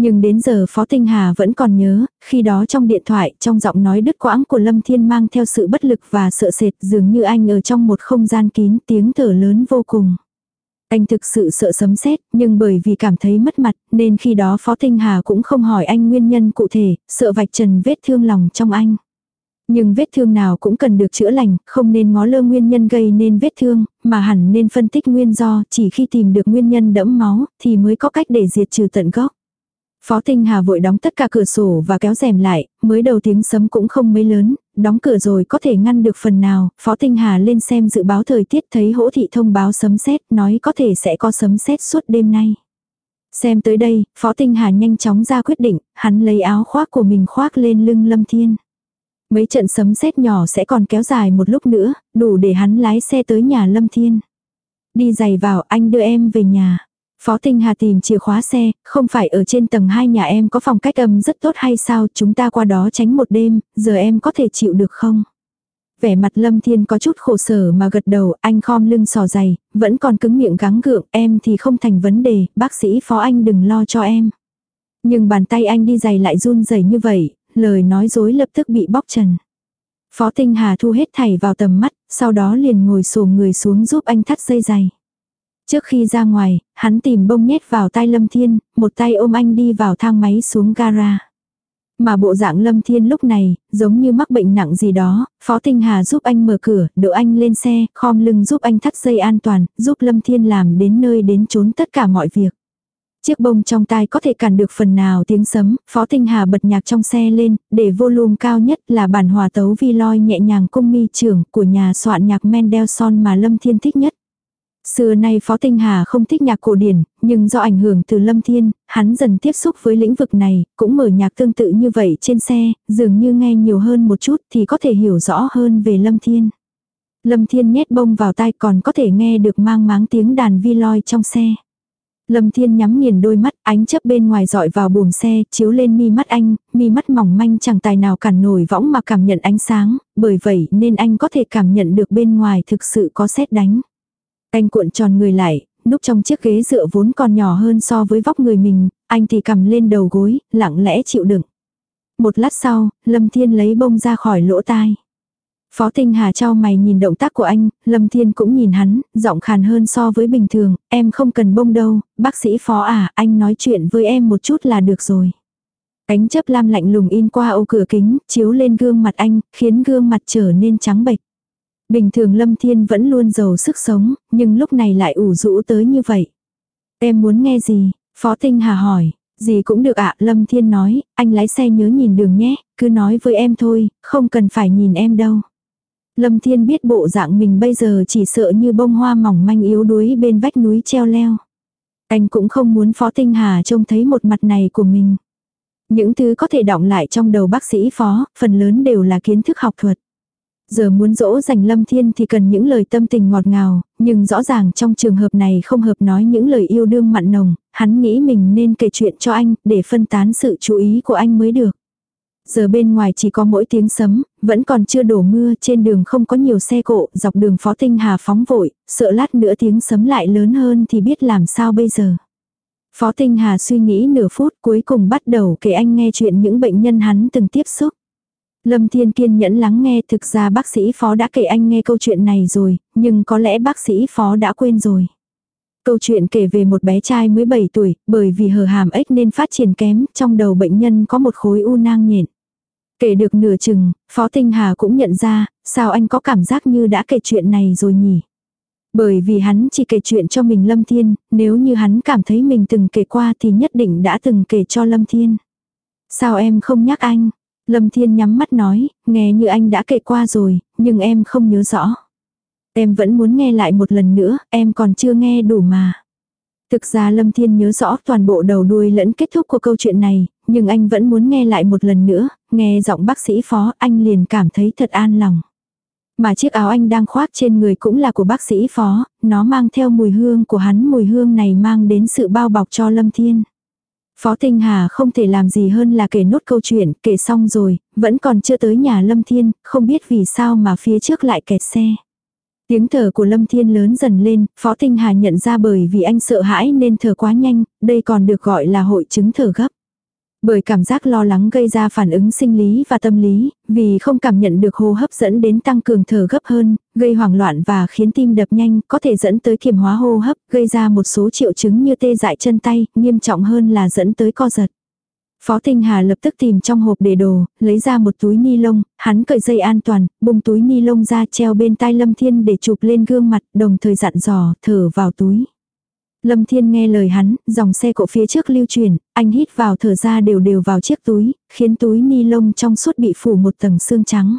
Nhưng đến giờ Phó Tinh Hà vẫn còn nhớ, khi đó trong điện thoại, trong giọng nói đứt quãng của Lâm Thiên mang theo sự bất lực và sợ sệt dường như anh ở trong một không gian kín tiếng thở lớn vô cùng. Anh thực sự sợ sấm sét, nhưng bởi vì cảm thấy mất mặt, nên khi đó Phó Tinh Hà cũng không hỏi anh nguyên nhân cụ thể, sợ vạch trần vết thương lòng trong anh. Nhưng vết thương nào cũng cần được chữa lành, không nên ngó lơ nguyên nhân gây nên vết thương, mà hẳn nên phân tích nguyên do, chỉ khi tìm được nguyên nhân đẫm máu, thì mới có cách để diệt trừ tận gốc. Phó Tinh Hà vội đóng tất cả cửa sổ và kéo rèm lại, mới đầu tiếng sấm cũng không mấy lớn, đóng cửa rồi có thể ngăn được phần nào, Phó Tinh Hà lên xem dự báo thời tiết thấy hỗ thị thông báo sấm sét nói có thể sẽ có sấm sét suốt đêm nay. Xem tới đây, Phó Tinh Hà nhanh chóng ra quyết định, hắn lấy áo khoác của mình khoác lên lưng Lâm Thiên. Mấy trận sấm sét nhỏ sẽ còn kéo dài một lúc nữa, đủ để hắn lái xe tới nhà Lâm Thiên. Đi giày vào anh đưa em về nhà. Phó Tinh Hà tìm chìa khóa xe, không phải ở trên tầng 2 nhà em có phòng cách âm rất tốt hay sao chúng ta qua đó tránh một đêm, giờ em có thể chịu được không? Vẻ mặt Lâm Thiên có chút khổ sở mà gật đầu, anh khom lưng sò dày, vẫn còn cứng miệng gắng gượng, em thì không thành vấn đề, bác sĩ phó anh đừng lo cho em. Nhưng bàn tay anh đi giày lại run rẩy như vậy, lời nói dối lập tức bị bóc trần. Phó Tinh Hà thu hết thảy vào tầm mắt, sau đó liền ngồi xổm người xuống giúp anh thắt dây giày. Trước khi ra ngoài, hắn tìm bông nhét vào tay Lâm Thiên, một tay ôm anh đi vào thang máy xuống gara. Mà bộ dạng Lâm Thiên lúc này, giống như mắc bệnh nặng gì đó, Phó Tinh Hà giúp anh mở cửa, đỡ anh lên xe, khom lưng giúp anh thắt dây an toàn, giúp Lâm Thiên làm đến nơi đến trốn tất cả mọi việc. Chiếc bông trong tai có thể cản được phần nào tiếng sấm, Phó Tinh Hà bật nhạc trong xe lên, để volume cao nhất là bản hòa tấu vi loi nhẹ nhàng cung mi trưởng của nhà soạn nhạc Mendelssohn mà Lâm Thiên thích nhất. Xưa nay Phó Tinh Hà không thích nhạc cổ điển, nhưng do ảnh hưởng từ Lâm Thiên, hắn dần tiếp xúc với lĩnh vực này, cũng mở nhạc tương tự như vậy trên xe, dường như nghe nhiều hơn một chút thì có thể hiểu rõ hơn về Lâm Thiên. Lâm Thiên nhét bông vào tai còn có thể nghe được mang máng tiếng đàn vi loi trong xe. Lâm Thiên nhắm nghiền đôi mắt, ánh chớp bên ngoài dọi vào buồng xe, chiếu lên mi mắt anh, mi mắt mỏng manh chẳng tài nào cản nổi võng mà cảm nhận ánh sáng, bởi vậy nên anh có thể cảm nhận được bên ngoài thực sự có xét đánh. Anh cuộn tròn người lại, núp trong chiếc ghế dựa vốn còn nhỏ hơn so với vóc người mình, anh thì cầm lên đầu gối, lặng lẽ chịu đựng. Một lát sau, Lâm Thiên lấy bông ra khỏi lỗ tai. Phó Tinh Hà trao mày nhìn động tác của anh, Lâm Thiên cũng nhìn hắn, giọng khàn hơn so với bình thường, em không cần bông đâu, bác sĩ Phó à, anh nói chuyện với em một chút là được rồi. Ánh chớp lam lạnh lùng in qua ô cửa kính, chiếu lên gương mặt anh, khiến gương mặt trở nên trắng bệch. Bình thường Lâm Thiên vẫn luôn giàu sức sống, nhưng lúc này lại ủ rũ tới như vậy. Em muốn nghe gì? Phó Tinh Hà hỏi. Gì cũng được ạ, Lâm Thiên nói, anh lái xe nhớ nhìn đường nhé, cứ nói với em thôi, không cần phải nhìn em đâu. Lâm Thiên biết bộ dạng mình bây giờ chỉ sợ như bông hoa mỏng manh yếu đuối bên vách núi treo leo. Anh cũng không muốn Phó Tinh Hà trông thấy một mặt này của mình. Những thứ có thể động lại trong đầu bác sĩ Phó, phần lớn đều là kiến thức học thuật. Giờ muốn dỗ dành Lâm Thiên thì cần những lời tâm tình ngọt ngào, nhưng rõ ràng trong trường hợp này không hợp nói những lời yêu đương mặn nồng, hắn nghĩ mình nên kể chuyện cho anh, để phân tán sự chú ý của anh mới được. Giờ bên ngoài chỉ có mỗi tiếng sấm, vẫn còn chưa đổ mưa, trên đường không có nhiều xe cộ, dọc đường Phó Tinh Hà phóng vội, sợ lát nữa tiếng sấm lại lớn hơn thì biết làm sao bây giờ. Phó Tinh Hà suy nghĩ nửa phút cuối cùng bắt đầu kể anh nghe chuyện những bệnh nhân hắn từng tiếp xúc. Lâm Thiên kiên nhẫn lắng nghe thực ra bác sĩ phó đã kể anh nghe câu chuyện này rồi, nhưng có lẽ bác sĩ phó đã quên rồi. Câu chuyện kể về một bé trai mới 7 tuổi, bởi vì hở hàm ếch nên phát triển kém, trong đầu bệnh nhân có một khối u nang nhện. Kể được nửa chừng, Phó Tinh Hà cũng nhận ra, sao anh có cảm giác như đã kể chuyện này rồi nhỉ? Bởi vì hắn chỉ kể chuyện cho mình Lâm Thiên, nếu như hắn cảm thấy mình từng kể qua thì nhất định đã từng kể cho Lâm Thiên. Sao em không nhắc anh? Lâm Thiên nhắm mắt nói, nghe như anh đã kể qua rồi, nhưng em không nhớ rõ. Em vẫn muốn nghe lại một lần nữa, em còn chưa nghe đủ mà. Thực ra Lâm Thiên nhớ rõ toàn bộ đầu đuôi lẫn kết thúc của câu chuyện này, nhưng anh vẫn muốn nghe lại một lần nữa, nghe giọng bác sĩ phó anh liền cảm thấy thật an lòng. Mà chiếc áo anh đang khoác trên người cũng là của bác sĩ phó, nó mang theo mùi hương của hắn mùi hương này mang đến sự bao bọc cho Lâm Thiên. Phó Tinh Hà không thể làm gì hơn là kể nốt câu chuyện, kể xong rồi, vẫn còn chưa tới nhà Lâm Thiên, không biết vì sao mà phía trước lại kẹt xe. Tiếng thở của Lâm Thiên lớn dần lên, Phó Tinh Hà nhận ra bởi vì anh sợ hãi nên thở quá nhanh, đây còn được gọi là hội chứng thở gấp. Bởi cảm giác lo lắng gây ra phản ứng sinh lý và tâm lý, vì không cảm nhận được hô hấp dẫn đến tăng cường thở gấp hơn, gây hoảng loạn và khiến tim đập nhanh, có thể dẫn tới kiềm hóa hô hấp, gây ra một số triệu chứng như tê dại chân tay, nghiêm trọng hơn là dẫn tới co giật. Phó Tinh Hà lập tức tìm trong hộp để đồ, lấy ra một túi ni lông, hắn cởi dây an toàn, bung túi ni lông ra treo bên tai Lâm Thiên để chụp lên gương mặt, đồng thời dặn dò, thở vào túi. Lâm Thiên nghe lời hắn, dòng xe cộ phía trước lưu chuyển, anh hít vào thở ra đều đều vào chiếc túi, khiến túi ni lông trong suốt bị phủ một tầng xương trắng.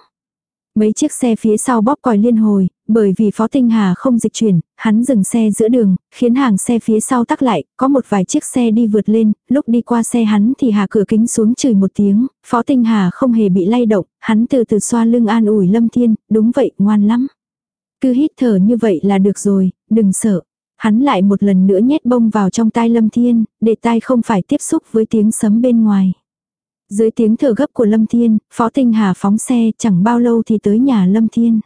Mấy chiếc xe phía sau bóp còi liên hồi, bởi vì Phó Tinh Hà không dịch chuyển, hắn dừng xe giữa đường, khiến hàng xe phía sau tắc lại, có một vài chiếc xe đi vượt lên, lúc đi qua xe hắn thì hạ cửa kính xuống chửi một tiếng, Phó Tinh Hà không hề bị lay động, hắn từ từ xoa lưng an ủi Lâm Thiên, đúng vậy, ngoan lắm. Cứ hít thở như vậy là được rồi, đừng sợ. Hắn lại một lần nữa nhét bông vào trong tai Lâm Thiên, để tai không phải tiếp xúc với tiếng sấm bên ngoài. Dưới tiếng thở gấp của Lâm Thiên, Phó Tinh Hà phóng xe chẳng bao lâu thì tới nhà Lâm Thiên.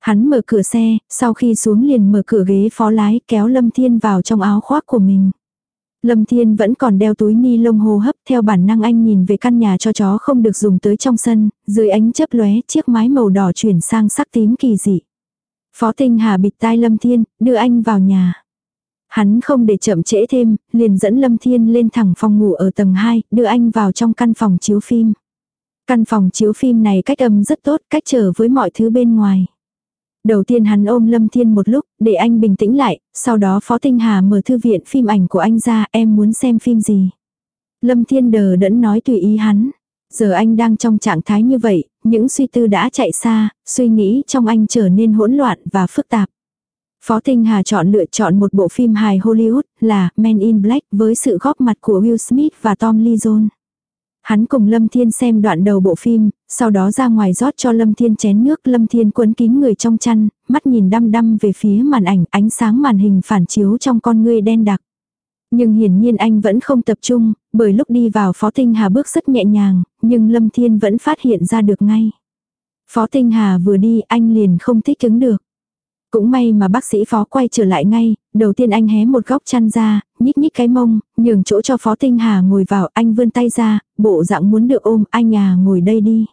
Hắn mở cửa xe, sau khi xuống liền mở cửa ghế phó lái kéo Lâm Thiên vào trong áo khoác của mình. Lâm Thiên vẫn còn đeo túi ni lông hô hấp theo bản năng anh nhìn về căn nhà cho chó không được dùng tới trong sân, dưới ánh chớp lóe chiếc mái màu đỏ chuyển sang sắc tím kỳ dị. Phó Tinh Hà bịt tai Lâm Thiên, đưa anh vào nhà. Hắn không để chậm trễ thêm, liền dẫn Lâm Thiên lên thẳng phòng ngủ ở tầng 2, đưa anh vào trong căn phòng chiếu phim. Căn phòng chiếu phim này cách âm rất tốt, cách trở với mọi thứ bên ngoài. Đầu tiên hắn ôm Lâm Thiên một lúc, để anh bình tĩnh lại, sau đó Phó Tinh Hà mở thư viện phim ảnh của anh ra, em muốn xem phim gì. Lâm Thiên đờ đẫn nói tùy ý hắn. Giờ anh đang trong trạng thái như vậy, những suy tư đã chạy xa, suy nghĩ trong anh trở nên hỗn loạn và phức tạp. Phó Tinh Hà chọn lựa chọn một bộ phim hài Hollywood là Men in Black với sự góp mặt của Will Smith và Tom Lee Jones. Hắn cùng Lâm Thiên xem đoạn đầu bộ phim, sau đó ra ngoài rót cho Lâm Thiên chén nước. Lâm Thiên quấn kín người trong chăn, mắt nhìn đăm đăm về phía màn ảnh, ánh sáng màn hình phản chiếu trong con ngươi đen đặc. Nhưng hiển nhiên anh vẫn không tập trung, bởi lúc đi vào Phó Tinh Hà bước rất nhẹ nhàng, nhưng Lâm Thiên vẫn phát hiện ra được ngay. Phó Tinh Hà vừa đi anh liền không thích ứng được. Cũng may mà bác sĩ phó quay trở lại ngay, đầu tiên anh hé một góc chăn ra, nhích nhích cái mông, nhường chỗ cho phó tinh hà ngồi vào, anh vươn tay ra, bộ dạng muốn được ôm, anh à ngồi đây đi.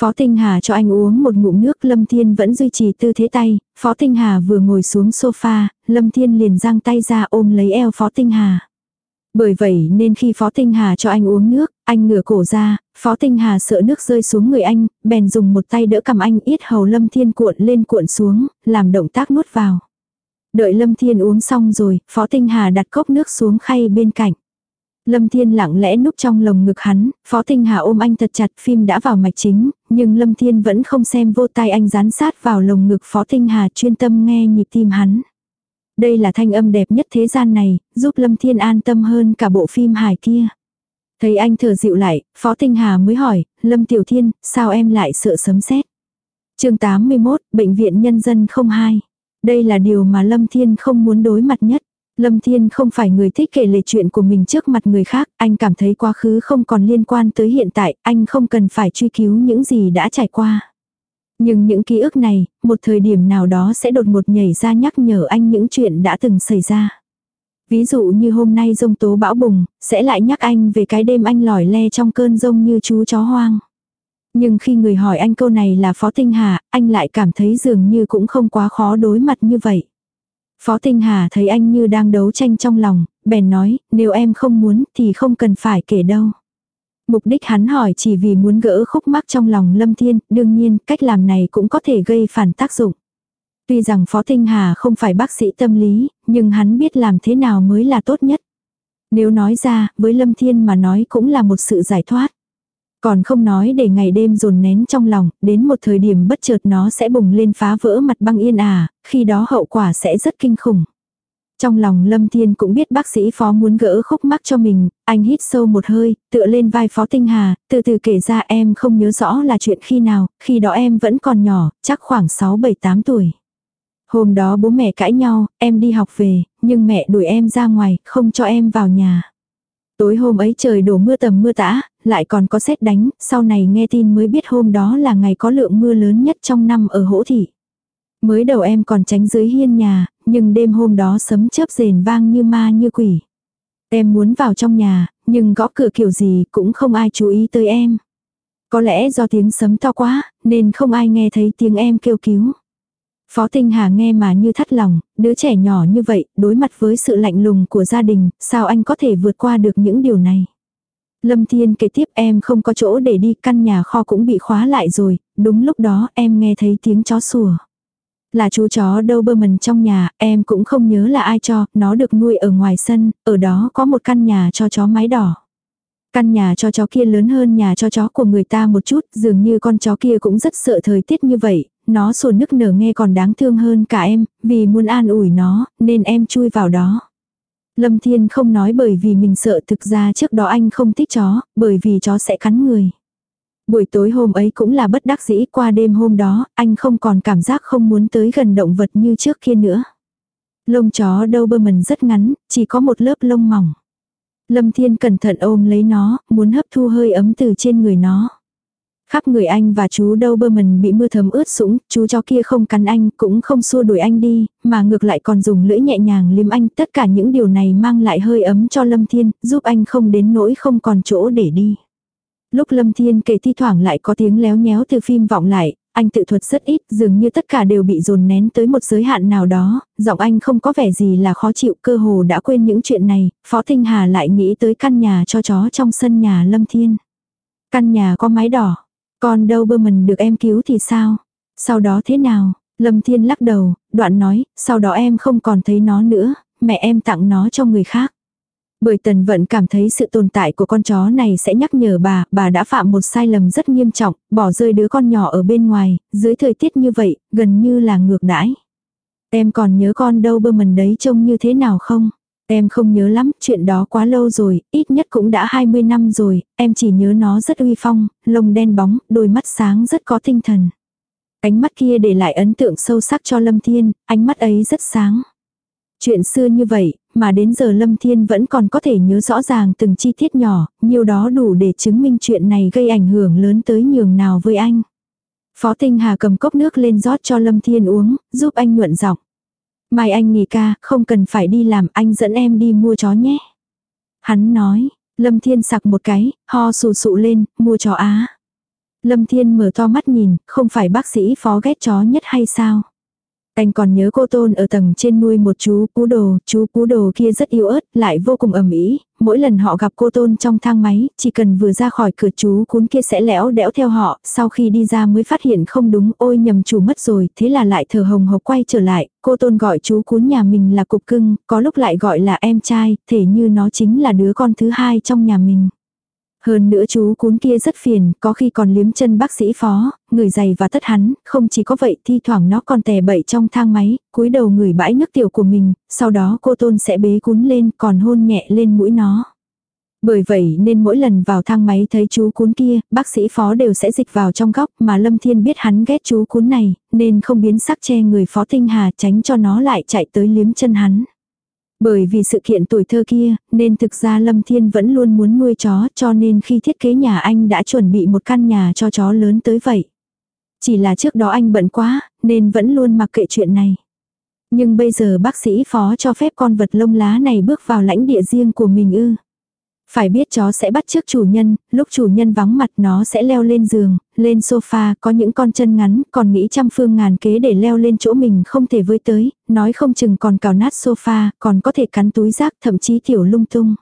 Phó Tinh Hà cho anh uống một ngụm nước, Lâm Thiên vẫn duy trì tư thế tay, Phó Tinh Hà vừa ngồi xuống sofa, Lâm Thiên liền giang tay ra ôm lấy eo Phó Tinh Hà. Bởi vậy nên khi Phó Tinh Hà cho anh uống nước, anh ngửa cổ ra, Phó Tinh Hà sợ nước rơi xuống người anh, bèn dùng một tay đỡ cầm anh ít hầu Lâm Thiên cuộn lên cuộn xuống, làm động tác nuốt vào. Đợi Lâm Thiên uống xong rồi, Phó Tinh Hà đặt cốc nước xuống khay bên cạnh. Lâm Thiên lặng lẽ núp trong lồng ngực hắn, Phó Tinh Hà ôm anh thật chặt, phim đã vào mạch chính, nhưng Lâm Thiên vẫn không xem vô tay anh dán sát vào lồng ngực Phó Tinh Hà chuyên tâm nghe nhịp tim hắn. Đây là thanh âm đẹp nhất thế gian này, giúp Lâm Thiên an tâm hơn cả bộ phim hài kia. Thấy anh thở dịu lại, Phó Tinh Hà mới hỏi, Lâm Tiểu Thiên, sao em lại sợ sấm sét? chương 81, Bệnh viện Nhân dân 02. Đây là điều mà Lâm Thiên không muốn đối mặt nhất. Lâm Thiên không phải người thích kể lệ chuyện của mình trước mặt người khác, anh cảm thấy quá khứ không còn liên quan tới hiện tại, anh không cần phải truy cứu những gì đã trải qua. Nhưng những ký ức này, một thời điểm nào đó sẽ đột ngột nhảy ra nhắc nhở anh những chuyện đã từng xảy ra. Ví dụ như hôm nay rông tố bão bùng, sẽ lại nhắc anh về cái đêm anh lỏi le trong cơn rông như chú chó hoang. Nhưng khi người hỏi anh câu này là Phó Tinh Hà, anh lại cảm thấy dường như cũng không quá khó đối mặt như vậy. Phó Tinh Hà thấy anh như đang đấu tranh trong lòng, bèn nói, nếu em không muốn thì không cần phải kể đâu. Mục đích hắn hỏi chỉ vì muốn gỡ khúc mắc trong lòng Lâm Thiên, đương nhiên cách làm này cũng có thể gây phản tác dụng. Tuy rằng Phó Tinh Hà không phải bác sĩ tâm lý, nhưng hắn biết làm thế nào mới là tốt nhất. Nếu nói ra, với Lâm Thiên mà nói cũng là một sự giải thoát. Còn không nói để ngày đêm dồn nén trong lòng, đến một thời điểm bất chợt nó sẽ bùng lên phá vỡ mặt băng yên à, khi đó hậu quả sẽ rất kinh khủng. Trong lòng Lâm Thiên cũng biết bác sĩ phó muốn gỡ khúc mắc cho mình, anh hít sâu một hơi, tựa lên vai phó tinh hà, từ từ kể ra em không nhớ rõ là chuyện khi nào, khi đó em vẫn còn nhỏ, chắc khoảng 6-7-8 tuổi. Hôm đó bố mẹ cãi nhau, em đi học về, nhưng mẹ đuổi em ra ngoài, không cho em vào nhà. Tối hôm ấy trời đổ mưa tầm mưa tã, lại còn có xét đánh, sau này nghe tin mới biết hôm đó là ngày có lượng mưa lớn nhất trong năm ở hỗ thị. Mới đầu em còn tránh dưới hiên nhà, nhưng đêm hôm đó sấm chớp rền vang như ma như quỷ. Em muốn vào trong nhà, nhưng gõ cửa kiểu gì cũng không ai chú ý tới em. Có lẽ do tiếng sấm to quá, nên không ai nghe thấy tiếng em kêu cứu. Phó Tinh Hà nghe mà như thắt lòng, đứa trẻ nhỏ như vậy, đối mặt với sự lạnh lùng của gia đình, sao anh có thể vượt qua được những điều này. Lâm Thiên kể tiếp em không có chỗ để đi, căn nhà kho cũng bị khóa lại rồi, đúng lúc đó em nghe thấy tiếng chó sủa. Là chú chó Doberman trong nhà, em cũng không nhớ là ai cho, nó được nuôi ở ngoài sân, ở đó có một căn nhà cho chó mái đỏ. Căn nhà cho chó kia lớn hơn nhà cho chó của người ta một chút, dường như con chó kia cũng rất sợ thời tiết như vậy, nó sồn nức nở nghe còn đáng thương hơn cả em, vì muốn an ủi nó, nên em chui vào đó. Lâm Thiên không nói bởi vì mình sợ thực ra trước đó anh không thích chó, bởi vì chó sẽ cắn người. Buổi tối hôm ấy cũng là bất đắc dĩ qua đêm hôm đó, anh không còn cảm giác không muốn tới gần động vật như trước kia nữa. Lông chó Doberman rất ngắn, chỉ có một lớp lông mỏng. Lâm Thiên cẩn thận ôm lấy nó, muốn hấp thu hơi ấm từ trên người nó. Khắp người anh và chú Doberman bị mưa thấm ướt sũng, chú chó kia không cắn anh, cũng không xua đuổi anh đi, mà ngược lại còn dùng lưỡi nhẹ nhàng liếm anh. Tất cả những điều này mang lại hơi ấm cho Lâm Thiên, giúp anh không đến nỗi không còn chỗ để đi. Lúc Lâm Thiên kể thi thoảng lại có tiếng léo nhéo từ phim vọng lại, anh tự thuật rất ít, dường như tất cả đều bị dồn nén tới một giới hạn nào đó, giọng anh không có vẻ gì là khó chịu, cơ hồ đã quên những chuyện này, Phó Thinh Hà lại nghĩ tới căn nhà cho chó trong sân nhà Lâm Thiên. Căn nhà có mái đỏ, còn đâu bơ mình được em cứu thì sao? Sau đó thế nào? Lâm Thiên lắc đầu, đoạn nói, sau đó em không còn thấy nó nữa, mẹ em tặng nó cho người khác. Bởi tần vận cảm thấy sự tồn tại của con chó này sẽ nhắc nhở bà, bà đã phạm một sai lầm rất nghiêm trọng, bỏ rơi đứa con nhỏ ở bên ngoài, dưới thời tiết như vậy, gần như là ngược đãi. Em còn nhớ con đâu bơ mần đấy trông như thế nào không? Em không nhớ lắm, chuyện đó quá lâu rồi, ít nhất cũng đã 20 năm rồi, em chỉ nhớ nó rất uy phong, lông đen bóng, đôi mắt sáng rất có tinh thần. Ánh mắt kia để lại ấn tượng sâu sắc cho Lâm Thiên, ánh mắt ấy rất sáng. Chuyện xưa như vậy, mà đến giờ Lâm Thiên vẫn còn có thể nhớ rõ ràng từng chi tiết nhỏ, nhiều đó đủ để chứng minh chuyện này gây ảnh hưởng lớn tới nhường nào với anh. Phó Tinh Hà cầm cốc nước lên rót cho Lâm Thiên uống, giúp anh nhuận giọng. Mai anh nghỉ ca, không cần phải đi làm, anh dẫn em đi mua chó nhé. Hắn nói, Lâm Thiên sặc một cái, ho sù sụ lên, mua chó á. Lâm Thiên mở to mắt nhìn, không phải bác sĩ phó ghét chó nhất hay sao? Anh còn nhớ cô Tôn ở tầng trên nuôi một chú cú đồ, chú cú đồ kia rất yếu ớt, lại vô cùng ầm ĩ. mỗi lần họ gặp cô Tôn trong thang máy, chỉ cần vừa ra khỏi cửa chú cún kia sẽ lẽo đẽo theo họ, sau khi đi ra mới phát hiện không đúng, ôi nhầm chủ mất rồi, thế là lại thở hồng hộc quay trở lại, cô Tôn gọi chú cún nhà mình là cục cưng, có lúc lại gọi là em trai, thể như nó chính là đứa con thứ hai trong nhà mình. Hơn nữa chú cún kia rất phiền, có khi còn liếm chân bác sĩ phó, người dày và tất hắn, không chỉ có vậy thi thoảng nó còn tè bậy trong thang máy, cúi đầu người bãi nước tiểu của mình, sau đó cô tôn sẽ bế cún lên còn hôn nhẹ lên mũi nó. Bởi vậy nên mỗi lần vào thang máy thấy chú cún kia, bác sĩ phó đều sẽ dịch vào trong góc mà Lâm Thiên biết hắn ghét chú cún này, nên không biến sắc che người phó tinh hà tránh cho nó lại chạy tới liếm chân hắn. Bởi vì sự kiện tuổi thơ kia, nên thực ra Lâm Thiên vẫn luôn muốn nuôi chó cho nên khi thiết kế nhà anh đã chuẩn bị một căn nhà cho chó lớn tới vậy. Chỉ là trước đó anh bận quá, nên vẫn luôn mặc kệ chuyện này. Nhưng bây giờ bác sĩ phó cho phép con vật lông lá này bước vào lãnh địa riêng của mình ư. Phải biết chó sẽ bắt trước chủ nhân, lúc chủ nhân vắng mặt nó sẽ leo lên giường, lên sofa, có những con chân ngắn, còn nghĩ trăm phương ngàn kế để leo lên chỗ mình không thể với tới, nói không chừng còn cào nát sofa, còn có thể cắn túi rác, thậm chí tiểu lung tung.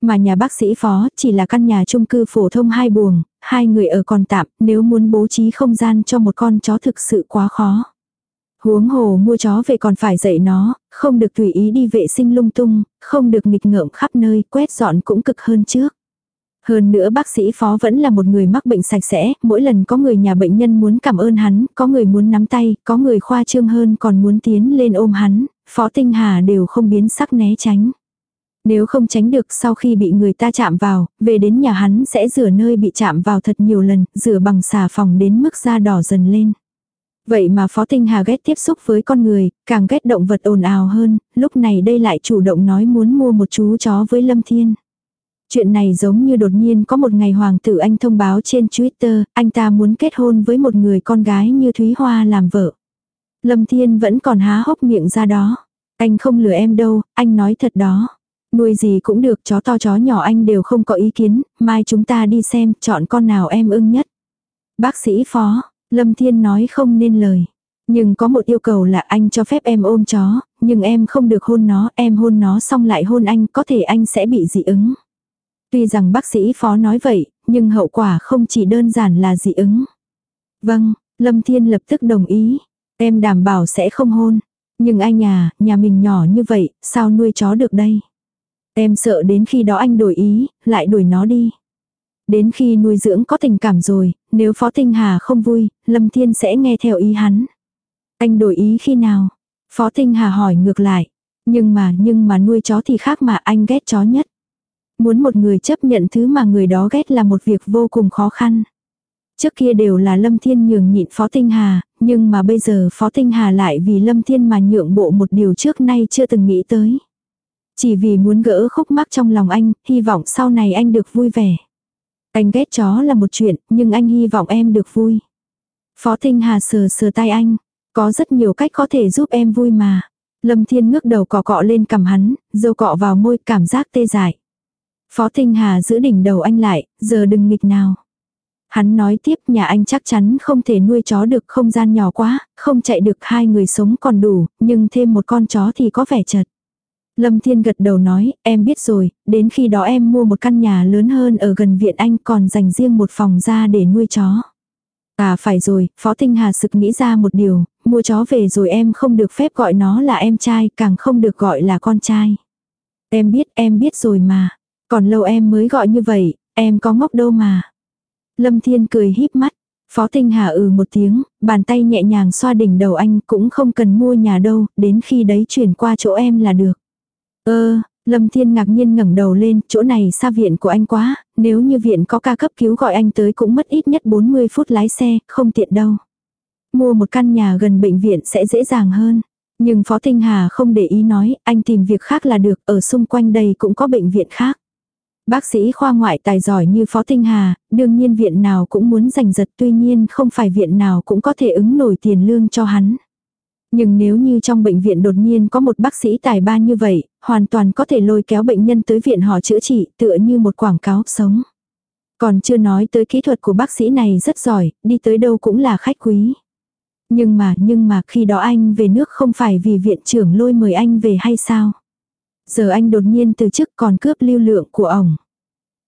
Mà nhà bác sĩ phó chỉ là căn nhà chung cư phổ thông hai buồng, hai người ở còn tạm, nếu muốn bố trí không gian cho một con chó thực sự quá khó. Huống hồ mua chó về còn phải dạy nó, không được tùy ý đi vệ sinh lung tung, không được nghịch ngợm khắp nơi, quét dọn cũng cực hơn trước. Hơn nữa bác sĩ phó vẫn là một người mắc bệnh sạch sẽ, mỗi lần có người nhà bệnh nhân muốn cảm ơn hắn, có người muốn nắm tay, có người khoa trương hơn còn muốn tiến lên ôm hắn, phó tinh hà đều không biến sắc né tránh. Nếu không tránh được sau khi bị người ta chạm vào, về đến nhà hắn sẽ rửa nơi bị chạm vào thật nhiều lần, rửa bằng xà phòng đến mức da đỏ dần lên. Vậy mà Phó Tinh Hà ghét tiếp xúc với con người, càng ghét động vật ồn ào hơn, lúc này đây lại chủ động nói muốn mua một chú chó với Lâm Thiên. Chuyện này giống như đột nhiên có một ngày hoàng tử anh thông báo trên Twitter, anh ta muốn kết hôn với một người con gái như Thúy Hoa làm vợ. Lâm Thiên vẫn còn há hốc miệng ra đó. Anh không lừa em đâu, anh nói thật đó. Nuôi gì cũng được, chó to chó nhỏ anh đều không có ý kiến, mai chúng ta đi xem, chọn con nào em ưng nhất. Bác sĩ phó, Lâm Thiên nói không nên lời. Nhưng có một yêu cầu là anh cho phép em ôm chó, nhưng em không được hôn nó, em hôn nó xong lại hôn anh, có thể anh sẽ bị dị ứng. Tuy rằng bác sĩ phó nói vậy, nhưng hậu quả không chỉ đơn giản là dị ứng. Vâng, Lâm Thiên lập tức đồng ý. Em đảm bảo sẽ không hôn. Nhưng anh à, nhà mình nhỏ như vậy, sao nuôi chó được đây? Em sợ đến khi đó anh đổi ý, lại đuổi nó đi. Đến khi nuôi dưỡng có tình cảm rồi, nếu Phó Tinh Hà không vui, Lâm Thiên sẽ nghe theo ý hắn. Anh đổi ý khi nào? Phó Tinh Hà hỏi ngược lại. Nhưng mà, nhưng mà nuôi chó thì khác mà anh ghét chó nhất. Muốn một người chấp nhận thứ mà người đó ghét là một việc vô cùng khó khăn. Trước kia đều là Lâm Thiên nhường nhịn Phó Tinh Hà, nhưng mà bây giờ Phó Tinh Hà lại vì Lâm Thiên mà nhượng bộ một điều trước nay chưa từng nghĩ tới. Chỉ vì muốn gỡ khúc mắc trong lòng anh, hy vọng sau này anh được vui vẻ. Anh ghét chó là một chuyện, nhưng anh hy vọng em được vui. Phó Tinh Hà sờ sờ tay anh. Có rất nhiều cách có thể giúp em vui mà. Lâm Thiên ngước đầu cọ cọ lên cầm hắn, dâu cọ vào môi cảm giác tê dại. Phó Tinh Hà giữ đỉnh đầu anh lại, giờ đừng nghịch nào. Hắn nói tiếp nhà anh chắc chắn không thể nuôi chó được không gian nhỏ quá, không chạy được hai người sống còn đủ, nhưng thêm một con chó thì có vẻ chật. Lâm Thiên gật đầu nói, em biết rồi, đến khi đó em mua một căn nhà lớn hơn ở gần viện anh còn dành riêng một phòng ra để nuôi chó. À phải rồi, Phó Tinh Hà sực nghĩ ra một điều, mua chó về rồi em không được phép gọi nó là em trai, càng không được gọi là con trai. Em biết, em biết rồi mà. Còn lâu em mới gọi như vậy, em có ngốc đâu mà. Lâm Thiên cười híp mắt. Phó Tinh Hà ừ một tiếng, bàn tay nhẹ nhàng xoa đỉnh đầu anh cũng không cần mua nhà đâu, đến khi đấy chuyển qua chỗ em là được. Ơ, Lâm Thiên ngạc nhiên ngẩng đầu lên, chỗ này xa viện của anh quá, nếu như viện có ca cấp cứu gọi anh tới cũng mất ít nhất 40 phút lái xe, không tiện đâu. Mua một căn nhà gần bệnh viện sẽ dễ dàng hơn. Nhưng Phó Tinh Hà không để ý nói, anh tìm việc khác là được, ở xung quanh đây cũng có bệnh viện khác. Bác sĩ khoa ngoại tài giỏi như Phó Tinh Hà, đương nhiên viện nào cũng muốn giành giật tuy nhiên không phải viện nào cũng có thể ứng nổi tiền lương cho hắn. Nhưng nếu như trong bệnh viện đột nhiên có một bác sĩ tài ba như vậy, hoàn toàn có thể lôi kéo bệnh nhân tới viện họ chữa trị tựa như một quảng cáo sống. Còn chưa nói tới kỹ thuật của bác sĩ này rất giỏi, đi tới đâu cũng là khách quý. Nhưng mà, nhưng mà khi đó anh về nước không phải vì viện trưởng lôi mời anh về hay sao? Giờ anh đột nhiên từ chức còn cướp lưu lượng của ổng.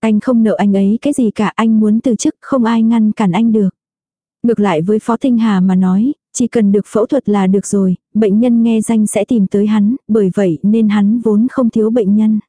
Anh không nợ anh ấy cái gì cả anh muốn từ chức không ai ngăn cản anh được. Ngược lại với Phó Tinh Hà mà nói, chỉ cần được phẫu thuật là được rồi, bệnh nhân nghe danh sẽ tìm tới hắn, bởi vậy nên hắn vốn không thiếu bệnh nhân.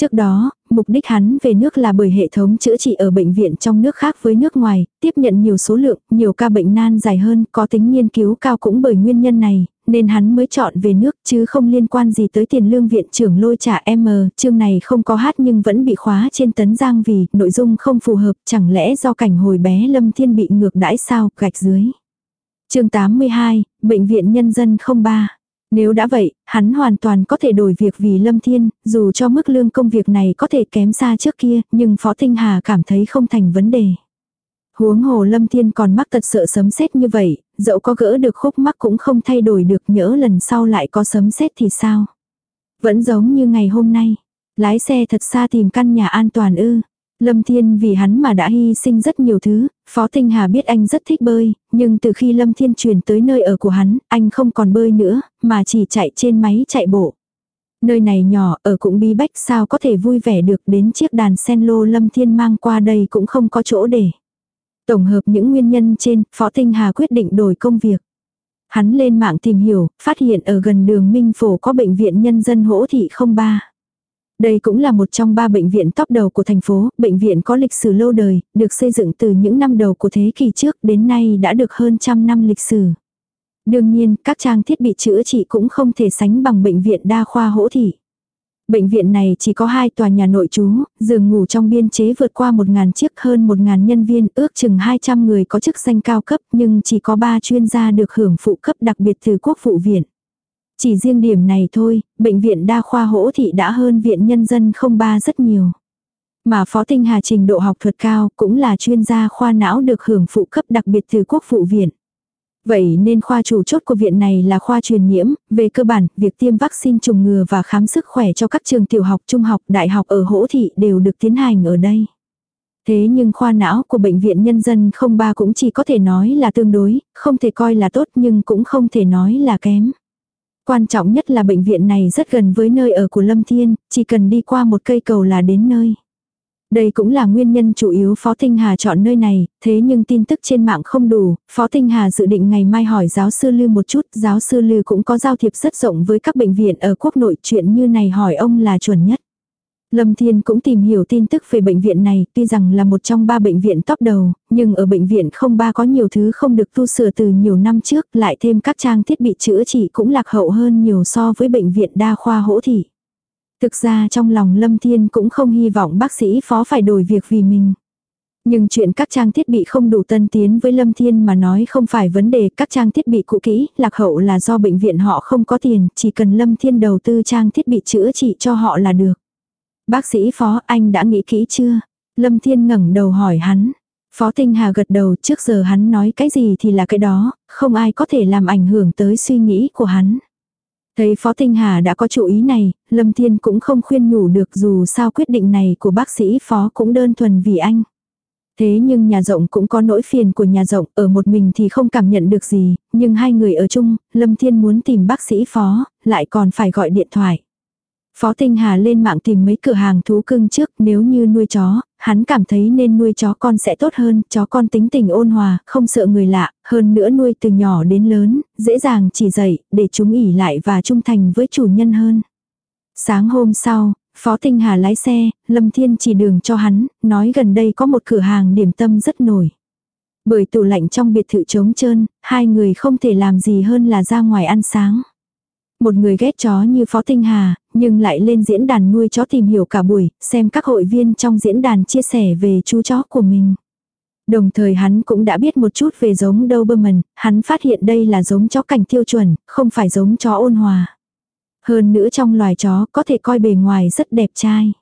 Trước đó, mục đích hắn về nước là bởi hệ thống chữa trị ở bệnh viện trong nước khác với nước ngoài, tiếp nhận nhiều số lượng, nhiều ca bệnh nan dài hơn, có tính nghiên cứu cao cũng bởi nguyên nhân này, nên hắn mới chọn về nước chứ không liên quan gì tới tiền lương viện trưởng lôi trả M, chương này không có hát nhưng vẫn bị khóa trên tấn giang vì nội dung không phù hợp, chẳng lẽ do cảnh hồi bé Lâm Thiên bị ngược đãi sao, gạch dưới chương 82, Bệnh viện Nhân dân 03 nếu đã vậy, hắn hoàn toàn có thể đổi việc vì Lâm Thiên, dù cho mức lương công việc này có thể kém xa trước kia, nhưng Phó Tinh Hà cảm thấy không thành vấn đề. Huống hồ Lâm Thiên còn mắc tật sợ sấm sét như vậy, dẫu có gỡ được khúc mắc cũng không thay đổi được nhỡ lần sau lại có sấm sét thì sao. Vẫn giống như ngày hôm nay, lái xe thật xa tìm căn nhà an toàn ư. Lâm Thiên vì hắn mà đã hy sinh rất nhiều thứ, Phó Tinh Hà biết anh rất thích bơi, nhưng từ khi Lâm Thiên chuyển tới nơi ở của hắn, anh không còn bơi nữa, mà chỉ chạy trên máy chạy bộ. Nơi này nhỏ, ở cũng bí bách sao có thể vui vẻ được đến chiếc đàn sen lô Lâm Thiên mang qua đây cũng không có chỗ để. Tổng hợp những nguyên nhân trên, Phó Tinh Hà quyết định đổi công việc. Hắn lên mạng tìm hiểu, phát hiện ở gần đường Minh Phổ có bệnh viện nhân dân hỗ thị không ba. Đây cũng là một trong ba bệnh viện top đầu của thành phố, bệnh viện có lịch sử lâu đời, được xây dựng từ những năm đầu của thế kỷ trước đến nay đã được hơn trăm năm lịch sử. Đương nhiên, các trang thiết bị chữa trị cũng không thể sánh bằng bệnh viện đa khoa hỗ thị. Bệnh viện này chỉ có hai tòa nhà nội trú, giường ngủ trong biên chế vượt qua 1.000 chiếc hơn 1.000 nhân viên, ước chừng 200 người có chức danh cao cấp nhưng chỉ có 3 chuyên gia được hưởng phụ cấp đặc biệt từ quốc vụ viện. Chỉ riêng điểm này thôi, bệnh viện đa khoa hỗ thị đã hơn viện nhân dân không ba rất nhiều. Mà Phó Tinh Hà trình độ học thuật cao cũng là chuyên gia khoa não được hưởng phụ cấp đặc biệt từ quốc vụ viện. Vậy nên khoa chủ chốt của viện này là khoa truyền nhiễm, về cơ bản, việc tiêm vaccine trùng ngừa và khám sức khỏe cho các trường tiểu học, trung học, đại học ở hỗ thị đều được tiến hành ở đây. Thế nhưng khoa não của bệnh viện nhân dân không ba cũng chỉ có thể nói là tương đối, không thể coi là tốt nhưng cũng không thể nói là kém. Quan trọng nhất là bệnh viện này rất gần với nơi ở của Lâm Thiên, chỉ cần đi qua một cây cầu là đến nơi. Đây cũng là nguyên nhân chủ yếu Phó Tinh Hà chọn nơi này, thế nhưng tin tức trên mạng không đủ, Phó Tinh Hà dự định ngày mai hỏi giáo sư Lư một chút, giáo sư Lư cũng có giao thiệp rất rộng với các bệnh viện ở quốc nội, chuyện như này hỏi ông là chuẩn nhất. Lâm Thiên cũng tìm hiểu tin tức về bệnh viện này, tuy rằng là một trong ba bệnh viện top đầu, nhưng ở bệnh viện không ba có nhiều thứ không được tu sửa từ nhiều năm trước, lại thêm các trang thiết bị chữa trị cũng lạc hậu hơn nhiều so với bệnh viện đa khoa hỗ thị. Thực ra trong lòng Lâm Thiên cũng không hy vọng bác sĩ phó phải đổi việc vì mình. Nhưng chuyện các trang thiết bị không đủ tân tiến với Lâm Thiên mà nói không phải vấn đề các trang thiết bị cũ kỹ, lạc hậu là do bệnh viện họ không có tiền, chỉ cần Lâm Thiên đầu tư trang thiết bị chữa trị cho họ là được. Bác sĩ phó anh đã nghĩ kỹ chưa? Lâm Thiên ngẩng đầu hỏi hắn. Phó Tinh Hà gật đầu trước giờ hắn nói cái gì thì là cái đó, không ai có thể làm ảnh hưởng tới suy nghĩ của hắn. Thấy Phó Tinh Hà đã có chủ ý này, Lâm Thiên cũng không khuyên nhủ được dù sao quyết định này của bác sĩ Phó cũng đơn thuần vì anh. Thế nhưng nhà rộng cũng có nỗi phiền của nhà rộng, ở một mình thì không cảm nhận được gì, nhưng hai người ở chung, Lâm Thiên muốn tìm bác sĩ Phó, lại còn phải gọi điện thoại. Phó Tinh Hà lên mạng tìm mấy cửa hàng thú cưng trước, nếu như nuôi chó, hắn cảm thấy nên nuôi chó con sẽ tốt hơn, chó con tính tình ôn hòa, không sợ người lạ, hơn nữa nuôi từ nhỏ đến lớn, dễ dàng chỉ dạy, để chúng ỉ lại và trung thành với chủ nhân hơn. Sáng hôm sau, Phó Tinh Hà lái xe, Lâm Thiên chỉ đường cho hắn, nói gần đây có một cửa hàng điểm tâm rất nổi. Bởi tủ lạnh trong biệt thự trống trơn, hai người không thể làm gì hơn là ra ngoài ăn sáng. Một người ghét chó như Phó Tinh Hà, nhưng lại lên diễn đàn nuôi chó tìm hiểu cả buổi, xem các hội viên trong diễn đàn chia sẻ về chú chó của mình. Đồng thời hắn cũng đã biết một chút về giống Doberman, hắn phát hiện đây là giống chó cảnh tiêu chuẩn, không phải giống chó ôn hòa. Hơn nữa trong loài chó có thể coi bề ngoài rất đẹp trai.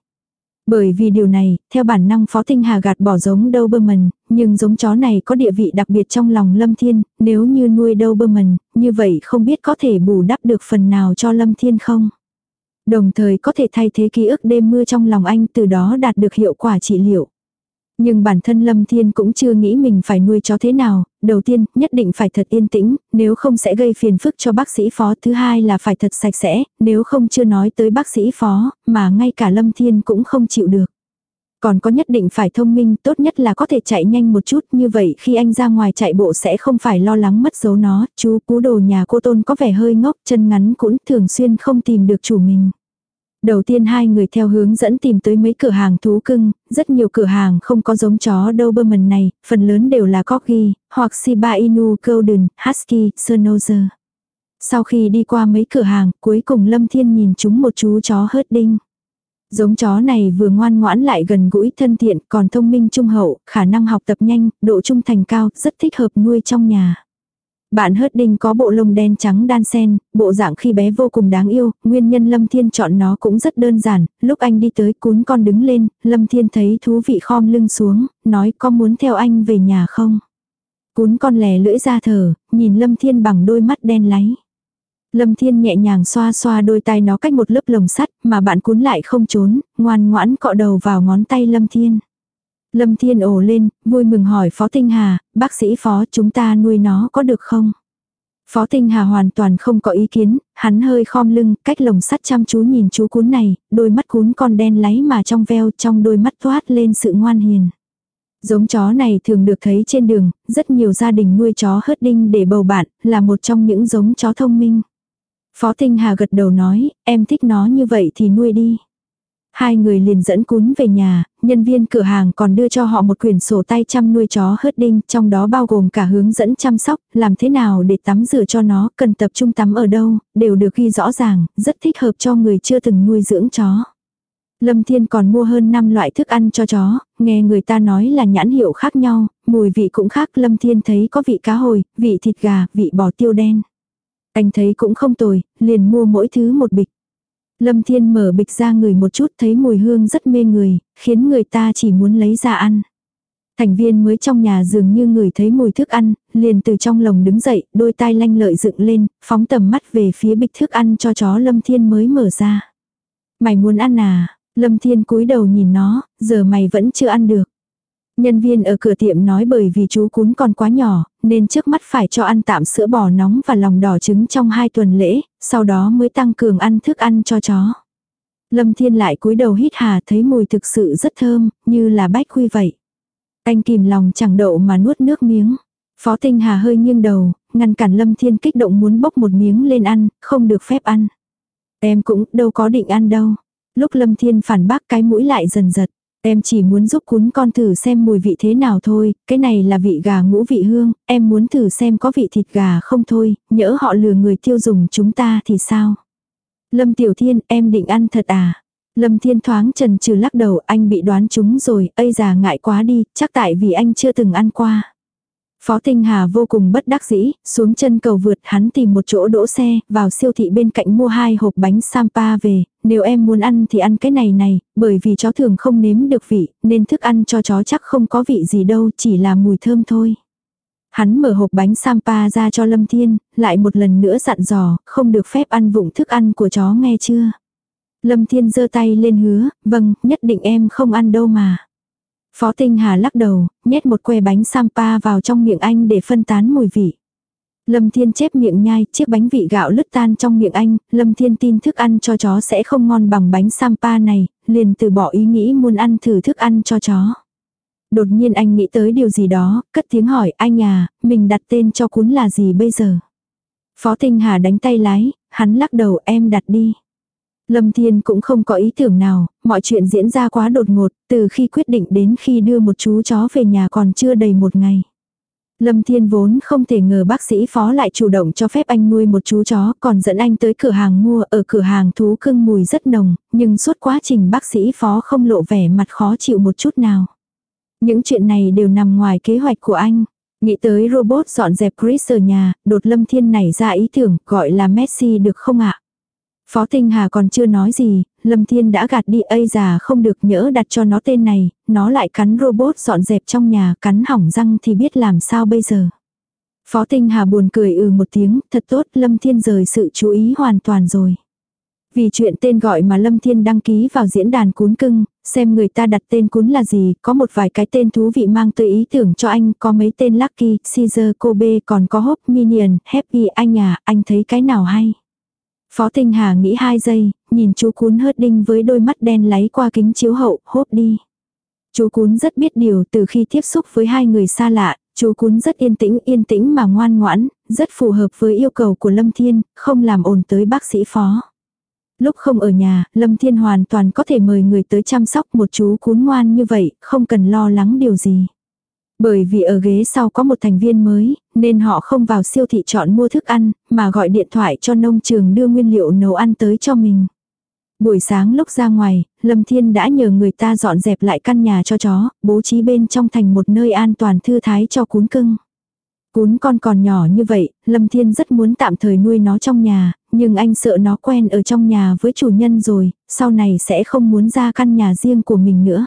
Bởi vì điều này, theo bản năng Phó Tinh Hà gạt bỏ giống Doberman, nhưng giống chó này có địa vị đặc biệt trong lòng Lâm Thiên, nếu như nuôi Doberman, như vậy không biết có thể bù đắp được phần nào cho Lâm Thiên không? Đồng thời có thể thay thế ký ức đêm mưa trong lòng anh từ đó đạt được hiệu quả trị liệu. Nhưng bản thân Lâm Thiên cũng chưa nghĩ mình phải nuôi chó thế nào, đầu tiên, nhất định phải thật yên tĩnh, nếu không sẽ gây phiền phức cho bác sĩ phó. Thứ hai là phải thật sạch sẽ, nếu không chưa nói tới bác sĩ phó, mà ngay cả Lâm Thiên cũng không chịu được. Còn có nhất định phải thông minh, tốt nhất là có thể chạy nhanh một chút, như vậy khi anh ra ngoài chạy bộ sẽ không phải lo lắng mất dấu nó. Chú cú đồ nhà cô Tôn có vẻ hơi ngốc, chân ngắn cũng thường xuyên không tìm được chủ mình. Đầu tiên hai người theo hướng dẫn tìm tới mấy cửa hàng thú cưng, rất nhiều cửa hàng không có giống chó Doberman này, phần lớn đều là Corgi, hoặc Shiba Inu Golden, Husky, Schnauzer. Sau khi đi qua mấy cửa hàng, cuối cùng Lâm Thiên nhìn chúng một chú chó hớt đinh. Giống chó này vừa ngoan ngoãn lại gần gũi thân thiện, còn thông minh trung hậu, khả năng học tập nhanh, độ trung thành cao, rất thích hợp nuôi trong nhà. Bạn hớt đinh có bộ lông đen trắng đan sen, bộ dạng khi bé vô cùng đáng yêu, nguyên nhân Lâm Thiên chọn nó cũng rất đơn giản, lúc anh đi tới cún con đứng lên, Lâm Thiên thấy thú vị khom lưng xuống, nói có muốn theo anh về nhà không? Cún con lè lưỡi ra thở, nhìn Lâm Thiên bằng đôi mắt đen láy. Lâm Thiên nhẹ nhàng xoa xoa đôi tay nó cách một lớp lồng sắt, mà bạn cún lại không trốn, ngoan ngoãn cọ đầu vào ngón tay Lâm Thiên. Lâm Thiên ồ lên, vui mừng hỏi Phó Tinh Hà, bác sĩ Phó chúng ta nuôi nó có được không? Phó Tinh Hà hoàn toàn không có ý kiến, hắn hơi khom lưng, cách lồng sắt chăm chú nhìn chú cún này, đôi mắt cún con đen láy mà trong veo trong đôi mắt toát lên sự ngoan hiền. Giống chó này thường được thấy trên đường, rất nhiều gia đình nuôi chó hớt đinh để bầu bạn, là một trong những giống chó thông minh. Phó Tinh Hà gật đầu nói, em thích nó như vậy thì nuôi đi. Hai người liền dẫn cún về nhà, nhân viên cửa hàng còn đưa cho họ một quyển sổ tay chăm nuôi chó hớt đinh, trong đó bao gồm cả hướng dẫn chăm sóc, làm thế nào để tắm rửa cho nó, cần tập trung tắm ở đâu, đều được ghi rõ ràng, rất thích hợp cho người chưa từng nuôi dưỡng chó. Lâm Thiên còn mua hơn 5 loại thức ăn cho chó, nghe người ta nói là nhãn hiệu khác nhau, mùi vị cũng khác. Lâm Thiên thấy có vị cá hồi, vị thịt gà, vị bò tiêu đen. Anh thấy cũng không tồi, liền mua mỗi thứ một bịch. Lâm Thiên mở bịch ra người một chút thấy mùi hương rất mê người, khiến người ta chỉ muốn lấy ra ăn. Thành viên mới trong nhà dường như người thấy mùi thức ăn, liền từ trong lồng đứng dậy, đôi tai lanh lợi dựng lên, phóng tầm mắt về phía bịch thức ăn cho chó Lâm Thiên mới mở ra. Mày muốn ăn à? Lâm Thiên cúi đầu nhìn nó, giờ mày vẫn chưa ăn được. Nhân viên ở cửa tiệm nói bởi vì chú cún còn quá nhỏ, nên trước mắt phải cho ăn tạm sữa bò nóng và lòng đỏ trứng trong hai tuần lễ, sau đó mới tăng cường ăn thức ăn cho chó. Lâm Thiên lại cúi đầu hít hà thấy mùi thực sự rất thơm, như là bách quy vậy. Anh kìm lòng chẳng đậu mà nuốt nước miếng. Phó Tinh Hà hơi nghiêng đầu, ngăn cản Lâm Thiên kích động muốn bốc một miếng lên ăn, không được phép ăn. Em cũng đâu có định ăn đâu. Lúc Lâm Thiên phản bác cái mũi lại dần giật. Em chỉ muốn giúp cún con thử xem mùi vị thế nào thôi, cái này là vị gà ngũ vị hương, em muốn thử xem có vị thịt gà không thôi, nhỡ họ lừa người tiêu dùng chúng ta thì sao? Lâm Tiểu Thiên, em định ăn thật à? Lâm Thiên thoáng trần trừ lắc đầu, anh bị đoán chúng rồi, ây già ngại quá đi, chắc tại vì anh chưa từng ăn qua. Phó Tinh Hà vô cùng bất đắc dĩ, xuống chân cầu vượt hắn tìm một chỗ đỗ xe, vào siêu thị bên cạnh mua hai hộp bánh Sampa về, nếu em muốn ăn thì ăn cái này này, bởi vì chó thường không nếm được vị, nên thức ăn cho chó chắc không có vị gì đâu, chỉ là mùi thơm thôi. Hắn mở hộp bánh Sampa ra cho Lâm Thiên, lại một lần nữa dặn dò, không được phép ăn vụng thức ăn của chó nghe chưa. Lâm Thiên giơ tay lên hứa, vâng, nhất định em không ăn đâu mà. Phó Tinh Hà lắc đầu, nhét một que bánh Sampa vào trong miệng anh để phân tán mùi vị. Lâm Thiên chép miệng nhai, chiếc bánh vị gạo lứt tan trong miệng anh, Lâm Thiên tin thức ăn cho chó sẽ không ngon bằng bánh Sampa này, liền từ bỏ ý nghĩ muốn ăn thử thức ăn cho chó. Đột nhiên anh nghĩ tới điều gì đó, cất tiếng hỏi anh à, mình đặt tên cho cún là gì bây giờ? Phó Tinh Hà đánh tay lái, hắn lắc đầu em đặt đi. Lâm Thiên cũng không có ý tưởng nào, mọi chuyện diễn ra quá đột ngột, từ khi quyết định đến khi đưa một chú chó về nhà còn chưa đầy một ngày. Lâm Thiên vốn không thể ngờ bác sĩ phó lại chủ động cho phép anh nuôi một chú chó, còn dẫn anh tới cửa hàng mua ở cửa hàng thú cưng mùi rất nồng, nhưng suốt quá trình bác sĩ phó không lộ vẻ mặt khó chịu một chút nào. Những chuyện này đều nằm ngoài kế hoạch của anh. Nghĩ tới robot dọn dẹp Chris ở nhà, đột Lâm Thiên nảy ra ý tưởng gọi là Messi được không ạ? Phó Tinh Hà còn chưa nói gì, Lâm Thiên đã gạt đi ây già không được nhỡ đặt cho nó tên này, nó lại cắn robot dọn dẹp trong nhà, cắn hỏng răng thì biết làm sao bây giờ. Phó Tinh Hà buồn cười ừ một tiếng, thật tốt, Lâm Thiên rời sự chú ý hoàn toàn rồi. Vì chuyện tên gọi mà Lâm Thiên đăng ký vào diễn đàn cún cưng, xem người ta đặt tên cún là gì, có một vài cái tên thú vị mang tới ý tưởng cho anh, có mấy tên Lucky, Caesar, Kobe, còn có Hope, Minion, Happy, anh à, anh thấy cái nào hay. Phó Tinh Hà nghĩ hai giây, nhìn chú cún hớt đinh với đôi mắt đen láy qua kính chiếu hậu, hốt đi. Chú cún rất biết điều từ khi tiếp xúc với hai người xa lạ, chú cún rất yên tĩnh yên tĩnh mà ngoan ngoãn, rất phù hợp với yêu cầu của Lâm Thiên, không làm ồn tới bác sĩ phó. Lúc không ở nhà, Lâm Thiên hoàn toàn có thể mời người tới chăm sóc một chú cún ngoan như vậy, không cần lo lắng điều gì. Bởi vì ở ghế sau có một thành viên mới, nên họ không vào siêu thị chọn mua thức ăn, mà gọi điện thoại cho nông trường đưa nguyên liệu nấu ăn tới cho mình. Buổi sáng lúc ra ngoài, Lâm Thiên đã nhờ người ta dọn dẹp lại căn nhà cho chó, bố trí bên trong thành một nơi an toàn thư thái cho cún cưng. Cún con còn nhỏ như vậy, Lâm Thiên rất muốn tạm thời nuôi nó trong nhà, nhưng anh sợ nó quen ở trong nhà với chủ nhân rồi, sau này sẽ không muốn ra căn nhà riêng của mình nữa.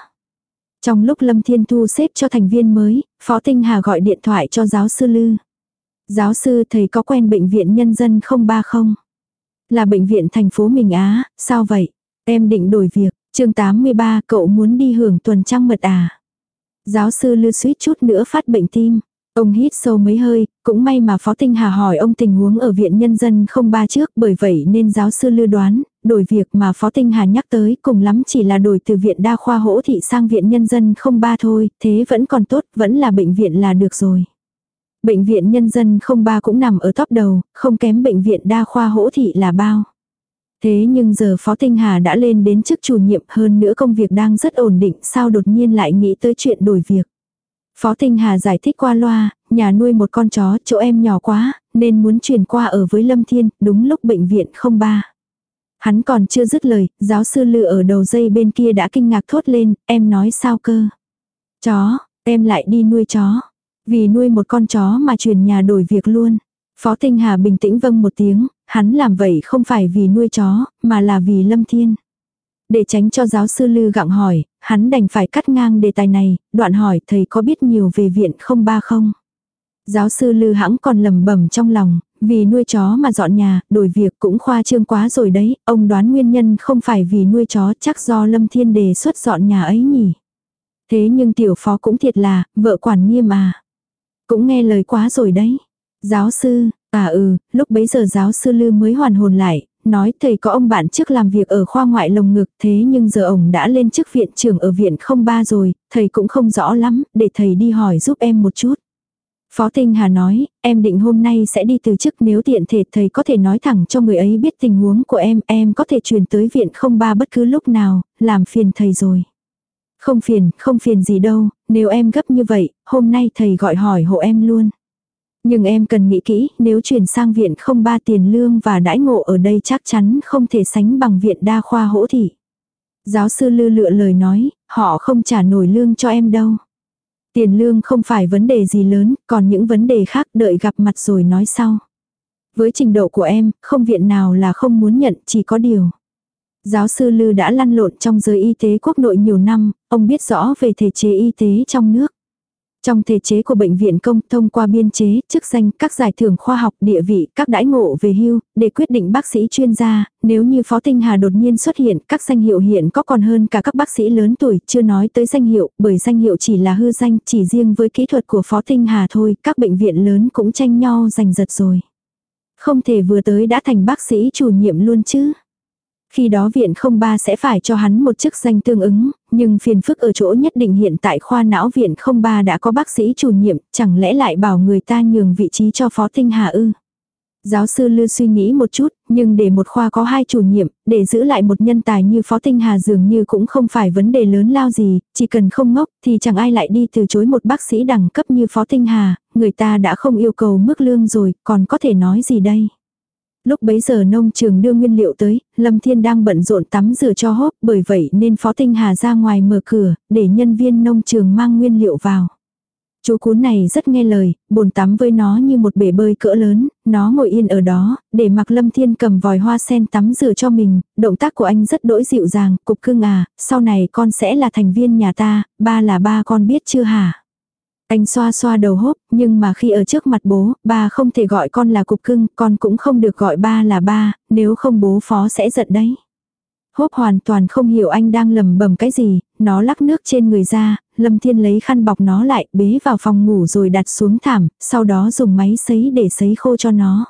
Trong lúc Lâm Thiên thu xếp cho thành viên mới, Phó Tinh Hà gọi điện thoại cho giáo sư Lư. Giáo sư thầy có quen bệnh viện nhân dân 030? Là bệnh viện thành phố Mình Á, sao vậy? Em định đổi việc, chương 83 cậu muốn đi hưởng tuần trăng mật à? Giáo sư Lư suýt chút nữa phát bệnh tim. Ông hít sâu mấy hơi, cũng may mà Phó Tinh Hà hỏi ông tình huống ở viện nhân dân không ba trước bởi vậy nên giáo sư lưu đoán, đổi việc mà Phó Tinh Hà nhắc tới cùng lắm chỉ là đổi từ viện đa khoa hỗ thị sang viện nhân dân không ba thôi, thế vẫn còn tốt, vẫn là bệnh viện là được rồi. Bệnh viện nhân dân không ba cũng nằm ở top đầu, không kém bệnh viện đa khoa hỗ thị là bao. Thế nhưng giờ Phó Tinh Hà đã lên đến chức chủ nhiệm hơn nữa công việc đang rất ổn định sao đột nhiên lại nghĩ tới chuyện đổi việc. Phó Tinh Hà giải thích qua loa, nhà nuôi một con chó, chỗ em nhỏ quá, nên muốn chuyển qua ở với Lâm Thiên, đúng lúc bệnh viện không ba. Hắn còn chưa dứt lời, giáo sư lựa ở đầu dây bên kia đã kinh ngạc thốt lên, em nói sao cơ. Chó, em lại đi nuôi chó. Vì nuôi một con chó mà chuyển nhà đổi việc luôn. Phó Tinh Hà bình tĩnh vâng một tiếng, hắn làm vậy không phải vì nuôi chó, mà là vì Lâm Thiên. Để tránh cho giáo sư Lư gặng hỏi, hắn đành phải cắt ngang đề tài này, đoạn hỏi thầy có biết nhiều về viện không ba không? Giáo sư Lư hãng còn lầm bẩm trong lòng, vì nuôi chó mà dọn nhà, đổi việc cũng khoa trương quá rồi đấy, ông đoán nguyên nhân không phải vì nuôi chó chắc do Lâm Thiên đề xuất dọn nhà ấy nhỉ. Thế nhưng tiểu phó cũng thiệt là, vợ quản nghiêm à. Cũng nghe lời quá rồi đấy. Giáo sư, à ừ, lúc bấy giờ giáo sư Lư mới hoàn hồn lại, nói thầy có ông bạn trước làm việc ở khoa ngoại lồng ngực thế nhưng giờ ông đã lên chức viện trưởng ở viện không ba rồi, thầy cũng không rõ lắm, để thầy đi hỏi giúp em một chút. Phó Tinh Hà nói, em định hôm nay sẽ đi từ chức nếu tiện thể thầy có thể nói thẳng cho người ấy biết tình huống của em, em có thể truyền tới viện không ba bất cứ lúc nào, làm phiền thầy rồi. Không phiền, không phiền gì đâu, nếu em gấp như vậy, hôm nay thầy gọi hỏi hộ em luôn. Nhưng em cần nghĩ kỹ, nếu chuyển sang viện không ba tiền lương và đãi ngộ ở đây chắc chắn không thể sánh bằng viện đa khoa hỗ thị. Giáo sư lư lựa lời nói, họ không trả nổi lương cho em đâu. Tiền lương không phải vấn đề gì lớn, còn những vấn đề khác đợi gặp mặt rồi nói sau. Với trình độ của em, không viện nào là không muốn nhận, chỉ có điều. Giáo sư Lư đã lăn lộn trong giới y tế quốc nội nhiều năm, ông biết rõ về thể chế y tế trong nước. Trong thể chế của bệnh viện công thông qua biên chế, chức danh, các giải thưởng khoa học, địa vị, các đãi ngộ về hưu, để quyết định bác sĩ chuyên gia, nếu như Phó Tinh Hà đột nhiên xuất hiện, các danh hiệu hiện có còn hơn cả các bác sĩ lớn tuổi, chưa nói tới danh hiệu, bởi danh hiệu chỉ là hư danh, chỉ riêng với kỹ thuật của Phó Tinh Hà thôi, các bệnh viện lớn cũng tranh nhau giành giật rồi. Không thể vừa tới đã thành bác sĩ chủ nhiệm luôn chứ. Khi đó viện không ba sẽ phải cho hắn một chức danh tương ứng, nhưng phiền phức ở chỗ nhất định hiện tại khoa não viện không ba đã có bác sĩ chủ nhiệm, chẳng lẽ lại bảo người ta nhường vị trí cho phó tinh hà ư. Giáo sư Lư suy nghĩ một chút, nhưng để một khoa có hai chủ nhiệm, để giữ lại một nhân tài như Phó Tinh Hà dường như cũng không phải vấn đề lớn lao gì, chỉ cần không ngốc thì chẳng ai lại đi từ chối một bác sĩ đẳng cấp như Phó Tinh Hà, người ta đã không yêu cầu mức lương rồi, còn có thể nói gì đây. Lúc bấy giờ nông trường đưa nguyên liệu tới, Lâm Thiên đang bận rộn tắm rửa cho hốt, bởi vậy nên Phó Tinh Hà ra ngoài mở cửa, để nhân viên nông trường mang nguyên liệu vào. Chú cún này rất nghe lời, bồn tắm với nó như một bể bơi cỡ lớn, nó ngồi yên ở đó, để mặc Lâm Thiên cầm vòi hoa sen tắm rửa cho mình, động tác của anh rất đỗi dịu dàng, cục cưng à, sau này con sẽ là thành viên nhà ta, ba là ba con biết chưa hả? Anh xoa xoa đầu hốp, nhưng mà khi ở trước mặt bố, ba không thể gọi con là cục cưng, con cũng không được gọi ba là ba, nếu không bố phó sẽ giận đấy. Hốp hoàn toàn không hiểu anh đang lầm bầm cái gì, nó lắc nước trên người ra, Lâm Thiên lấy khăn bọc nó lại, bế vào phòng ngủ rồi đặt xuống thảm, sau đó dùng máy sấy để sấy khô cho nó.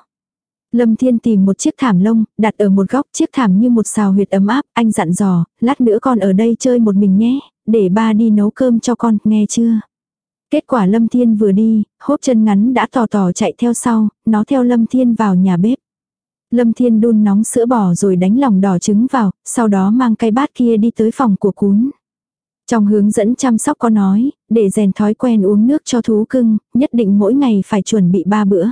Lâm Thiên tìm một chiếc thảm lông, đặt ở một góc chiếc thảm như một xào huyệt ấm áp, anh dặn dò, lát nữa con ở đây chơi một mình nhé, để ba đi nấu cơm cho con, nghe chưa? Kết quả Lâm Thiên vừa đi, hốp chân ngắn đã tò tò chạy theo sau, nó theo Lâm Thiên vào nhà bếp. Lâm Thiên đun nóng sữa bò rồi đánh lòng đỏ trứng vào, sau đó mang cái bát kia đi tới phòng của cún. Trong hướng dẫn chăm sóc có nói, để rèn thói quen uống nước cho thú cưng, nhất định mỗi ngày phải chuẩn bị ba bữa.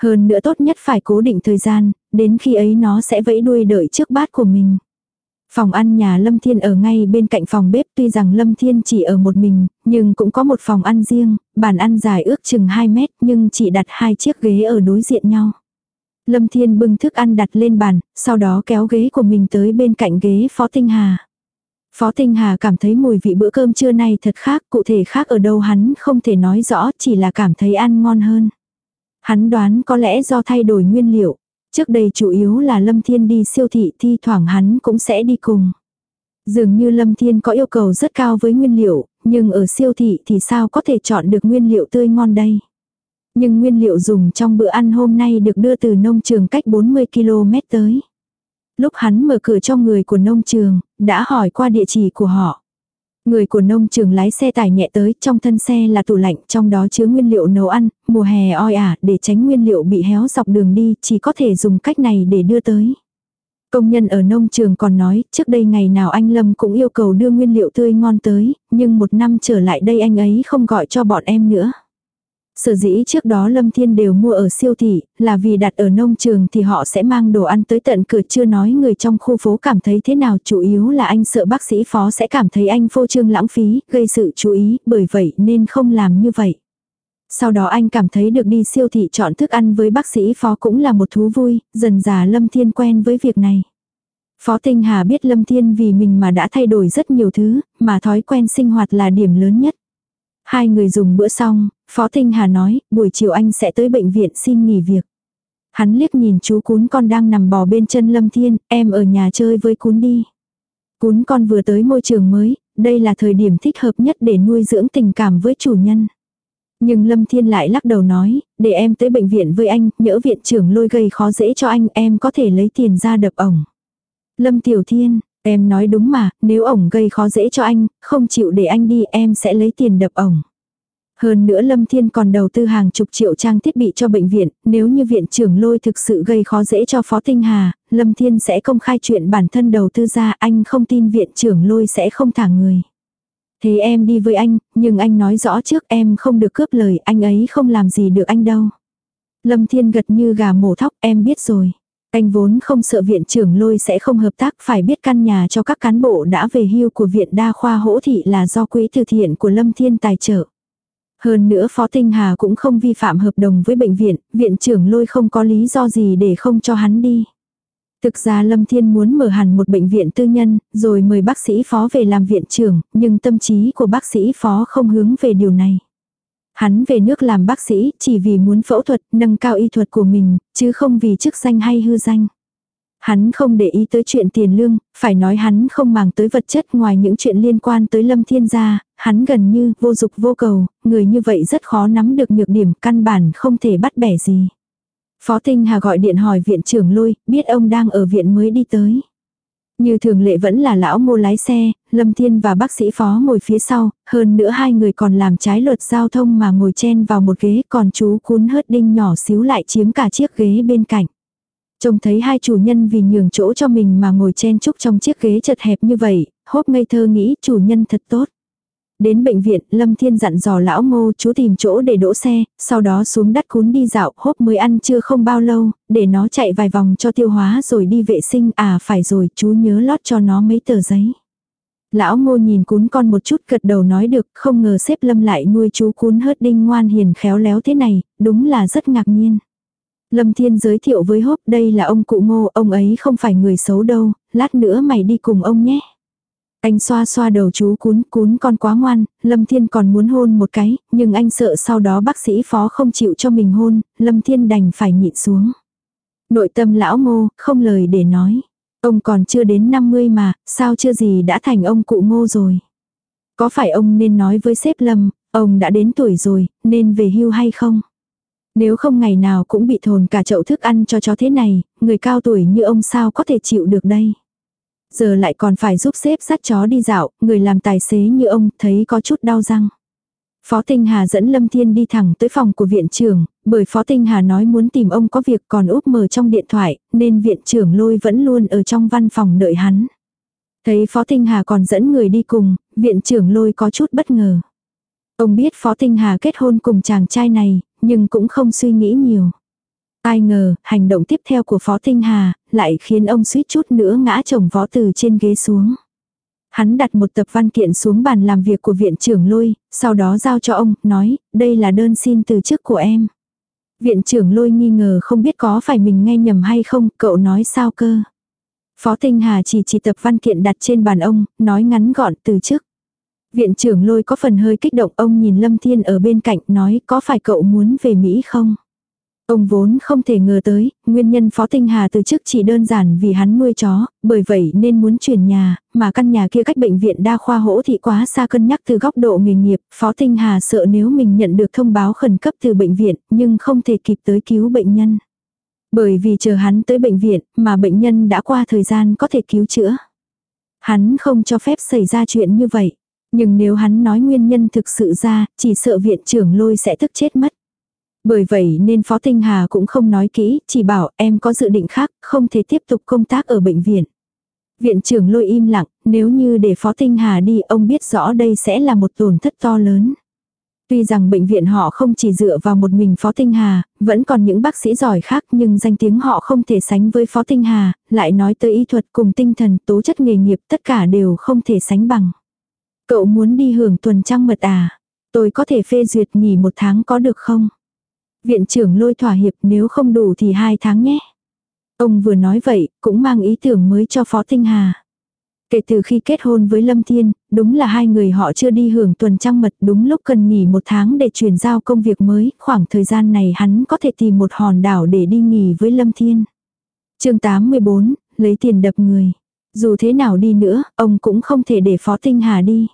Hơn nữa tốt nhất phải cố định thời gian, đến khi ấy nó sẽ vẫy đuôi đợi trước bát của mình. Phòng ăn nhà Lâm Thiên ở ngay bên cạnh phòng bếp tuy rằng Lâm Thiên chỉ ở một mình, nhưng cũng có một phòng ăn riêng, bàn ăn dài ước chừng 2 mét nhưng chỉ đặt hai chiếc ghế ở đối diện nhau. Lâm Thiên bưng thức ăn đặt lên bàn, sau đó kéo ghế của mình tới bên cạnh ghế Phó Tinh Hà. Phó Tinh Hà cảm thấy mùi vị bữa cơm trưa nay thật khác, cụ thể khác ở đâu hắn không thể nói rõ, chỉ là cảm thấy ăn ngon hơn. Hắn đoán có lẽ do thay đổi nguyên liệu, Trước đây chủ yếu là Lâm Thiên đi siêu thị thi thoảng hắn cũng sẽ đi cùng. Dường như Lâm Thiên có yêu cầu rất cao với nguyên liệu, nhưng ở siêu thị thì sao có thể chọn được nguyên liệu tươi ngon đây. Nhưng nguyên liệu dùng trong bữa ăn hôm nay được đưa từ nông trường cách 40 km tới. Lúc hắn mở cửa cho người của nông trường, đã hỏi qua địa chỉ của họ. Người của nông trường lái xe tải nhẹ tới, trong thân xe là tủ lạnh, trong đó chứa nguyên liệu nấu ăn, mùa hè oi ả, để tránh nguyên liệu bị héo dọc đường đi, chỉ có thể dùng cách này để đưa tới. Công nhân ở nông trường còn nói, trước đây ngày nào anh Lâm cũng yêu cầu đưa nguyên liệu tươi ngon tới, nhưng một năm trở lại đây anh ấy không gọi cho bọn em nữa. Sở dĩ trước đó Lâm Thiên đều mua ở siêu thị, là vì đặt ở nông trường thì họ sẽ mang đồ ăn tới tận cửa chưa nói người trong khu phố cảm thấy thế nào chủ yếu là anh sợ bác sĩ phó sẽ cảm thấy anh phô trương lãng phí, gây sự chú ý, bởi vậy nên không làm như vậy. Sau đó anh cảm thấy được đi siêu thị chọn thức ăn với bác sĩ phó cũng là một thú vui, dần già Lâm Thiên quen với việc này. Phó Tinh Hà biết Lâm Thiên vì mình mà đã thay đổi rất nhiều thứ, mà thói quen sinh hoạt là điểm lớn nhất. Hai người dùng bữa xong, Phó Tinh Hà nói, buổi chiều anh sẽ tới bệnh viện xin nghỉ việc. Hắn liếc nhìn chú cún con đang nằm bò bên chân Lâm Thiên, em ở nhà chơi với cún đi. Cún con vừa tới môi trường mới, đây là thời điểm thích hợp nhất để nuôi dưỡng tình cảm với chủ nhân. Nhưng Lâm Thiên lại lắc đầu nói, để em tới bệnh viện với anh, nhỡ viện trưởng lôi gây khó dễ cho anh, em có thể lấy tiền ra đập ổng. Lâm Tiểu Thiên, em nói đúng mà, nếu ổng gây khó dễ cho anh, không chịu để anh đi em sẽ lấy tiền đập ổng. Hơn nữa Lâm Thiên còn đầu tư hàng chục triệu trang thiết bị cho bệnh viện, nếu như viện trưởng lôi thực sự gây khó dễ cho Phó Tinh Hà, Lâm Thiên sẽ công khai chuyện bản thân đầu tư ra, anh không tin viện trưởng lôi sẽ không thả người. Thế em đi với anh, nhưng anh nói rõ trước em không được cướp lời, anh ấy không làm gì được anh đâu. Lâm Thiên gật như gà mổ thóc, em biết rồi. Anh vốn không sợ viện trưởng lôi sẽ không hợp tác, phải biết căn nhà cho các cán bộ đã về hưu của viện đa khoa hỗ thị là do quỹ từ thiện của Lâm Thiên tài trợ. Hơn nữa Phó Tinh Hà cũng không vi phạm hợp đồng với bệnh viện, viện trưởng lôi không có lý do gì để không cho hắn đi. Thực ra Lâm Thiên muốn mở hẳn một bệnh viện tư nhân, rồi mời bác sĩ phó về làm viện trưởng, nhưng tâm trí của bác sĩ phó không hướng về điều này. Hắn về nước làm bác sĩ chỉ vì muốn phẫu thuật, nâng cao y thuật của mình, chứ không vì chức danh hay hư danh. Hắn không để ý tới chuyện tiền lương, phải nói hắn không màng tới vật chất ngoài những chuyện liên quan tới lâm thiên gia, hắn gần như vô dục vô cầu, người như vậy rất khó nắm được nhược điểm căn bản không thể bắt bẻ gì. Phó Tinh Hà gọi điện hỏi viện trưởng lôi, biết ông đang ở viện mới đi tới. Như thường lệ vẫn là lão mô lái xe, Lâm Thiên và bác sĩ phó ngồi phía sau, hơn nữa hai người còn làm trái luật giao thông mà ngồi chen vào một ghế còn chú cún hớt đinh nhỏ xíu lại chiếm cả chiếc ghế bên cạnh. Trông thấy hai chủ nhân vì nhường chỗ cho mình mà ngồi chen chúc trong chiếc ghế chật hẹp như vậy, hốt ngây thơ nghĩ chủ nhân thật tốt. Đến bệnh viện, Lâm Thiên dặn dò lão ngô chú tìm chỗ để đỗ xe, sau đó xuống đất cún đi dạo, hốp mới ăn chưa không bao lâu, để nó chạy vài vòng cho tiêu hóa rồi đi vệ sinh, à phải rồi, chú nhớ lót cho nó mấy tờ giấy. Lão ngô nhìn cún con một chút gật đầu nói được, không ngờ xếp lâm lại nuôi chú cún hớt đinh ngoan hiền khéo léo thế này, đúng là rất ngạc nhiên. Lâm Thiên giới thiệu với hốp đây là ông cụ ngô, ông ấy không phải người xấu đâu, lát nữa mày đi cùng ông nhé. Anh xoa xoa đầu chú cún, cún con quá ngoan, Lâm Thiên còn muốn hôn một cái, nhưng anh sợ sau đó bác sĩ phó không chịu cho mình hôn, Lâm Thiên đành phải nhịn xuống. Nội tâm lão ngô, không lời để nói. Ông còn chưa đến 50 mà, sao chưa gì đã thành ông cụ ngô rồi. Có phải ông nên nói với sếp Lâm, ông đã đến tuổi rồi, nên về hưu hay không? Nếu không ngày nào cũng bị thồn cả chậu thức ăn cho chó thế này, người cao tuổi như ông sao có thể chịu được đây? Giờ lại còn phải giúp xếp dắt chó đi dạo, người làm tài xế như ông thấy có chút đau răng. Phó Tinh Hà dẫn Lâm Thiên đi thẳng tới phòng của viện trưởng, bởi Phó Tinh Hà nói muốn tìm ông có việc còn úp mở trong điện thoại, nên viện trưởng lôi vẫn luôn ở trong văn phòng đợi hắn. Thấy Phó Tinh Hà còn dẫn người đi cùng, viện trưởng lôi có chút bất ngờ. Ông biết Phó Tinh Hà kết hôn cùng chàng trai này, nhưng cũng không suy nghĩ nhiều. Ai ngờ, hành động tiếp theo của Phó Tinh Hà, lại khiến ông suýt chút nữa ngã chồng võ từ trên ghế xuống. Hắn đặt một tập văn kiện xuống bàn làm việc của viện trưởng lôi, sau đó giao cho ông, nói, đây là đơn xin từ chức của em. Viện trưởng lôi nghi ngờ không biết có phải mình nghe nhầm hay không, cậu nói sao cơ. Phó Tinh Hà chỉ chỉ tập văn kiện đặt trên bàn ông, nói ngắn gọn từ chức. Viện trưởng lôi có phần hơi kích động ông nhìn Lâm Thiên ở bên cạnh nói có phải cậu muốn về Mỹ không? Ông vốn không thể ngờ tới, nguyên nhân Phó Tinh Hà từ chức chỉ đơn giản vì hắn nuôi chó, bởi vậy nên muốn chuyển nhà, mà căn nhà kia cách bệnh viện đa khoa hỗ thị quá xa cân nhắc từ góc độ nghề nghiệp, Phó Tinh Hà sợ nếu mình nhận được thông báo khẩn cấp từ bệnh viện, nhưng không thể kịp tới cứu bệnh nhân. Bởi vì chờ hắn tới bệnh viện, mà bệnh nhân đã qua thời gian có thể cứu chữa. Hắn không cho phép xảy ra chuyện như vậy. Nhưng nếu hắn nói nguyên nhân thực sự ra, chỉ sợ viện trưởng lôi sẽ tức chết mất. Bởi vậy nên Phó Tinh Hà cũng không nói kỹ, chỉ bảo em có dự định khác, không thể tiếp tục công tác ở bệnh viện. Viện trưởng lôi im lặng, nếu như để Phó Tinh Hà đi ông biết rõ đây sẽ là một tổn thất to lớn. Tuy rằng bệnh viện họ không chỉ dựa vào một mình Phó Tinh Hà, vẫn còn những bác sĩ giỏi khác nhưng danh tiếng họ không thể sánh với Phó Tinh Hà, lại nói tới y thuật cùng tinh thần, tố chất nghề nghiệp tất cả đều không thể sánh bằng. Cậu muốn đi hưởng tuần trăng mật à? Tôi có thể phê duyệt nghỉ một tháng có được không? Viện trưởng lôi thỏa hiệp nếu không đủ thì hai tháng nhé. Ông vừa nói vậy, cũng mang ý tưởng mới cho Phó Tinh Hà. Kể từ khi kết hôn với Lâm Thiên, đúng là hai người họ chưa đi hưởng tuần trăng mật đúng lúc cần nghỉ một tháng để chuyển giao công việc mới, khoảng thời gian này hắn có thể tìm một hòn đảo để đi nghỉ với Lâm Thiên. chương 84, lấy tiền đập người. Dù thế nào đi nữa, ông cũng không thể để Phó Tinh Hà đi.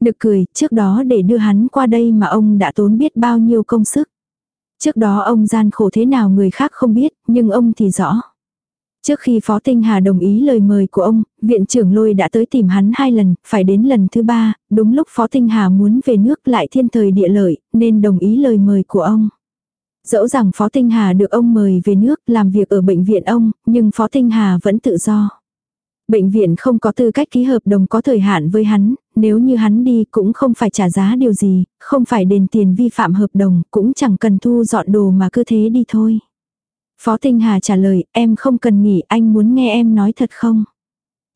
Được cười, trước đó để đưa hắn qua đây mà ông đã tốn biết bao nhiêu công sức. Trước đó ông gian khổ thế nào người khác không biết, nhưng ông thì rõ. Trước khi Phó Tinh Hà đồng ý lời mời của ông, viện trưởng lôi đã tới tìm hắn hai lần, phải đến lần thứ ba, đúng lúc Phó Tinh Hà muốn về nước lại thiên thời địa lợi, nên đồng ý lời mời của ông. Dẫu rằng Phó Tinh Hà được ông mời về nước làm việc ở bệnh viện ông, nhưng Phó Tinh Hà vẫn tự do. Bệnh viện không có tư cách ký hợp đồng có thời hạn với hắn, nếu như hắn đi cũng không phải trả giá điều gì, không phải đền tiền vi phạm hợp đồng, cũng chẳng cần thu dọn đồ mà cứ thế đi thôi. Phó Tinh Hà trả lời, em không cần nghỉ, anh muốn nghe em nói thật không?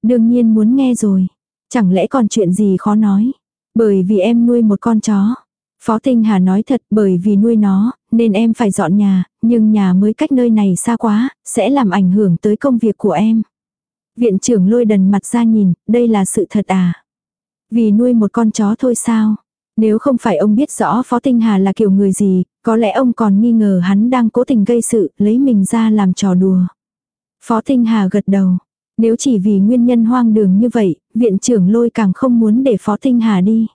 Đương nhiên muốn nghe rồi. Chẳng lẽ còn chuyện gì khó nói? Bởi vì em nuôi một con chó. Phó Tinh Hà nói thật bởi vì nuôi nó, nên em phải dọn nhà, nhưng nhà mới cách nơi này xa quá, sẽ làm ảnh hưởng tới công việc của em. Viện trưởng lôi đần mặt ra nhìn, đây là sự thật à? Vì nuôi một con chó thôi sao? Nếu không phải ông biết rõ Phó Tinh Hà là kiểu người gì, có lẽ ông còn nghi ngờ hắn đang cố tình gây sự, lấy mình ra làm trò đùa. Phó Tinh Hà gật đầu. Nếu chỉ vì nguyên nhân hoang đường như vậy, viện trưởng lôi càng không muốn để Phó Tinh Hà đi.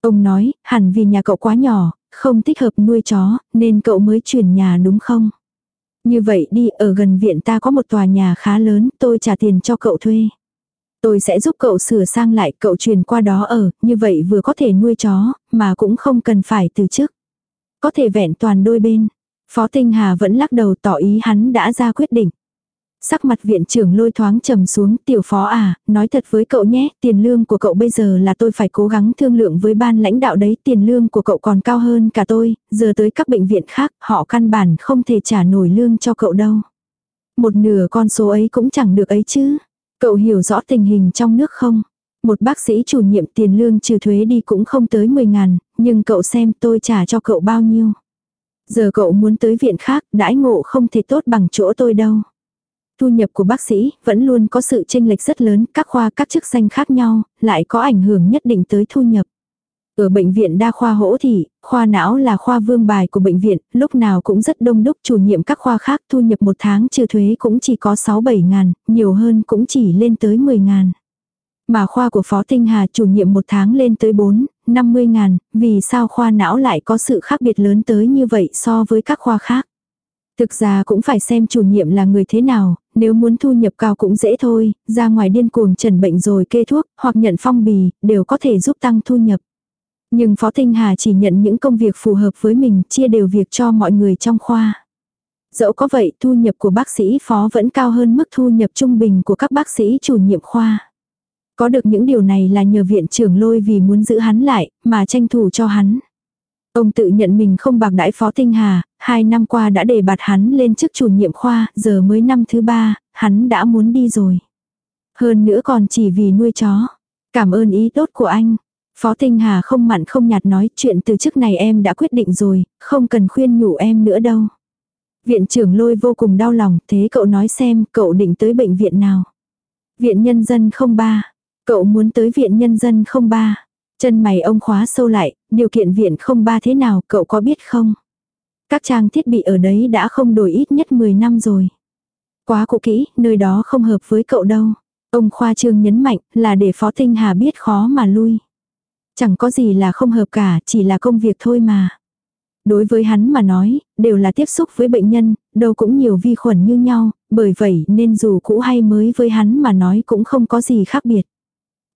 Ông nói, hẳn vì nhà cậu quá nhỏ, không thích hợp nuôi chó, nên cậu mới chuyển nhà đúng không? Như vậy đi, ở gần viện ta có một tòa nhà khá lớn, tôi trả tiền cho cậu thuê. Tôi sẽ giúp cậu sửa sang lại, cậu chuyển qua đó ở, như vậy vừa có thể nuôi chó, mà cũng không cần phải từ chức. Có thể vẹn toàn đôi bên. Phó Tinh Hà vẫn lắc đầu tỏ ý hắn đã ra quyết định. Sắc mặt viện trưởng lôi thoáng trầm xuống, tiểu phó à, nói thật với cậu nhé, tiền lương của cậu bây giờ là tôi phải cố gắng thương lượng với ban lãnh đạo đấy, tiền lương của cậu còn cao hơn cả tôi, giờ tới các bệnh viện khác, họ căn bản không thể trả nổi lương cho cậu đâu. Một nửa con số ấy cũng chẳng được ấy chứ. Cậu hiểu rõ tình hình trong nước không? Một bác sĩ chủ nhiệm tiền lương trừ thuế đi cũng không tới 10 ngàn, nhưng cậu xem tôi trả cho cậu bao nhiêu. Giờ cậu muốn tới viện khác, đãi ngộ không thể tốt bằng chỗ tôi đâu. Thu nhập của bác sĩ vẫn luôn có sự chênh lệch rất lớn, các khoa các chức danh khác nhau, lại có ảnh hưởng nhất định tới thu nhập. Ở bệnh viện đa khoa hỗ thị, khoa não là khoa vương bài của bệnh viện, lúc nào cũng rất đông đúc chủ nhiệm các khoa khác thu nhập một tháng trừ thuế cũng chỉ có 6-7 ngàn, nhiều hơn cũng chỉ lên tới 10 ngàn. Mà khoa của Phó Tinh Hà chủ nhiệm một tháng lên tới 4, 50 ngàn, vì sao khoa não lại có sự khác biệt lớn tới như vậy so với các khoa khác. Thực ra cũng phải xem chủ nhiệm là người thế nào, nếu muốn thu nhập cao cũng dễ thôi, ra ngoài điên cuồng trần bệnh rồi kê thuốc, hoặc nhận phong bì, đều có thể giúp tăng thu nhập. Nhưng Phó Tinh Hà chỉ nhận những công việc phù hợp với mình, chia đều việc cho mọi người trong khoa. Dẫu có vậy, thu nhập của bác sĩ phó vẫn cao hơn mức thu nhập trung bình của các bác sĩ chủ nhiệm khoa. Có được những điều này là nhờ viện trưởng lôi vì muốn giữ hắn lại, mà tranh thủ cho hắn. Ông tự nhận mình không bạc đãi Phó Tinh Hà, hai năm qua đã đề bạt hắn lên chức chủ nhiệm khoa, giờ mới năm thứ ba, hắn đã muốn đi rồi. Hơn nữa còn chỉ vì nuôi chó. Cảm ơn ý tốt của anh. Phó Tinh Hà không mặn không nhạt nói chuyện từ trước này em đã quyết định rồi, không cần khuyên nhủ em nữa đâu. Viện trưởng lôi vô cùng đau lòng, thế cậu nói xem cậu định tới bệnh viện nào. Viện Nhân dân không ba. Cậu muốn tới viện Nhân dân không ba. Chân mày ông khóa sâu lại, điều kiện viện không ba thế nào cậu có biết không? Các trang thiết bị ở đấy đã không đổi ít nhất 10 năm rồi. Quá cũ kỹ, nơi đó không hợp với cậu đâu. Ông Khoa Trương nhấn mạnh là để Phó Tinh Hà biết khó mà lui. Chẳng có gì là không hợp cả, chỉ là công việc thôi mà. Đối với hắn mà nói, đều là tiếp xúc với bệnh nhân, đâu cũng nhiều vi khuẩn như nhau, bởi vậy nên dù cũ hay mới với hắn mà nói cũng không có gì khác biệt.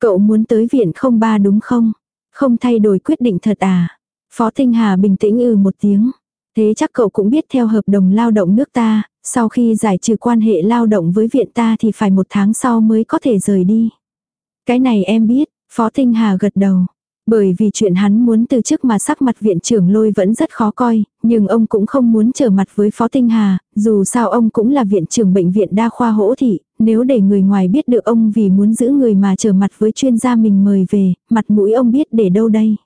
Cậu muốn tới viện không ba đúng không? Không thay đổi quyết định thật à? Phó Tinh Hà bình tĩnh ừ một tiếng. Thế chắc cậu cũng biết theo hợp đồng lao động nước ta, sau khi giải trừ quan hệ lao động với viện ta thì phải một tháng sau mới có thể rời đi. Cái này em biết, Phó Tinh Hà gật đầu. Bởi vì chuyện hắn muốn từ chức mà sắc mặt viện trưởng lôi vẫn rất khó coi, nhưng ông cũng không muốn trở mặt với Phó Tinh Hà, dù sao ông cũng là viện trưởng bệnh viện đa khoa hỗ thị, nếu để người ngoài biết được ông vì muốn giữ người mà trở mặt với chuyên gia mình mời về, mặt mũi ông biết để đâu đây.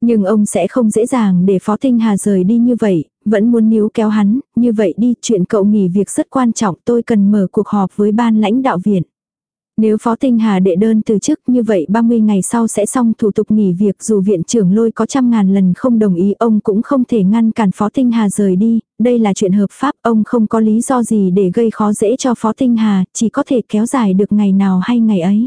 Nhưng ông sẽ không dễ dàng để Phó Tinh Hà rời đi như vậy, vẫn muốn níu kéo hắn, như vậy đi, chuyện cậu nghỉ việc rất quan trọng, tôi cần mở cuộc họp với ban lãnh đạo viện. Nếu Phó Tinh Hà đệ đơn từ chức như vậy 30 ngày sau sẽ xong thủ tục nghỉ việc dù viện trưởng lôi có trăm ngàn lần không đồng ý ông cũng không thể ngăn cản Phó Tinh Hà rời đi, đây là chuyện hợp pháp ông không có lý do gì để gây khó dễ cho Phó Tinh Hà, chỉ có thể kéo dài được ngày nào hay ngày ấy.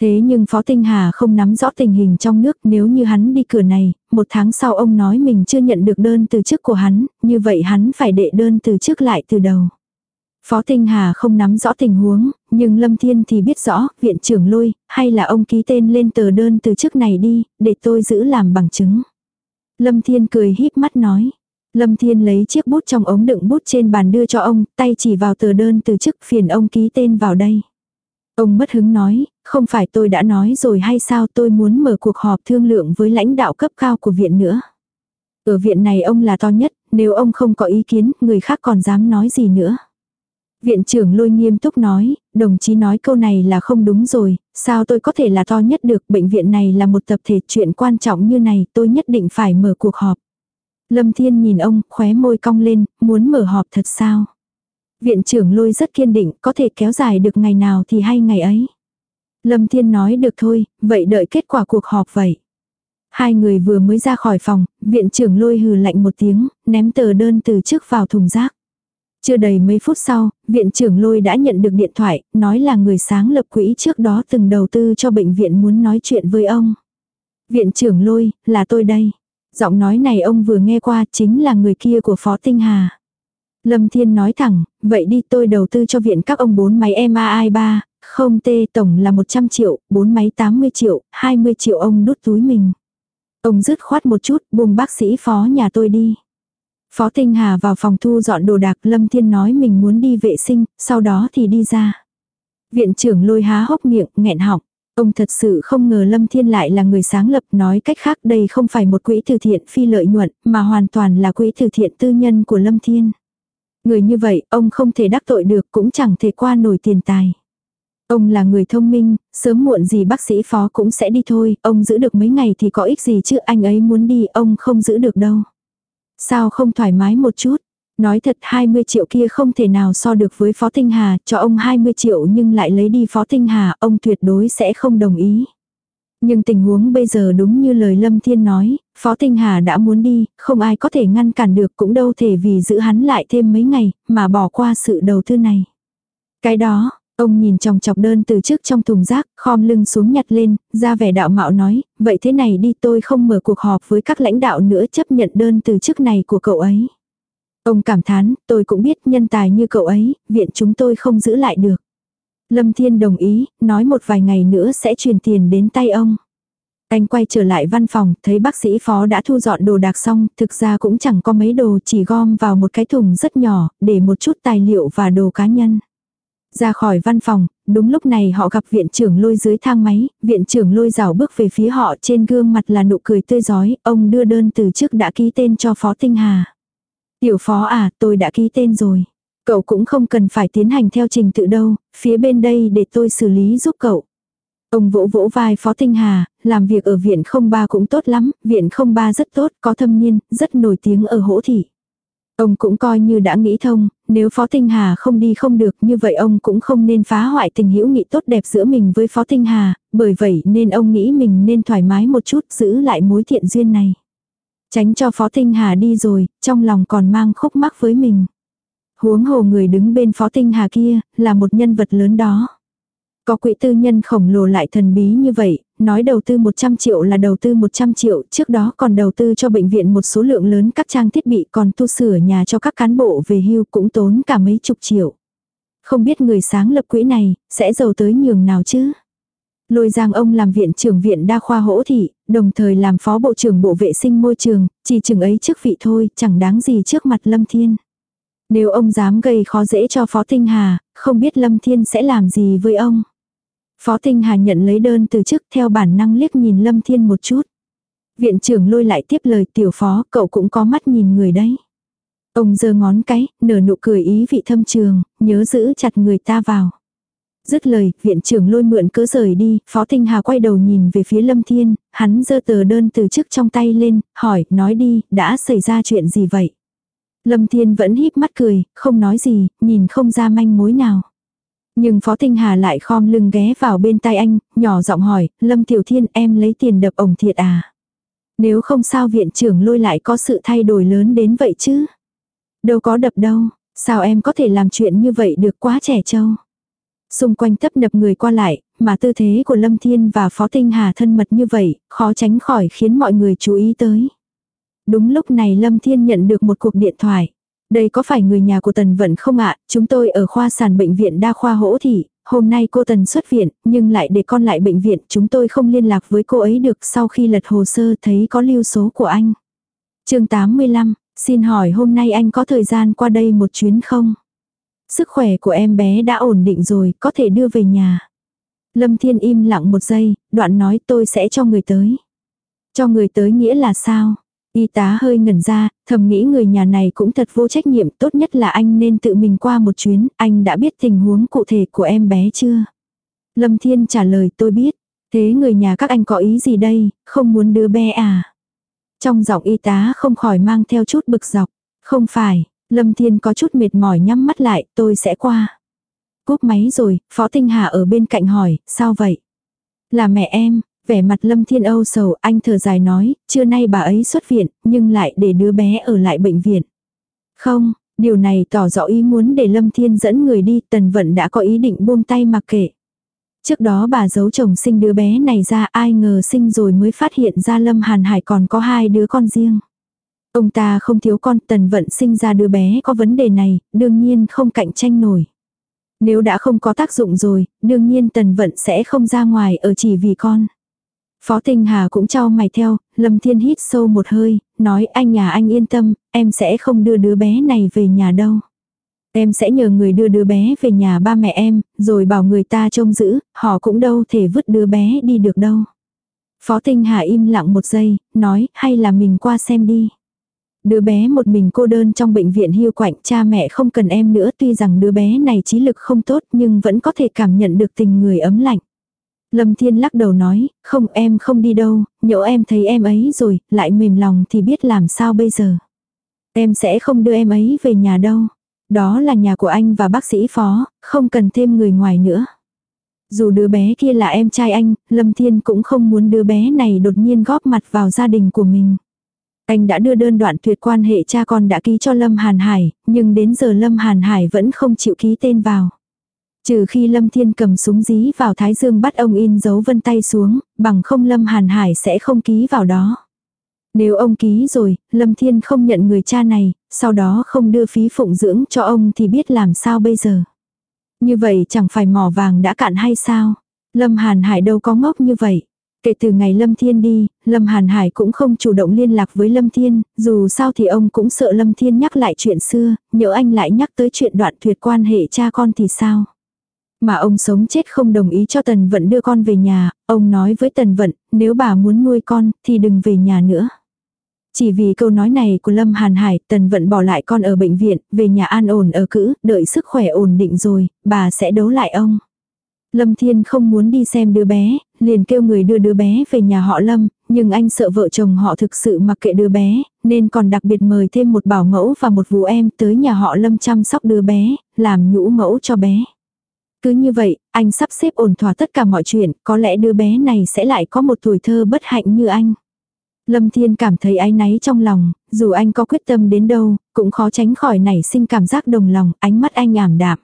Thế nhưng Phó Tinh Hà không nắm rõ tình hình trong nước nếu như hắn đi cửa này, một tháng sau ông nói mình chưa nhận được đơn từ chức của hắn, như vậy hắn phải đệ đơn từ chức lại từ đầu. Phó Tinh Hà không nắm rõ tình huống, nhưng Lâm Thiên thì biết rõ, viện trưởng lui hay là ông ký tên lên tờ đơn từ chức này đi, để tôi giữ làm bằng chứng. Lâm Thiên cười híp mắt nói. Lâm Thiên lấy chiếc bút trong ống đựng bút trên bàn đưa cho ông, tay chỉ vào tờ đơn từ chức phiền ông ký tên vào đây. Ông mất hứng nói, không phải tôi đã nói rồi hay sao tôi muốn mở cuộc họp thương lượng với lãnh đạo cấp cao của viện nữa. Ở viện này ông là to nhất, nếu ông không có ý kiến, người khác còn dám nói gì nữa. Viện trưởng lôi nghiêm túc nói, đồng chí nói câu này là không đúng rồi, sao tôi có thể là to nhất được, bệnh viện này là một tập thể chuyện quan trọng như này, tôi nhất định phải mở cuộc họp. Lâm Thiên nhìn ông, khóe môi cong lên, muốn mở họp thật sao? Viện trưởng lôi rất kiên định, có thể kéo dài được ngày nào thì hay ngày ấy. Lâm Thiên nói được thôi, vậy đợi kết quả cuộc họp vậy. Hai người vừa mới ra khỏi phòng, viện trưởng lôi hừ lạnh một tiếng, ném tờ đơn từ trước vào thùng rác. Chưa đầy mấy phút sau, viện trưởng lôi đã nhận được điện thoại, nói là người sáng lập quỹ trước đó từng đầu tư cho bệnh viện muốn nói chuyện với ông. Viện trưởng lôi, là tôi đây. Giọng nói này ông vừa nghe qua chính là người kia của Phó Tinh Hà. Lâm Thiên nói thẳng, vậy đi tôi đầu tư cho viện các ông bốn máy MRI 3, không T tổng là 100 triệu, bốn máy 80 triệu, 20 triệu ông đút túi mình. Ông dứt khoát một chút, buông bác sĩ phó nhà tôi đi. Phó Tinh Hà vào phòng thu dọn đồ đạc Lâm Thiên nói mình muốn đi vệ sinh, sau đó thì đi ra. Viện trưởng lôi há hốc miệng, nghẹn họng. Ông thật sự không ngờ Lâm Thiên lại là người sáng lập nói cách khác đây không phải một quỹ từ thiện phi lợi nhuận mà hoàn toàn là quỹ từ thiện tư nhân của Lâm Thiên. Người như vậy ông không thể đắc tội được cũng chẳng thể qua nổi tiền tài. Ông là người thông minh, sớm muộn gì bác sĩ phó cũng sẽ đi thôi, ông giữ được mấy ngày thì có ích gì chứ anh ấy muốn đi ông không giữ được đâu. Sao không thoải mái một chút? Nói thật 20 triệu kia không thể nào so được với Phó Tinh Hà, cho ông 20 triệu nhưng lại lấy đi Phó Tinh Hà, ông tuyệt đối sẽ không đồng ý. Nhưng tình huống bây giờ đúng như lời Lâm Thiên nói, Phó Tinh Hà đã muốn đi, không ai có thể ngăn cản được cũng đâu thể vì giữ hắn lại thêm mấy ngày, mà bỏ qua sự đầu tư này. Cái đó, Ông nhìn trong chọc đơn từ trước trong thùng rác, khom lưng xuống nhặt lên, ra vẻ đạo mạo nói, vậy thế này đi tôi không mở cuộc họp với các lãnh đạo nữa chấp nhận đơn từ chức này của cậu ấy. Ông cảm thán, tôi cũng biết nhân tài như cậu ấy, viện chúng tôi không giữ lại được. Lâm Thiên đồng ý, nói một vài ngày nữa sẽ truyền tiền đến tay ông. Anh quay trở lại văn phòng, thấy bác sĩ phó đã thu dọn đồ đạc xong, thực ra cũng chẳng có mấy đồ, chỉ gom vào một cái thùng rất nhỏ, để một chút tài liệu và đồ cá nhân. Ra khỏi văn phòng, đúng lúc này họ gặp viện trưởng lôi dưới thang máy, viện trưởng lôi rảo bước về phía họ trên gương mặt là nụ cười tươi giói, ông đưa đơn từ trước đã ký tên cho Phó Tinh Hà. Tiểu Phó à, tôi đã ký tên rồi. Cậu cũng không cần phải tiến hành theo trình tự đâu, phía bên đây để tôi xử lý giúp cậu. Ông vỗ vỗ vai Phó Tinh Hà, làm việc ở viện không ba cũng tốt lắm, viện không ba rất tốt, có thâm niên, rất nổi tiếng ở hỗ thị. Ông cũng coi như đã nghĩ thông, nếu Phó Tinh Hà không đi không được như vậy ông cũng không nên phá hoại tình hữu nghị tốt đẹp giữa mình với Phó Tinh Hà, bởi vậy nên ông nghĩ mình nên thoải mái một chút giữ lại mối thiện duyên này. Tránh cho Phó Tinh Hà đi rồi, trong lòng còn mang khúc mắc với mình. Huống hồ người đứng bên Phó Tinh Hà kia, là một nhân vật lớn đó. Có quỹ tư nhân khổng lồ lại thần bí như vậy, nói đầu tư 100 triệu là đầu tư 100 triệu, trước đó còn đầu tư cho bệnh viện một số lượng lớn các trang thiết bị còn tu sửa nhà cho các cán bộ về hưu cũng tốn cả mấy chục triệu. Không biết người sáng lập quỹ này, sẽ giàu tới nhường nào chứ? Lôi giang ông làm viện trưởng viện đa khoa hỗ thị, đồng thời làm phó bộ trưởng bộ vệ sinh môi trường, chỉ chừng ấy chức vị thôi, chẳng đáng gì trước mặt Lâm Thiên. Nếu ông dám gây khó dễ cho Phó Tinh Hà, không biết Lâm Thiên sẽ làm gì với ông. Phó Tinh Hà nhận lấy đơn từ chức theo bản năng liếc nhìn Lâm Thiên một chút. Viện trưởng lôi lại tiếp lời tiểu phó, cậu cũng có mắt nhìn người đấy. Ông giơ ngón cái, nở nụ cười ý vị thâm trường, nhớ giữ chặt người ta vào. Dứt lời, viện trưởng lôi mượn cớ rời đi, Phó Tinh Hà quay đầu nhìn về phía Lâm Thiên, hắn giơ tờ đơn từ chức trong tay lên, hỏi, nói đi, đã xảy ra chuyện gì vậy? Lâm Thiên vẫn híp mắt cười, không nói gì, nhìn không ra manh mối nào. Nhưng Phó Tinh Hà lại khom lưng ghé vào bên tai anh, nhỏ giọng hỏi, Lâm Tiểu Thiên em lấy tiền đập ổng thiệt à? Nếu không sao viện trưởng lôi lại có sự thay đổi lớn đến vậy chứ? Đâu có đập đâu, sao em có thể làm chuyện như vậy được quá trẻ trâu? Xung quanh tấp nập người qua lại, mà tư thế của Lâm Thiên và Phó Tinh Hà thân mật như vậy, khó tránh khỏi khiến mọi người chú ý tới. Đúng lúc này Lâm Thiên nhận được một cuộc điện thoại. Đây có phải người nhà của Tần Vận không ạ? Chúng tôi ở khoa sản bệnh viện đa khoa hỗ thị. Hôm nay cô Tần xuất viện, nhưng lại để con lại bệnh viện. Chúng tôi không liên lạc với cô ấy được sau khi lật hồ sơ thấy có lưu số của anh. chương 85, xin hỏi hôm nay anh có thời gian qua đây một chuyến không? Sức khỏe của em bé đã ổn định rồi, có thể đưa về nhà. Lâm Thiên im lặng một giây, đoạn nói tôi sẽ cho người tới. Cho người tới nghĩa là sao? Y tá hơi ngẩn ra, thầm nghĩ người nhà này cũng thật vô trách nhiệm, tốt nhất là anh nên tự mình qua một chuyến, anh đã biết tình huống cụ thể của em bé chưa? Lâm Thiên trả lời tôi biết, thế người nhà các anh có ý gì đây, không muốn đưa bé à? Trong giọng y tá không khỏi mang theo chút bực dọc, không phải, Lâm Thiên có chút mệt mỏi nhắm mắt lại, tôi sẽ qua. Cúp máy rồi, Phó Tinh Hà ở bên cạnh hỏi, sao vậy? Là mẹ em, vẻ mặt Lâm Thiên Âu sầu, anh thở dài nói, trưa nay bà ấy xuất viện, nhưng lại để đứa bé ở lại bệnh viện. Không, điều này tỏ rõ ý muốn để Lâm Thiên dẫn người đi, Tần Vận đã có ý định buông tay mặc kệ. Trước đó bà giấu chồng sinh đứa bé này ra ai ngờ sinh rồi mới phát hiện ra Lâm Hàn Hải còn có hai đứa con riêng. Ông ta không thiếu con tần vận sinh ra đứa bé có vấn đề này, đương nhiên không cạnh tranh nổi. Nếu đã không có tác dụng rồi, đương nhiên tần vận sẽ không ra ngoài ở chỉ vì con. Phó Tinh Hà cũng trao mày theo, Lâm Thiên hít sâu một hơi, nói anh nhà anh yên tâm, em sẽ không đưa đứa bé này về nhà đâu. Em sẽ nhờ người đưa đứa bé về nhà ba mẹ em, rồi bảo người ta trông giữ, họ cũng đâu thể vứt đứa bé đi được đâu. Phó Tinh Hà im lặng một giây, nói hay là mình qua xem đi. Đứa bé một mình cô đơn trong bệnh viện hưu quạnh cha mẹ không cần em nữa tuy rằng đứa bé này trí lực không tốt nhưng vẫn có thể cảm nhận được tình người ấm lạnh. Lâm Thiên lắc đầu nói, không em không đi đâu, nhỡ em thấy em ấy rồi, lại mềm lòng thì biết làm sao bây giờ. Em sẽ không đưa em ấy về nhà đâu. Đó là nhà của anh và bác sĩ phó, không cần thêm người ngoài nữa. Dù đứa bé kia là em trai anh, Lâm Thiên cũng không muốn đứa bé này đột nhiên góp mặt vào gia đình của mình. Anh đã đưa đơn đoạn tuyệt quan hệ cha con đã ký cho Lâm Hàn Hải, nhưng đến giờ Lâm Hàn Hải vẫn không chịu ký tên vào. Trừ khi Lâm Thiên cầm súng dí vào Thái Dương bắt ông in dấu vân tay xuống, bằng không Lâm Hàn Hải sẽ không ký vào đó. Nếu ông ký rồi, Lâm Thiên không nhận người cha này, sau đó không đưa phí phụng dưỡng cho ông thì biết làm sao bây giờ. Như vậy chẳng phải mỏ vàng đã cạn hay sao? Lâm Hàn Hải đâu có ngốc như vậy. Kể từ ngày Lâm Thiên đi, Lâm Hàn Hải cũng không chủ động liên lạc với Lâm Thiên, dù sao thì ông cũng sợ Lâm Thiên nhắc lại chuyện xưa, nhớ anh lại nhắc tới chuyện đoạn tuyệt quan hệ cha con thì sao. Mà ông sống chết không đồng ý cho Tần Vận đưa con về nhà, ông nói với Tần Vận, nếu bà muốn nuôi con thì đừng về nhà nữa. Chỉ vì câu nói này của Lâm Hàn Hải, Tần Vận bỏ lại con ở bệnh viện, về nhà an ổn ở cữ, đợi sức khỏe ổn định rồi, bà sẽ đấu lại ông. Lâm Thiên không muốn đi xem đứa bé, liền kêu người đưa đứa bé về nhà họ Lâm, nhưng anh sợ vợ chồng họ thực sự mặc kệ đứa bé, nên còn đặc biệt mời thêm một bảo mẫu và một vú em tới nhà họ Lâm chăm sóc đứa bé, làm nhũ mẫu cho bé. Cứ như vậy, anh sắp xếp ổn thỏa tất cả mọi chuyện, có lẽ đứa bé này sẽ lại có một tuổi thơ bất hạnh như anh. Lâm Thiên cảm thấy áy náy trong lòng, dù anh có quyết tâm đến đâu, cũng khó tránh khỏi nảy sinh cảm giác đồng lòng, ánh mắt anh ảm đạm.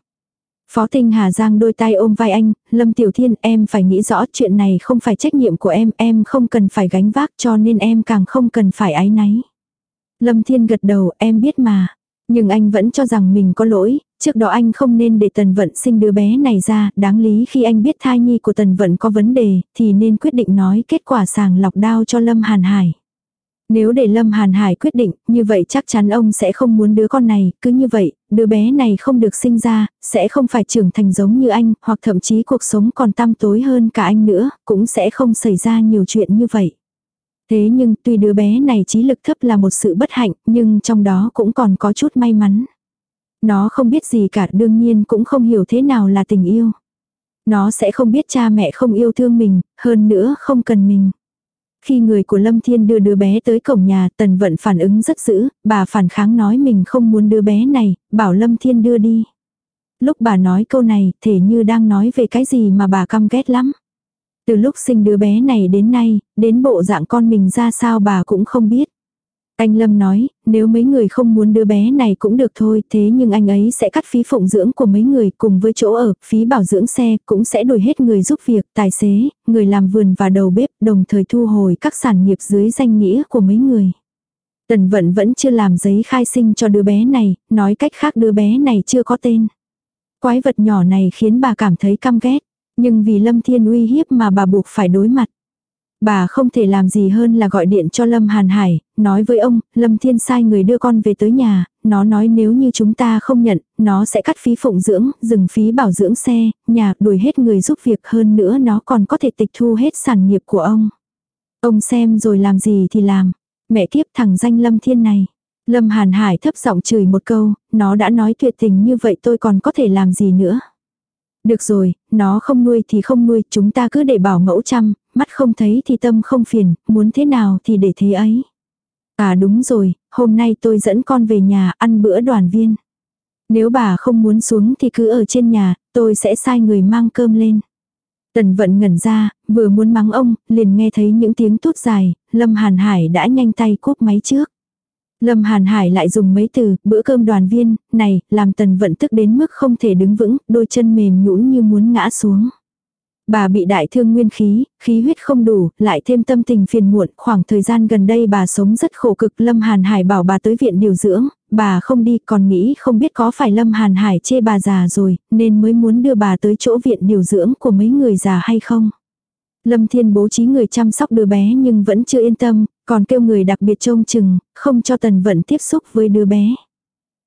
Phó Tinh Hà Giang đôi tay ôm vai anh, Lâm Tiểu Thiên em phải nghĩ rõ chuyện này không phải trách nhiệm của em, em không cần phải gánh vác cho nên em càng không cần phải áy náy. Lâm Thiên gật đầu em biết mà. Nhưng anh vẫn cho rằng mình có lỗi, trước đó anh không nên để Tần Vận sinh đứa bé này ra, đáng lý khi anh biết thai nhi của Tần Vận có vấn đề, thì nên quyết định nói kết quả sàng lọc đao cho Lâm Hàn Hải. Nếu để Lâm Hàn Hải quyết định, như vậy chắc chắn ông sẽ không muốn đứa con này, cứ như vậy, đứa bé này không được sinh ra, sẽ không phải trưởng thành giống như anh, hoặc thậm chí cuộc sống còn tăm tối hơn cả anh nữa, cũng sẽ không xảy ra nhiều chuyện như vậy. Thế nhưng tuy đứa bé này trí lực thấp là một sự bất hạnh, nhưng trong đó cũng còn có chút may mắn. Nó không biết gì cả đương nhiên cũng không hiểu thế nào là tình yêu. Nó sẽ không biết cha mẹ không yêu thương mình, hơn nữa không cần mình. Khi người của Lâm Thiên đưa đứa bé tới cổng nhà, Tần Vận phản ứng rất dữ, bà phản kháng nói mình không muốn đứa bé này, bảo Lâm Thiên đưa đi. Lúc bà nói câu này, thể như đang nói về cái gì mà bà căm ghét lắm. Từ lúc sinh đứa bé này đến nay, đến bộ dạng con mình ra sao bà cũng không biết. Anh Lâm nói, nếu mấy người không muốn đứa bé này cũng được thôi, thế nhưng anh ấy sẽ cắt phí phụng dưỡng của mấy người cùng với chỗ ở, phí bảo dưỡng xe, cũng sẽ đổi hết người giúp việc, tài xế, người làm vườn và đầu bếp, đồng thời thu hồi các sản nghiệp dưới danh nghĩa của mấy người. Tần Vận vẫn chưa làm giấy khai sinh cho đứa bé này, nói cách khác đứa bé này chưa có tên. Quái vật nhỏ này khiến bà cảm thấy căm ghét, nhưng vì Lâm Thiên uy hiếp mà bà buộc phải đối mặt. Bà không thể làm gì hơn là gọi điện cho Lâm Hàn Hải, nói với ông, Lâm Thiên sai người đưa con về tới nhà, nó nói nếu như chúng ta không nhận, nó sẽ cắt phí phụng dưỡng, dừng phí bảo dưỡng xe, nhà, đuổi hết người giúp việc hơn nữa nó còn có thể tịch thu hết sản nghiệp của ông. Ông xem rồi làm gì thì làm. Mẹ kiếp thằng danh Lâm Thiên này. Lâm Hàn Hải thấp giọng chửi một câu, nó đã nói tuyệt tình như vậy tôi còn có thể làm gì nữa. Được rồi, nó không nuôi thì không nuôi, chúng ta cứ để bảo mẫu chăm, mắt không thấy thì tâm không phiền, muốn thế nào thì để thế ấy. À đúng rồi, hôm nay tôi dẫn con về nhà ăn bữa đoàn viên. Nếu bà không muốn xuống thì cứ ở trên nhà, tôi sẽ sai người mang cơm lên. Tần vận ngẩn ra, vừa muốn mắng ông, liền nghe thấy những tiếng tút dài, Lâm Hàn Hải đã nhanh tay cuốc máy trước. Lâm Hàn Hải lại dùng mấy từ, bữa cơm đoàn viên, này, làm tần vận tức đến mức không thể đứng vững, đôi chân mềm nhũn như muốn ngã xuống. Bà bị đại thương nguyên khí, khí huyết không đủ, lại thêm tâm tình phiền muộn, khoảng thời gian gần đây bà sống rất khổ cực. Lâm Hàn Hải bảo bà tới viện điều dưỡng, bà không đi còn nghĩ không biết có phải Lâm Hàn Hải chê bà già rồi, nên mới muốn đưa bà tới chỗ viện điều dưỡng của mấy người già hay không. Lâm Thiên bố trí người chăm sóc đứa bé nhưng vẫn chưa yên tâm, còn kêu người đặc biệt trông chừng, không cho Tần Vận tiếp xúc với đứa bé.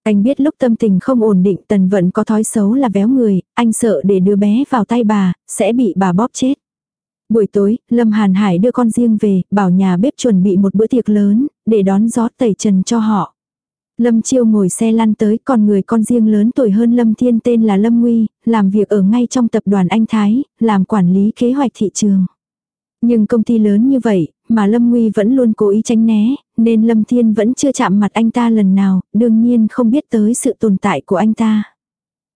Anh biết lúc tâm tình không ổn định Tần Vận có thói xấu là véo người, anh sợ để đứa bé vào tay bà, sẽ bị bà bóp chết. Buổi tối, Lâm Hàn Hải đưa con riêng về, bảo nhà bếp chuẩn bị một bữa tiệc lớn, để đón gió tẩy trần cho họ. Lâm Chiêu ngồi xe lăn tới, còn người con riêng lớn tuổi hơn Lâm Thiên tên là Lâm Nguy, làm việc ở ngay trong tập đoàn Anh Thái, làm quản lý kế hoạch thị trường. Nhưng công ty lớn như vậy, mà Lâm Nguy vẫn luôn cố ý tránh né, nên Lâm Thiên vẫn chưa chạm mặt anh ta lần nào, đương nhiên không biết tới sự tồn tại của anh ta.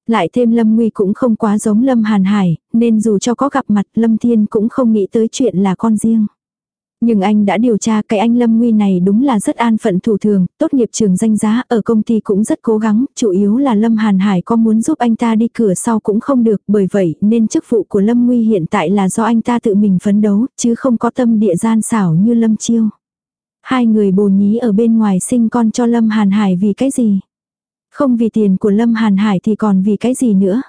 Lại thêm Lâm Nguy cũng không quá giống Lâm Hàn Hải, nên dù cho có gặp mặt Lâm Thiên cũng không nghĩ tới chuyện là con riêng. Nhưng anh đã điều tra cái anh Lâm Nguy này đúng là rất an phận thủ thường, tốt nghiệp trường danh giá ở công ty cũng rất cố gắng, chủ yếu là Lâm Hàn Hải có muốn giúp anh ta đi cửa sau cũng không được, bởi vậy nên chức vụ của Lâm Nguy hiện tại là do anh ta tự mình phấn đấu, chứ không có tâm địa gian xảo như Lâm Chiêu. Hai người bồ nhí ở bên ngoài sinh con cho Lâm Hàn Hải vì cái gì? Không vì tiền của Lâm Hàn Hải thì còn vì cái gì nữa?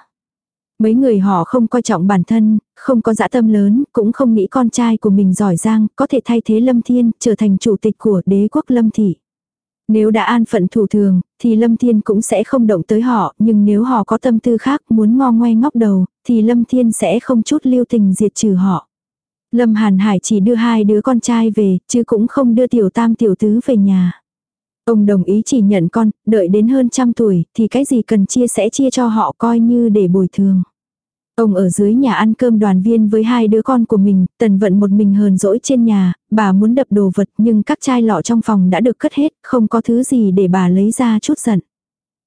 Mấy người họ không coi trọng bản thân, không có dã tâm lớn, cũng không nghĩ con trai của mình giỏi giang, có thể thay thế Lâm Thiên, trở thành chủ tịch của đế quốc Lâm Thị. Nếu đã an phận thủ thường, thì Lâm Thiên cũng sẽ không động tới họ, nhưng nếu họ có tâm tư khác muốn ngo ngoe ngóc đầu, thì Lâm Thiên sẽ không chút lưu tình diệt trừ họ. Lâm Hàn Hải chỉ đưa hai đứa con trai về, chứ cũng không đưa tiểu tam tiểu tứ về nhà. Ông đồng ý chỉ nhận con, đợi đến hơn trăm tuổi, thì cái gì cần chia sẽ chia cho họ coi như để bồi thường. Ông ở dưới nhà ăn cơm đoàn viên với hai đứa con của mình, tần vận một mình hờn dỗi trên nhà, bà muốn đập đồ vật nhưng các chai lọ trong phòng đã được cất hết, không có thứ gì để bà lấy ra chút giận.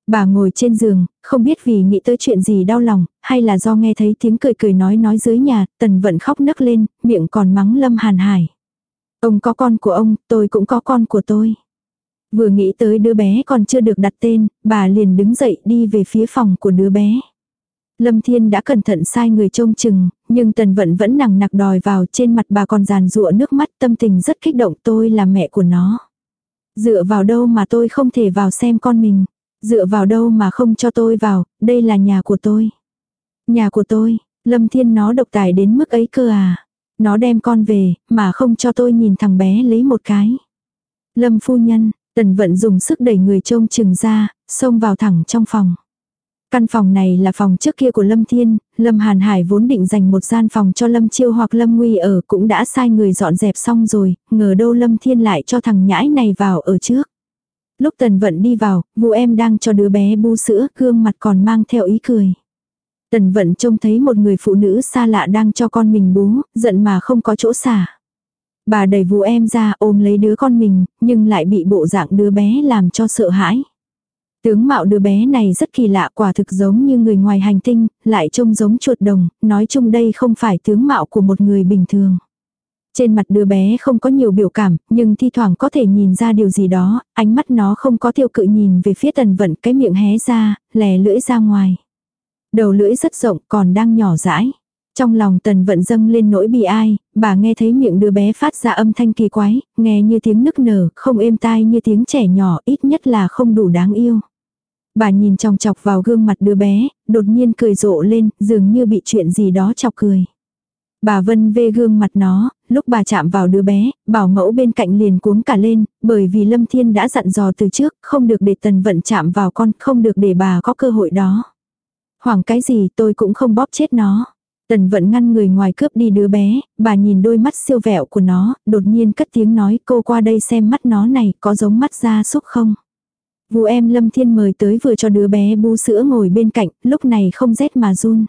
Bà ngồi trên giường, không biết vì nghĩ tới chuyện gì đau lòng, hay là do nghe thấy tiếng cười cười nói nói dưới nhà, tần vận khóc nấc lên, miệng còn mắng lâm hàn hải. Ông có con của ông, tôi cũng có con của tôi. Vừa nghĩ tới đứa bé còn chưa được đặt tên, bà liền đứng dậy đi về phía phòng của đứa bé. Lâm Thiên đã cẩn thận sai người trông chừng, nhưng Tần Vận vẫn nặng nặc đòi vào trên mặt bà còn giàn rụa nước mắt tâm tình rất kích động tôi là mẹ của nó. Dựa vào đâu mà tôi không thể vào xem con mình. Dựa vào đâu mà không cho tôi vào, đây là nhà của tôi. Nhà của tôi, Lâm Thiên nó độc tài đến mức ấy cơ à. Nó đem con về, mà không cho tôi nhìn thằng bé lấy một cái. Lâm phu nhân, tần vận dùng sức đẩy người trông chừng ra, xông vào thẳng trong phòng. Căn phòng này là phòng trước kia của Lâm Thiên, Lâm Hàn Hải vốn định dành một gian phòng cho Lâm Chiêu hoặc Lâm Nguy ở cũng đã sai người dọn dẹp xong rồi, ngờ đâu Lâm Thiên lại cho thằng nhãi này vào ở trước. Lúc Tần Vận đi vào, vụ em đang cho đứa bé bu sữa, gương mặt còn mang theo ý cười. Tần Vận trông thấy một người phụ nữ xa lạ đang cho con mình bú, giận mà không có chỗ xả. Bà đẩy vụ em ra ôm lấy đứa con mình, nhưng lại bị bộ dạng đứa bé làm cho sợ hãi. Tướng mạo đứa bé này rất kỳ lạ quả thực giống như người ngoài hành tinh, lại trông giống chuột đồng, nói chung đây không phải tướng mạo của một người bình thường. Trên mặt đứa bé không có nhiều biểu cảm, nhưng thi thoảng có thể nhìn ra điều gì đó, ánh mắt nó không có tiêu cự nhìn về phía tần vận cái miệng hé ra, lè lưỡi ra ngoài. Đầu lưỡi rất rộng còn đang nhỏ rãi. Trong lòng tần vận dâng lên nỗi bi ai, bà nghe thấy miệng đứa bé phát ra âm thanh kỳ quái, nghe như tiếng nức nở, không êm tai như tiếng trẻ nhỏ, ít nhất là không đủ đáng yêu. Bà nhìn trong chọc vào gương mặt đứa bé, đột nhiên cười rộ lên, dường như bị chuyện gì đó chọc cười. Bà Vân vê gương mặt nó, lúc bà chạm vào đứa bé, bảo mẫu bên cạnh liền cuống cả lên, bởi vì Lâm Thiên đã dặn dò từ trước, không được để tần vận chạm vào con, không được để bà có cơ hội đó. Hoảng cái gì tôi cũng không bóp chết nó. Tần vận ngăn người ngoài cướp đi đứa bé, bà nhìn đôi mắt siêu vẹo của nó, đột nhiên cất tiếng nói cô qua đây xem mắt nó này có giống mắt da súc không. Vụ em Lâm Thiên mời tới vừa cho đứa bé bú sữa ngồi bên cạnh, lúc này không rét mà run.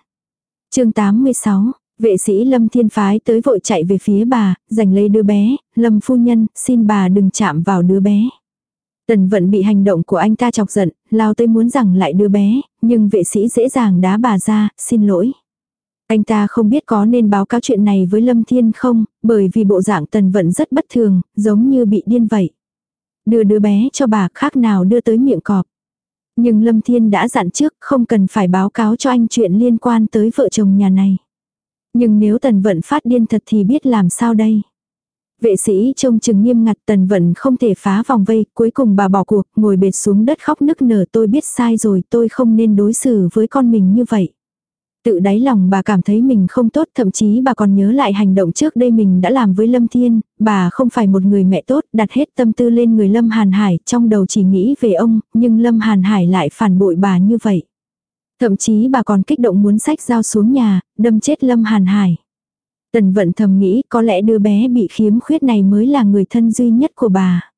chương 86, vệ sĩ Lâm Thiên phái tới vội chạy về phía bà, giành lấy đứa bé, Lâm phu nhân, xin bà đừng chạm vào đứa bé. Tần vận bị hành động của anh ta chọc giận, lao tới muốn rằng lại đứa bé, nhưng vệ sĩ dễ dàng đá bà ra, xin lỗi. Anh ta không biết có nên báo cáo chuyện này với Lâm Thiên không, bởi vì bộ dạng tần vận rất bất thường, giống như bị điên vậy. Đưa đứa bé cho bà khác nào đưa tới miệng cọp. Nhưng Lâm Thiên đã dặn trước không cần phải báo cáo cho anh chuyện liên quan tới vợ chồng nhà này. Nhưng nếu tần vận phát điên thật thì biết làm sao đây. Vệ sĩ trông chừng nghiêm ngặt tần vận không thể phá vòng vây, cuối cùng bà bỏ cuộc, ngồi bệt xuống đất khóc nức nở tôi biết sai rồi, tôi không nên đối xử với con mình như vậy. Tự đáy lòng bà cảm thấy mình không tốt, thậm chí bà còn nhớ lại hành động trước đây mình đã làm với Lâm Thiên, bà không phải một người mẹ tốt, đặt hết tâm tư lên người Lâm Hàn Hải, trong đầu chỉ nghĩ về ông, nhưng Lâm Hàn Hải lại phản bội bà như vậy. Thậm chí bà còn kích động muốn sách dao xuống nhà, đâm chết Lâm Hàn Hải. Tần vận thầm nghĩ có lẽ đứa bé bị khiếm khuyết này mới là người thân duy nhất của bà.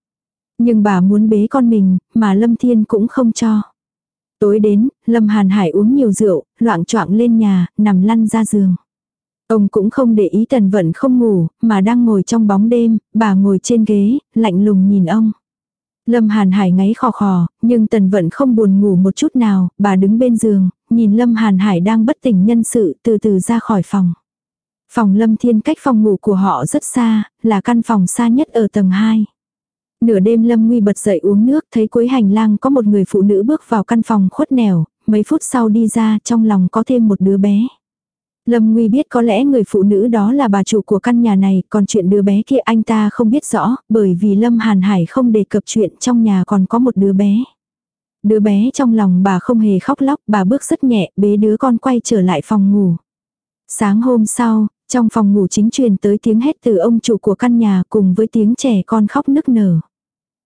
Nhưng bà muốn bế con mình, mà Lâm Thiên cũng không cho. Tối đến, Lâm Hàn Hải uống nhiều rượu, loạn choạng lên nhà, nằm lăn ra giường. Ông cũng không để ý tần vận không ngủ, mà đang ngồi trong bóng đêm, bà ngồi trên ghế, lạnh lùng nhìn ông. Lâm Hàn Hải ngáy khò khò, nhưng tần vận không buồn ngủ một chút nào, bà đứng bên giường, nhìn Lâm Hàn Hải đang bất tỉnh nhân sự từ từ ra khỏi phòng. Phòng Lâm Thiên cách phòng ngủ của họ rất xa, là căn phòng xa nhất ở tầng 2. Nửa đêm Lâm Nguy bật dậy uống nước thấy cuối hành lang có một người phụ nữ bước vào căn phòng khuất nẻo, mấy phút sau đi ra trong lòng có thêm một đứa bé. Lâm Nguy biết có lẽ người phụ nữ đó là bà chủ của căn nhà này, còn chuyện đứa bé kia anh ta không biết rõ, bởi vì Lâm Hàn Hải không đề cập chuyện trong nhà còn có một đứa bé. Đứa bé trong lòng bà không hề khóc lóc, bà bước rất nhẹ, bế đứa con quay trở lại phòng ngủ. Sáng hôm sau, trong phòng ngủ chính truyền tới tiếng hét từ ông chủ của căn nhà cùng với tiếng trẻ con khóc nức nở.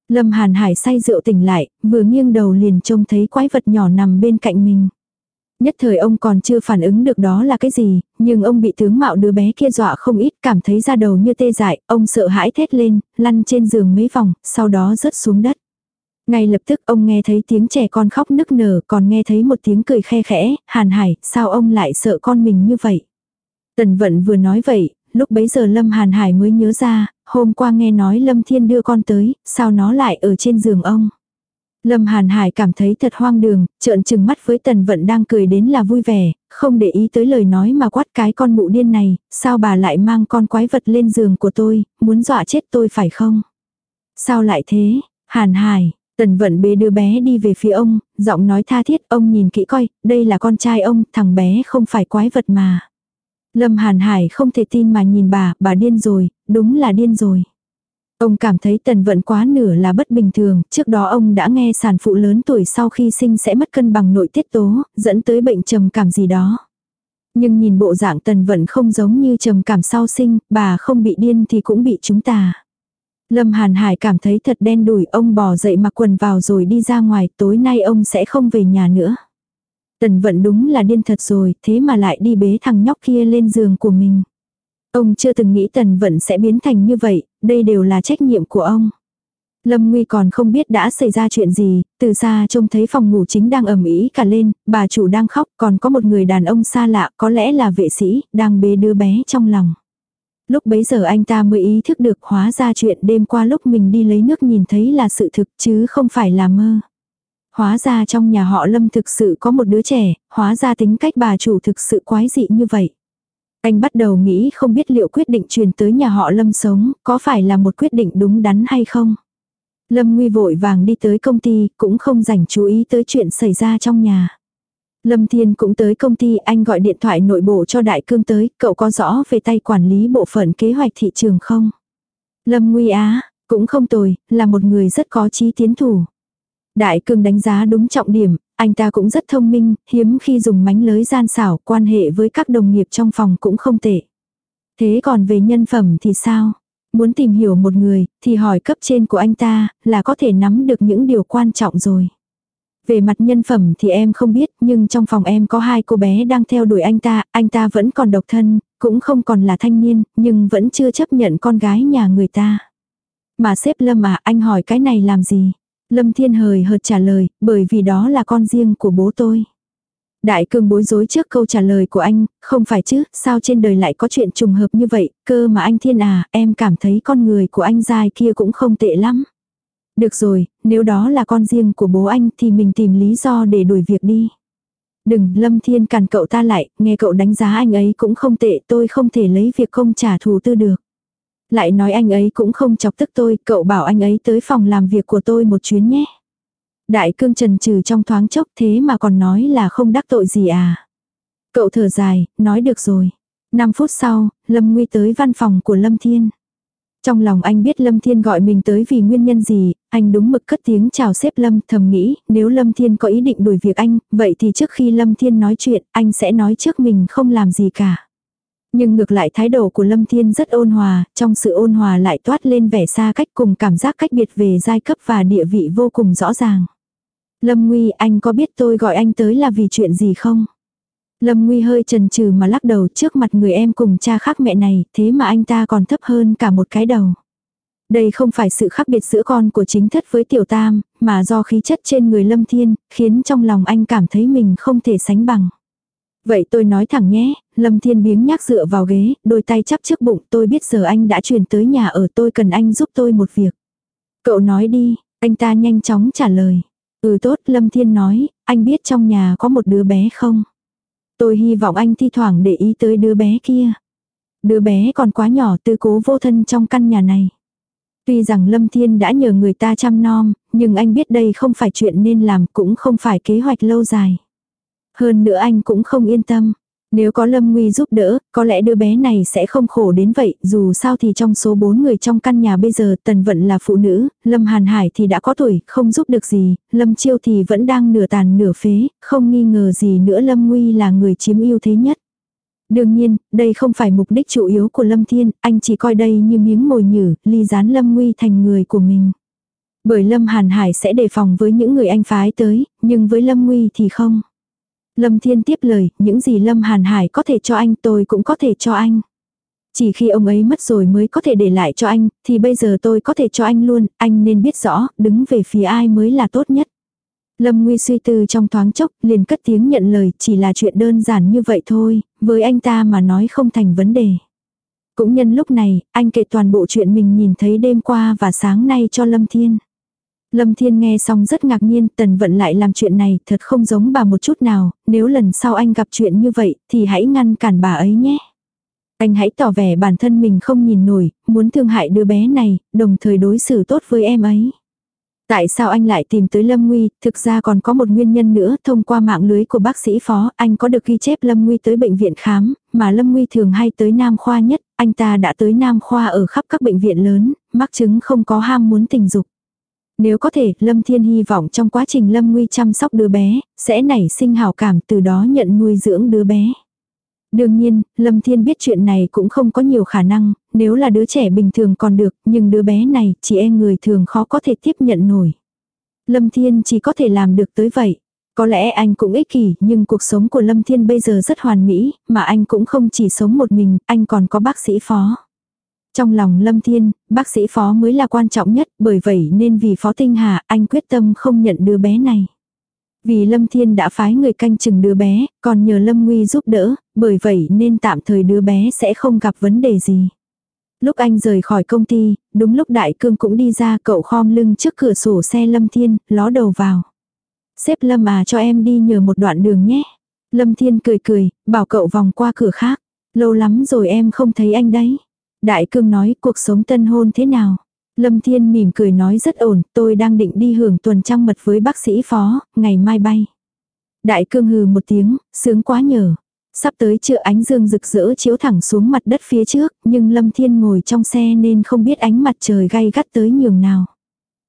Lâm Hàn Hải say rượu tỉnh lại, vừa nghiêng đầu liền trông thấy quái vật nhỏ nằm bên cạnh mình. Nhất thời ông còn chưa phản ứng được đó là cái gì, nhưng ông bị tướng mạo đứa bé kia dọa không ít cảm thấy da đầu như tê dại, ông sợ hãi thét lên, lăn trên giường mấy vòng, sau đó rớt xuống đất. Ngay lập tức ông nghe thấy tiếng trẻ con khóc nức nở còn nghe thấy một tiếng cười khe khẽ, Hàn Hải, sao ông lại sợ con mình như vậy? Tần vận vừa nói vậy, lúc bấy giờ Lâm Hàn Hải mới nhớ ra, hôm qua nghe nói Lâm Thiên đưa con tới, sao nó lại ở trên giường ông. Lâm Hàn Hải cảm thấy thật hoang đường, trợn trừng mắt với tần vận đang cười đến là vui vẻ, không để ý tới lời nói mà quát cái con mụ điên này, sao bà lại mang con quái vật lên giường của tôi, muốn dọa chết tôi phải không? Sao lại thế? Hàn Hải, tần vận bế đưa bé đi về phía ông, giọng nói tha thiết, ông nhìn kỹ coi, đây là con trai ông, thằng bé không phải quái vật mà. Lâm Hàn Hải không thể tin mà nhìn bà, bà điên rồi, đúng là điên rồi. Ông cảm thấy tần vận quá nửa là bất bình thường, trước đó ông đã nghe sản phụ lớn tuổi sau khi sinh sẽ mất cân bằng nội tiết tố, dẫn tới bệnh trầm cảm gì đó. Nhưng nhìn bộ dạng tần vận không giống như trầm cảm sau sinh, bà không bị điên thì cũng bị chúng ta. Lâm Hàn Hải cảm thấy thật đen đủi, ông bò dậy mặc quần vào rồi đi ra ngoài, tối nay ông sẽ không về nhà nữa. Tần vận đúng là điên thật rồi, thế mà lại đi bế thằng nhóc kia lên giường của mình. Ông chưa từng nghĩ tần vận sẽ biến thành như vậy, đây đều là trách nhiệm của ông. Lâm Nguy còn không biết đã xảy ra chuyện gì, từ xa trông thấy phòng ngủ chính đang ầm ĩ cả lên, bà chủ đang khóc, còn có một người đàn ông xa lạ, có lẽ là vệ sĩ, đang bế đứa bé trong lòng. Lúc bấy giờ anh ta mới ý thức được hóa ra chuyện đêm qua lúc mình đi lấy nước nhìn thấy là sự thực chứ không phải là mơ. Hóa ra trong nhà họ Lâm thực sự có một đứa trẻ, hóa ra tính cách bà chủ thực sự quái dị như vậy. Anh bắt đầu nghĩ không biết liệu quyết định truyền tới nhà họ Lâm sống có phải là một quyết định đúng đắn hay không. Lâm Nguy vội vàng đi tới công ty cũng không dành chú ý tới chuyện xảy ra trong nhà. Lâm Thiên cũng tới công ty anh gọi điện thoại nội bộ cho Đại Cương tới, cậu có rõ về tay quản lý bộ phận kế hoạch thị trường không? Lâm Nguy Á, cũng không tồi, là một người rất có trí tiến thủ. Đại Cương đánh giá đúng trọng điểm, anh ta cũng rất thông minh, hiếm khi dùng mánh lới gian xảo, quan hệ với các đồng nghiệp trong phòng cũng không tệ. Thế còn về nhân phẩm thì sao? Muốn tìm hiểu một người, thì hỏi cấp trên của anh ta, là có thể nắm được những điều quan trọng rồi. Về mặt nhân phẩm thì em không biết, nhưng trong phòng em có hai cô bé đang theo đuổi anh ta, anh ta vẫn còn độc thân, cũng không còn là thanh niên, nhưng vẫn chưa chấp nhận con gái nhà người ta. Mà sếp Lâm à, anh hỏi cái này làm gì? Lâm Thiên hời hợt trả lời, bởi vì đó là con riêng của bố tôi. Đại cương bối rối trước câu trả lời của anh, không phải chứ, sao trên đời lại có chuyện trùng hợp như vậy, cơ mà anh Thiên à, em cảm thấy con người của anh dài kia cũng không tệ lắm. Được rồi, nếu đó là con riêng của bố anh thì mình tìm lý do để đuổi việc đi. Đừng, Lâm Thiên cản cậu ta lại, nghe cậu đánh giá anh ấy cũng không tệ, tôi không thể lấy việc không trả thù tư được. Lại nói anh ấy cũng không chọc tức tôi, cậu bảo anh ấy tới phòng làm việc của tôi một chuyến nhé. Đại cương trần trừ trong thoáng chốc thế mà còn nói là không đắc tội gì à. Cậu thở dài, nói được rồi. 5 phút sau, Lâm Nguy tới văn phòng của Lâm Thiên. Trong lòng anh biết Lâm Thiên gọi mình tới vì nguyên nhân gì, anh đúng mực cất tiếng chào xếp Lâm thầm nghĩ, nếu Lâm Thiên có ý định đuổi việc anh, vậy thì trước khi Lâm Thiên nói chuyện, anh sẽ nói trước mình không làm gì cả. Nhưng ngược lại thái độ của Lâm Thiên rất ôn hòa, trong sự ôn hòa lại toát lên vẻ xa cách cùng cảm giác cách biệt về giai cấp và địa vị vô cùng rõ ràng. Lâm Nguy anh có biết tôi gọi anh tới là vì chuyện gì không? Lâm Nguy hơi chần chừ mà lắc đầu trước mặt người em cùng cha khác mẹ này, thế mà anh ta còn thấp hơn cả một cái đầu. Đây không phải sự khác biệt giữa con của chính thất với tiểu tam, mà do khí chất trên người Lâm Thiên, khiến trong lòng anh cảm thấy mình không thể sánh bằng. Vậy tôi nói thẳng nhé, Lâm Thiên biếng nhác dựa vào ghế, đôi tay chắp trước bụng, tôi biết giờ anh đã chuyển tới nhà ở tôi cần anh giúp tôi một việc. Cậu nói đi, anh ta nhanh chóng trả lời. Ừ tốt, Lâm Thiên nói, anh biết trong nhà có một đứa bé không? Tôi hy vọng anh thi thoảng để ý tới đứa bé kia. Đứa bé còn quá nhỏ tư cố vô thân trong căn nhà này. Tuy rằng Lâm Thiên đã nhờ người ta chăm nom, nhưng anh biết đây không phải chuyện nên làm cũng không phải kế hoạch lâu dài. Hơn nữa anh cũng không yên tâm. Nếu có Lâm Nguy giúp đỡ, có lẽ đứa bé này sẽ không khổ đến vậy, dù sao thì trong số bốn người trong căn nhà bây giờ Tần Vận là phụ nữ, Lâm Hàn Hải thì đã có tuổi, không giúp được gì, Lâm Chiêu thì vẫn đang nửa tàn nửa phế, không nghi ngờ gì nữa Lâm Nguy là người chiếm ưu thế nhất. Đương nhiên, đây không phải mục đích chủ yếu của Lâm Thiên, anh chỉ coi đây như miếng mồi nhử, ly gián Lâm Nguy thành người của mình. Bởi Lâm Hàn Hải sẽ đề phòng với những người anh phái tới, nhưng với Lâm Nguy thì không. Lâm Thiên tiếp lời, những gì Lâm Hàn Hải có thể cho anh tôi cũng có thể cho anh. Chỉ khi ông ấy mất rồi mới có thể để lại cho anh, thì bây giờ tôi có thể cho anh luôn, anh nên biết rõ, đứng về phía ai mới là tốt nhất. Lâm Nguy suy tư trong thoáng chốc, liền cất tiếng nhận lời, chỉ là chuyện đơn giản như vậy thôi, với anh ta mà nói không thành vấn đề. Cũng nhân lúc này, anh kể toàn bộ chuyện mình nhìn thấy đêm qua và sáng nay cho Lâm Thiên. Lâm Thiên nghe xong rất ngạc nhiên, tần vận lại làm chuyện này thật không giống bà một chút nào, nếu lần sau anh gặp chuyện như vậy thì hãy ngăn cản bà ấy nhé. Anh hãy tỏ vẻ bản thân mình không nhìn nổi, muốn thương hại đứa bé này, đồng thời đối xử tốt với em ấy. Tại sao anh lại tìm tới Lâm Nguy, thực ra còn có một nguyên nhân nữa, thông qua mạng lưới của bác sĩ phó, anh có được ghi chép Lâm Nguy tới bệnh viện khám, mà Lâm Nguy thường hay tới Nam Khoa nhất, anh ta đã tới Nam Khoa ở khắp các bệnh viện lớn, mắc chứng không có ham muốn tình dục. Nếu có thể, Lâm Thiên hy vọng trong quá trình Lâm Nguy chăm sóc đứa bé, sẽ nảy sinh hào cảm từ đó nhận nuôi dưỡng đứa bé. Đương nhiên, Lâm Thiên biết chuyện này cũng không có nhiều khả năng, nếu là đứa trẻ bình thường còn được, nhưng đứa bé này, chỉ e người thường khó có thể tiếp nhận nổi. Lâm Thiên chỉ có thể làm được tới vậy. Có lẽ anh cũng ích kỷ, nhưng cuộc sống của Lâm Thiên bây giờ rất hoàn mỹ, mà anh cũng không chỉ sống một mình, anh còn có bác sĩ phó. Trong lòng Lâm Thiên, bác sĩ phó mới là quan trọng nhất, bởi vậy nên vì phó tinh hà, anh quyết tâm không nhận đứa bé này. Vì Lâm Thiên đã phái người canh chừng đứa bé, còn nhờ Lâm Nguy giúp đỡ, bởi vậy nên tạm thời đứa bé sẽ không gặp vấn đề gì. Lúc anh rời khỏi công ty, đúng lúc Đại Cương cũng đi ra cậu khom lưng trước cửa sổ xe Lâm Thiên, ló đầu vào. Xếp Lâm à cho em đi nhờ một đoạn đường nhé. Lâm Thiên cười cười, bảo cậu vòng qua cửa khác. Lâu lắm rồi em không thấy anh đấy. Đại Cương nói cuộc sống tân hôn thế nào. Lâm Thiên mỉm cười nói rất ổn, tôi đang định đi hưởng tuần trăng mật với bác sĩ phó, ngày mai bay. Đại cương hừ một tiếng, sướng quá nhờ. Sắp tới trưa ánh dương rực rỡ chiếu thẳng xuống mặt đất phía trước, nhưng Lâm Thiên ngồi trong xe nên không biết ánh mặt trời gay gắt tới nhường nào.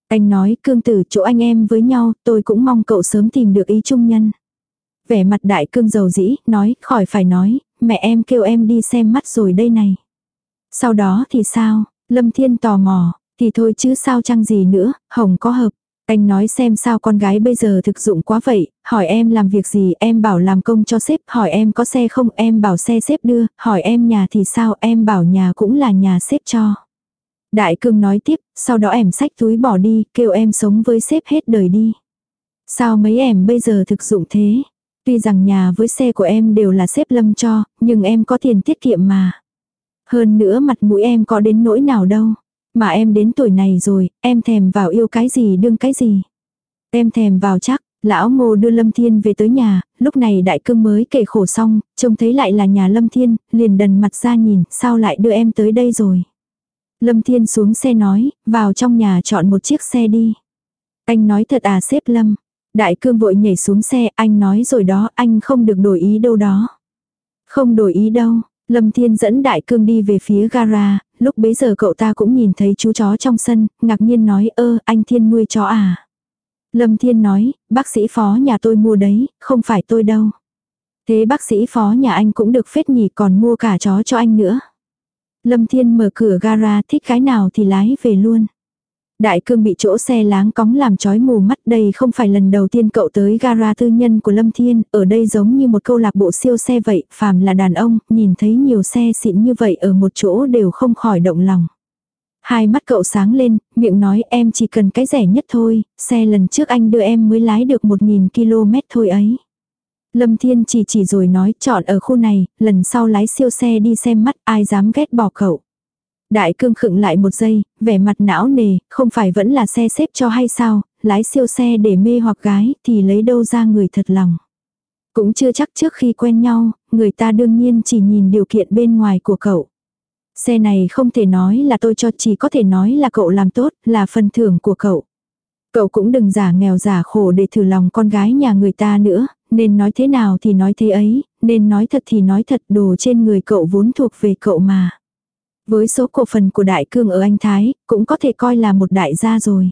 Anh nói, cương tử chỗ anh em với nhau, tôi cũng mong cậu sớm tìm được ý chung nhân. Vẻ mặt đại cương giàu dĩ, nói, khỏi phải nói, mẹ em kêu em đi xem mắt rồi đây này. Sau đó thì sao? Lâm Thiên tò mò, thì thôi chứ sao chăng gì nữa, Hồng có hợp. Anh nói xem sao con gái bây giờ thực dụng quá vậy, hỏi em làm việc gì, em bảo làm công cho sếp, hỏi em có xe không, em bảo xe sếp đưa, hỏi em nhà thì sao, em bảo nhà cũng là nhà sếp cho. Đại cương nói tiếp, sau đó em xách túi bỏ đi, kêu em sống với sếp hết đời đi. Sao mấy em bây giờ thực dụng thế? Tuy rằng nhà với xe của em đều là sếp lâm cho, nhưng em có tiền tiết kiệm mà. Hơn nữa mặt mũi em có đến nỗi nào đâu. Mà em đến tuổi này rồi, em thèm vào yêu cái gì đương cái gì. Em thèm vào chắc, lão ngô đưa Lâm Thiên về tới nhà, lúc này đại cương mới kể khổ xong, trông thấy lại là nhà Lâm Thiên, liền đần mặt ra nhìn, sao lại đưa em tới đây rồi. Lâm Thiên xuống xe nói, vào trong nhà chọn một chiếc xe đi. Anh nói thật à xếp Lâm. Đại cương vội nhảy xuống xe, anh nói rồi đó, anh không được đổi ý đâu đó. Không đổi ý đâu, Lâm Thiên dẫn đại cương đi về phía gara, lúc bấy giờ cậu ta cũng nhìn thấy chú chó trong sân, ngạc nhiên nói ơ anh Thiên nuôi chó à. Lâm Thiên nói, bác sĩ phó nhà tôi mua đấy, không phải tôi đâu. Thế bác sĩ phó nhà anh cũng được phết nhỉ còn mua cả chó cho anh nữa. Lâm Thiên mở cửa gara thích cái nào thì lái về luôn. Đại cương bị chỗ xe láng cóng làm chói mù mắt đây không phải lần đầu tiên cậu tới gara tư nhân của Lâm Thiên, ở đây giống như một câu lạc bộ siêu xe vậy, phàm là đàn ông, nhìn thấy nhiều xe xịn như vậy ở một chỗ đều không khỏi động lòng. Hai mắt cậu sáng lên, miệng nói em chỉ cần cái rẻ nhất thôi, xe lần trước anh đưa em mới lái được 1.000 km thôi ấy. Lâm Thiên chỉ chỉ rồi nói chọn ở khu này, lần sau lái siêu xe đi xem mắt ai dám ghét bỏ cậu. Đại cương khựng lại một giây, vẻ mặt não nề, không phải vẫn là xe xếp cho hay sao, lái siêu xe để mê hoặc gái thì lấy đâu ra người thật lòng. Cũng chưa chắc trước khi quen nhau, người ta đương nhiên chỉ nhìn điều kiện bên ngoài của cậu. Xe này không thể nói là tôi cho chỉ có thể nói là cậu làm tốt, là phần thưởng của cậu. Cậu cũng đừng giả nghèo giả khổ để thử lòng con gái nhà người ta nữa, nên nói thế nào thì nói thế ấy, nên nói thật thì nói thật đồ trên người cậu vốn thuộc về cậu mà. Với số cổ phần của Đại Cương ở Anh Thái, cũng có thể coi là một đại gia rồi.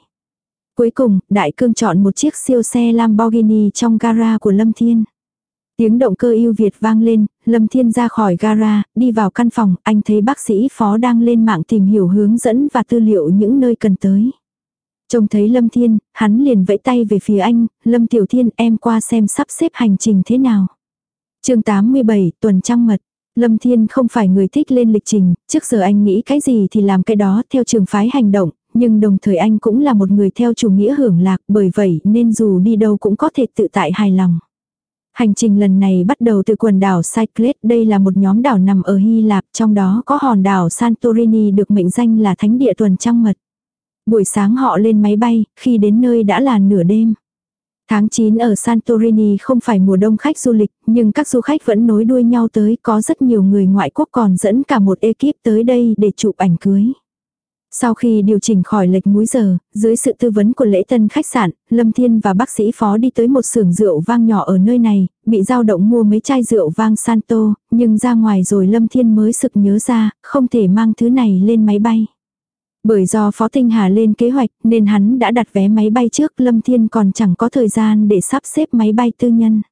Cuối cùng, Đại Cương chọn một chiếc siêu xe Lamborghini trong gara của Lâm Thiên. Tiếng động cơ yêu Việt vang lên, Lâm Thiên ra khỏi gara, đi vào căn phòng, anh thấy bác sĩ phó đang lên mạng tìm hiểu hướng dẫn và tư liệu những nơi cần tới. Trông thấy Lâm Thiên, hắn liền vẫy tay về phía anh, Lâm Tiểu Thiên em qua xem sắp xếp hành trình thế nào. chương 87, tuần trăng mật. Lâm Thiên không phải người thích lên lịch trình, trước giờ anh nghĩ cái gì thì làm cái đó theo trường phái hành động, nhưng đồng thời anh cũng là một người theo chủ nghĩa hưởng lạc bởi vậy nên dù đi đâu cũng có thể tự tại hài lòng. Hành trình lần này bắt đầu từ quần đảo Cyclades, đây là một nhóm đảo nằm ở Hy Lạp, trong đó có hòn đảo Santorini được mệnh danh là thánh địa tuần trăng mật. Buổi sáng họ lên máy bay, khi đến nơi đã là nửa đêm. Tháng 9 ở Santorini không phải mùa đông khách du lịch, nhưng các du khách vẫn nối đuôi nhau tới, có rất nhiều người ngoại quốc còn dẫn cả một ekip tới đây để chụp ảnh cưới. Sau khi điều chỉnh khỏi lệch múi giờ, dưới sự tư vấn của lễ tân khách sạn, Lâm Thiên và bác sĩ phó đi tới một xưởng rượu vang nhỏ ở nơi này, bị giao động mua mấy chai rượu vang Santo, nhưng ra ngoài rồi Lâm Thiên mới sực nhớ ra, không thể mang thứ này lên máy bay. Bởi do Phó Tinh Hà lên kế hoạch nên hắn đã đặt vé máy bay trước Lâm Thiên còn chẳng có thời gian để sắp xếp máy bay tư nhân.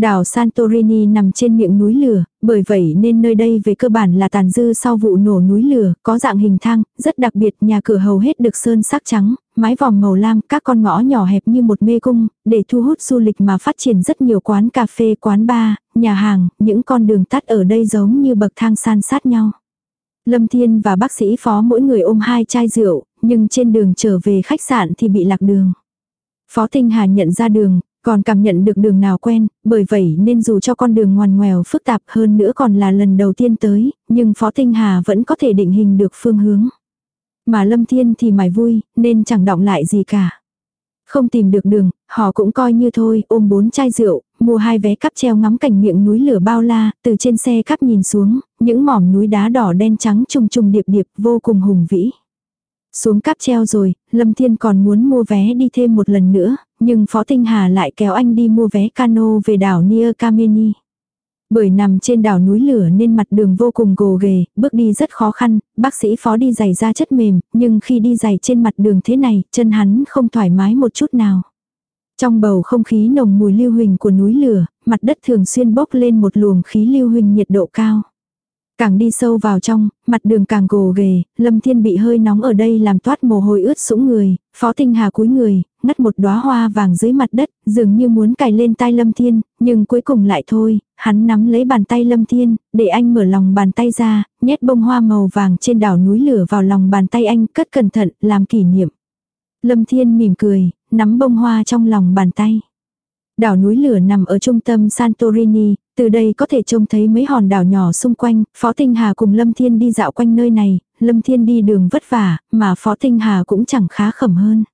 Đảo Santorini nằm trên miệng núi lửa, bởi vậy nên nơi đây về cơ bản là tàn dư sau vụ nổ núi lửa, có dạng hình thang, rất đặc biệt, nhà cửa hầu hết được sơn sắc trắng, mái vòm màu lam, các con ngõ nhỏ hẹp như một mê cung, để thu hút du lịch mà phát triển rất nhiều quán cà phê, quán bar, nhà hàng, những con đường tắt ở đây giống như bậc thang san sát nhau. Lâm Thiên và bác sĩ phó mỗi người ôm hai chai rượu, nhưng trên đường trở về khách sạn thì bị lạc đường. Phó Tinh Hà nhận ra đường, còn cảm nhận được đường nào quen, bởi vậy nên dù cho con đường ngoằn ngoèo phức tạp hơn nữa còn là lần đầu tiên tới, nhưng Phó Tinh Hà vẫn có thể định hình được phương hướng. Mà Lâm Thiên thì mải vui, nên chẳng động lại gì cả. Không tìm được đường, họ cũng coi như thôi, ôm bốn chai rượu, mua hai vé cắp treo ngắm cảnh miệng núi lửa bao la, từ trên xe cắp nhìn xuống, những mỏm núi đá đỏ đen trắng trùng trùng điệp điệp vô cùng hùng vĩ. Xuống cáp treo rồi, Lâm Thiên còn muốn mua vé đi thêm một lần nữa, nhưng Phó Tinh Hà lại kéo anh đi mua vé cano về đảo Nia Kameni. Bởi nằm trên đảo núi lửa nên mặt đường vô cùng gồ ghề, bước đi rất khó khăn, bác sĩ phó đi giày da chất mềm, nhưng khi đi giày trên mặt đường thế này, chân hắn không thoải mái một chút nào. Trong bầu không khí nồng mùi lưu huỳnh của núi lửa, mặt đất thường xuyên bốc lên một luồng khí lưu huỳnh nhiệt độ cao. Càng đi sâu vào trong, mặt đường càng gồ ghề, Lâm Thiên bị hơi nóng ở đây làm toát mồ hôi ướt sũng người, Phó Tinh Hà cúi người, ngắt một đóa hoa vàng dưới mặt đất, dường như muốn cài lên tay Lâm Thiên, nhưng cuối cùng lại thôi, hắn nắm lấy bàn tay Lâm Thiên, để anh mở lòng bàn tay ra, nhét bông hoa màu vàng trên đảo núi lửa vào lòng bàn tay anh, cất cẩn thận, làm kỷ niệm. Lâm Thiên mỉm cười, nắm bông hoa trong lòng bàn tay. Đảo núi lửa nằm ở trung tâm Santorini, từ đây có thể trông thấy mấy hòn đảo nhỏ xung quanh, Phó Tinh Hà cùng Lâm Thiên đi dạo quanh nơi này, Lâm Thiên đi đường vất vả, mà Phó Tinh Hà cũng chẳng khá khẩm hơn.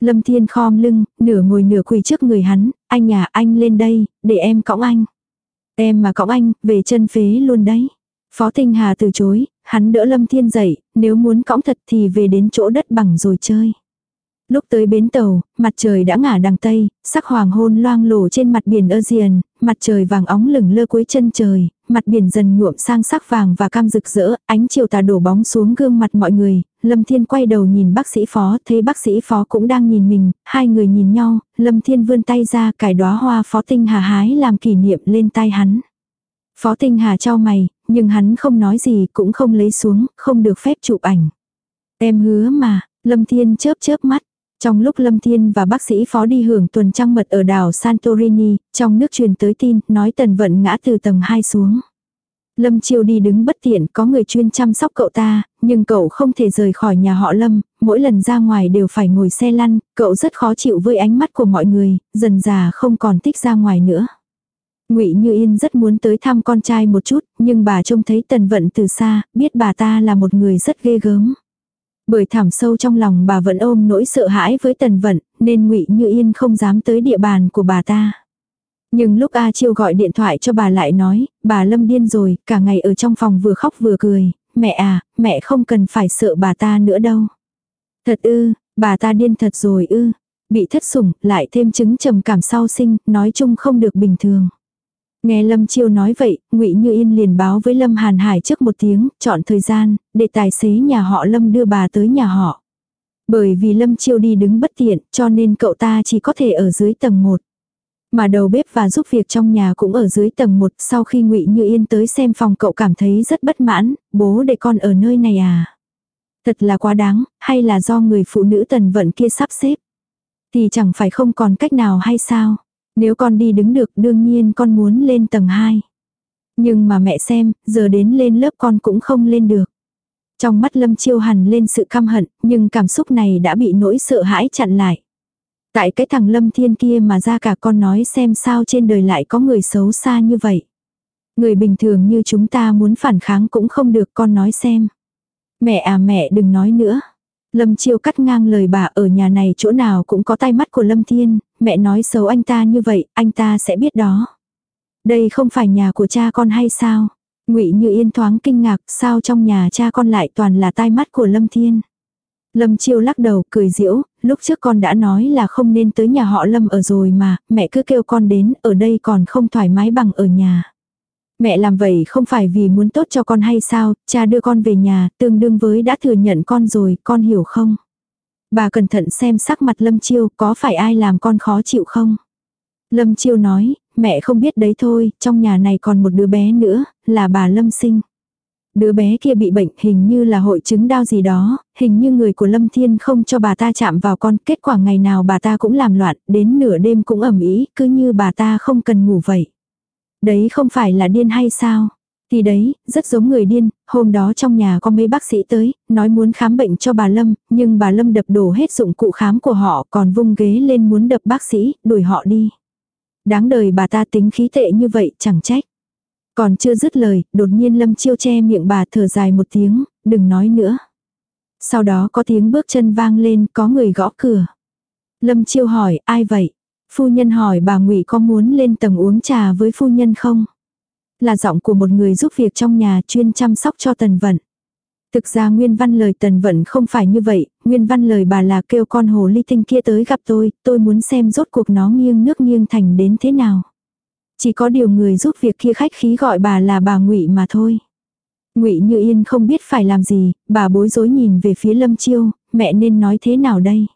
Lâm Thiên khom lưng, nửa ngồi nửa quỳ trước người hắn, anh nhà anh lên đây, để em cõng anh. Em mà cõng anh, về chân phế luôn đấy. Phó Tinh Hà từ chối, hắn đỡ Lâm Thiên dậy, nếu muốn cõng thật thì về đến chỗ đất bằng rồi chơi. Lúc tới bến tàu, mặt trời đã ngả đằng tây, sắc hoàng hôn loang lổ trên mặt biển Asian, mặt trời vàng óng lửng lơ cuối chân trời, mặt biển dần nhuộm sang sắc vàng và cam rực rỡ, ánh chiều tà đổ bóng xuống gương mặt mọi người, Lâm Thiên quay đầu nhìn bác sĩ phó, thấy bác sĩ phó cũng đang nhìn mình, hai người nhìn nhau, Lâm Thiên vươn tay ra cài đóa hoa phó tinh hà hái làm kỷ niệm lên tay hắn. Phó tinh hà trao mày, nhưng hắn không nói gì cũng không lấy xuống, không được phép chụp ảnh. Em hứa mà, Lâm Thiên chớp chớp mắt, trong lúc Lâm Thiên và bác sĩ phó đi hưởng tuần trăng mật ở đảo Santorini, trong nước truyền tới tin, nói tần vận ngã từ tầng 2 xuống. Lâm Chiêu đi đứng bất tiện, có người chuyên chăm sóc cậu ta, nhưng cậu không thể rời khỏi nhà họ Lâm, mỗi lần ra ngoài đều phải ngồi xe lăn, cậu rất khó chịu với ánh mắt của mọi người, dần già không còn thích ra ngoài nữa. Ngụy Như Yên rất muốn tới thăm con trai một chút, nhưng bà trông thấy Tần Vận từ xa, biết bà ta là một người rất ghê gớm. Bởi thảm sâu trong lòng bà vẫn ôm nỗi sợ hãi với tần vận, nên ngụy Như Yên không dám tới địa bàn của bà ta. Nhưng lúc A Chiêu gọi điện thoại cho bà lại nói, bà Lâm điên rồi, cả ngày ở trong phòng vừa khóc vừa cười, mẹ à, mẹ không cần phải sợ bà ta nữa đâu. Thật ư, bà ta điên thật rồi ư, bị thất sủng, lại thêm chứng trầm cảm sau sinh, nói chung không được bình thường. Nghe Lâm Chiêu nói vậy, Ngụy Như Yên liền báo với Lâm Hàn Hải trước một tiếng, chọn thời gian, để tài xế nhà họ Lâm đưa bà tới nhà họ. Bởi vì Lâm Chiêu đi đứng bất tiện, cho nên cậu ta chỉ có thể ở dưới tầng 1. Mà đầu bếp và giúp việc trong nhà cũng ở dưới tầng 1, sau khi Ngụy Như Yên tới xem phòng cậu cảm thấy rất bất mãn, bố để con ở nơi này à. Thật là quá đáng, hay là do người phụ nữ tần vận kia sắp xếp. Thì chẳng phải không còn cách nào hay sao. Nếu con đi đứng được đương nhiên con muốn lên tầng 2. Nhưng mà mẹ xem, giờ đến lên lớp con cũng không lên được. Trong mắt Lâm Chiêu hằn lên sự căm hận, nhưng cảm xúc này đã bị nỗi sợ hãi chặn lại. Tại cái thằng Lâm Thiên kia mà ra cả con nói xem sao trên đời lại có người xấu xa như vậy. Người bình thường như chúng ta muốn phản kháng cũng không được con nói xem. Mẹ à mẹ đừng nói nữa. Lâm Chiêu cắt ngang lời bà ở nhà này chỗ nào cũng có tay mắt của Lâm Thiên, mẹ nói xấu anh ta như vậy, anh ta sẽ biết đó. Đây không phải nhà của cha con hay sao? Ngụy Như Yên thoáng kinh ngạc, sao trong nhà cha con lại toàn là tai mắt của Lâm Thiên? Lâm Chiêu lắc đầu, cười giễu, lúc trước con đã nói là không nên tới nhà họ Lâm ở rồi mà, mẹ cứ kêu con đến, ở đây còn không thoải mái bằng ở nhà. Mẹ làm vậy không phải vì muốn tốt cho con hay sao, cha đưa con về nhà, tương đương với đã thừa nhận con rồi, con hiểu không? Bà cẩn thận xem sắc mặt Lâm Chiêu, có phải ai làm con khó chịu không? Lâm Chiêu nói, mẹ không biết đấy thôi, trong nhà này còn một đứa bé nữa, là bà Lâm sinh. Đứa bé kia bị bệnh hình như là hội chứng đau gì đó, hình như người của Lâm Thiên không cho bà ta chạm vào con, kết quả ngày nào bà ta cũng làm loạn, đến nửa đêm cũng ẩm ý, cứ như bà ta không cần ngủ vậy. Đấy không phải là điên hay sao? Thì đấy, rất giống người điên, hôm đó trong nhà có mấy bác sĩ tới, nói muốn khám bệnh cho bà Lâm, nhưng bà Lâm đập đổ hết dụng cụ khám của họ còn vung ghế lên muốn đập bác sĩ, đuổi họ đi. Đáng đời bà ta tính khí tệ như vậy, chẳng trách. Còn chưa dứt lời, đột nhiên Lâm Chiêu che miệng bà thở dài một tiếng, đừng nói nữa. Sau đó có tiếng bước chân vang lên, có người gõ cửa. Lâm Chiêu hỏi, ai vậy? Phu nhân hỏi bà Ngụy có muốn lên tầng uống trà với phu nhân không? Là giọng của một người giúp việc trong nhà chuyên chăm sóc cho Tần Vận. Thực ra nguyên văn lời Tần Vận không phải như vậy, nguyên văn lời bà là kêu con hồ ly tinh kia tới gặp tôi, tôi muốn xem rốt cuộc nó nghiêng nước nghiêng thành đến thế nào. Chỉ có điều người giúp việc kia khách khí gọi bà là bà Ngụy mà thôi. Ngụy Như Yên không biết phải làm gì, bà bối rối nhìn về phía Lâm Chiêu, mẹ nên nói thế nào đây?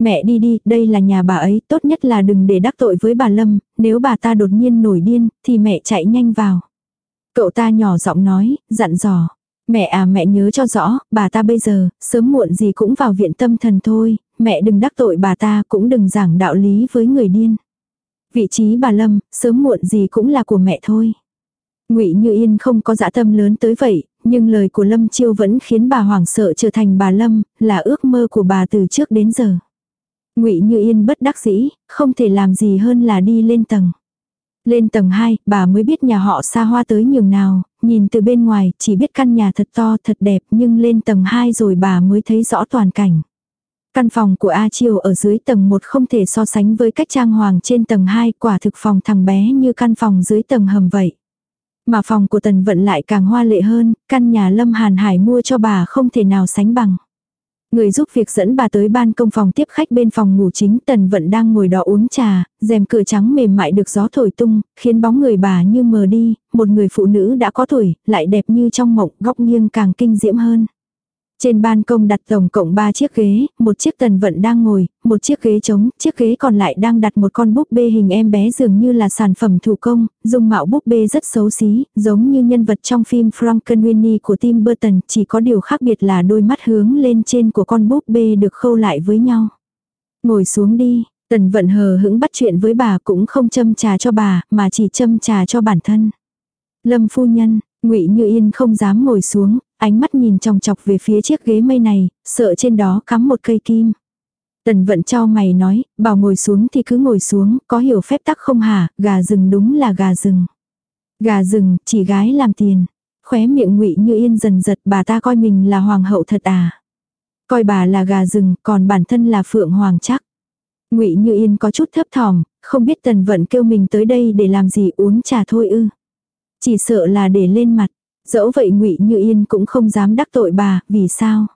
Mẹ đi đi, đây là nhà bà ấy, tốt nhất là đừng để đắc tội với bà Lâm, nếu bà ta đột nhiên nổi điên, thì mẹ chạy nhanh vào. Cậu ta nhỏ giọng nói, dặn dò. Mẹ à mẹ nhớ cho rõ, bà ta bây giờ, sớm muộn gì cũng vào viện tâm thần thôi, mẹ đừng đắc tội bà ta cũng đừng giảng đạo lý với người điên. Vị trí bà Lâm, sớm muộn gì cũng là của mẹ thôi. Ngụy Như Yên không có dã tâm lớn tới vậy, nhưng lời của Lâm Chiêu vẫn khiến bà hoảng sợ trở thành bà Lâm, là ước mơ của bà từ trước đến giờ. Ngụy Như Yên bất đắc dĩ, không thể làm gì hơn là đi lên tầng. Lên tầng 2, bà mới biết nhà họ xa hoa tới nhường nào, nhìn từ bên ngoài chỉ biết căn nhà thật to thật đẹp nhưng lên tầng 2 rồi bà mới thấy rõ toàn cảnh. Căn phòng của A Triều ở dưới tầng 1 không thể so sánh với cách trang hoàng trên tầng 2 quả thực phòng thằng bé như căn phòng dưới tầng hầm vậy. Mà phòng của Tần Vận lại càng hoa lệ hơn, căn nhà Lâm Hàn Hải mua cho bà không thể nào sánh bằng. Người giúp việc dẫn bà tới ban công phòng tiếp khách bên phòng ngủ chính Tần Vận đang ngồi đó uống trà, rèm cửa trắng mềm mại được gió thổi tung, khiến bóng người bà như mờ đi, một người phụ nữ đã có tuổi, lại đẹp như trong mộng, góc nghiêng càng kinh diễm hơn. Trên ban công đặt tổng cộng 3 chiếc ghế, một chiếc tần vận đang ngồi, một chiếc ghế trống, chiếc ghế còn lại đang đặt một con búp bê hình em bé dường như là sản phẩm thủ công, dung mạo búp bê rất xấu xí, giống như nhân vật trong phim Frankenweenie của Tim Burton, chỉ có điều khác biệt là đôi mắt hướng lên trên của con búp bê được khâu lại với nhau. Ngồi xuống đi, tần vận hờ hững bắt chuyện với bà cũng không châm trà cho bà, mà chỉ châm trà cho bản thân. Lâm phu nhân, Ngụy Như Yên không dám ngồi xuống, ánh mắt nhìn chòng chọc về phía chiếc ghế mây này, sợ trên đó cắm một cây kim. Tần vận cho mày nói, bảo ngồi xuống thì cứ ngồi xuống, có hiểu phép tắc không hả, gà rừng đúng là gà rừng. Gà rừng, chỉ gái làm tiền. Khóe miệng ngụy như yên dần giật bà ta coi mình là hoàng hậu thật à. Coi bà là gà rừng, còn bản thân là phượng hoàng chắc. ngụy như yên có chút thấp thỏm, không biết tần vận kêu mình tới đây để làm gì uống trà thôi ư. Chỉ sợ là để lên mặt. Dẫu vậy ngụy Như Yên cũng không dám đắc tội bà, vì sao?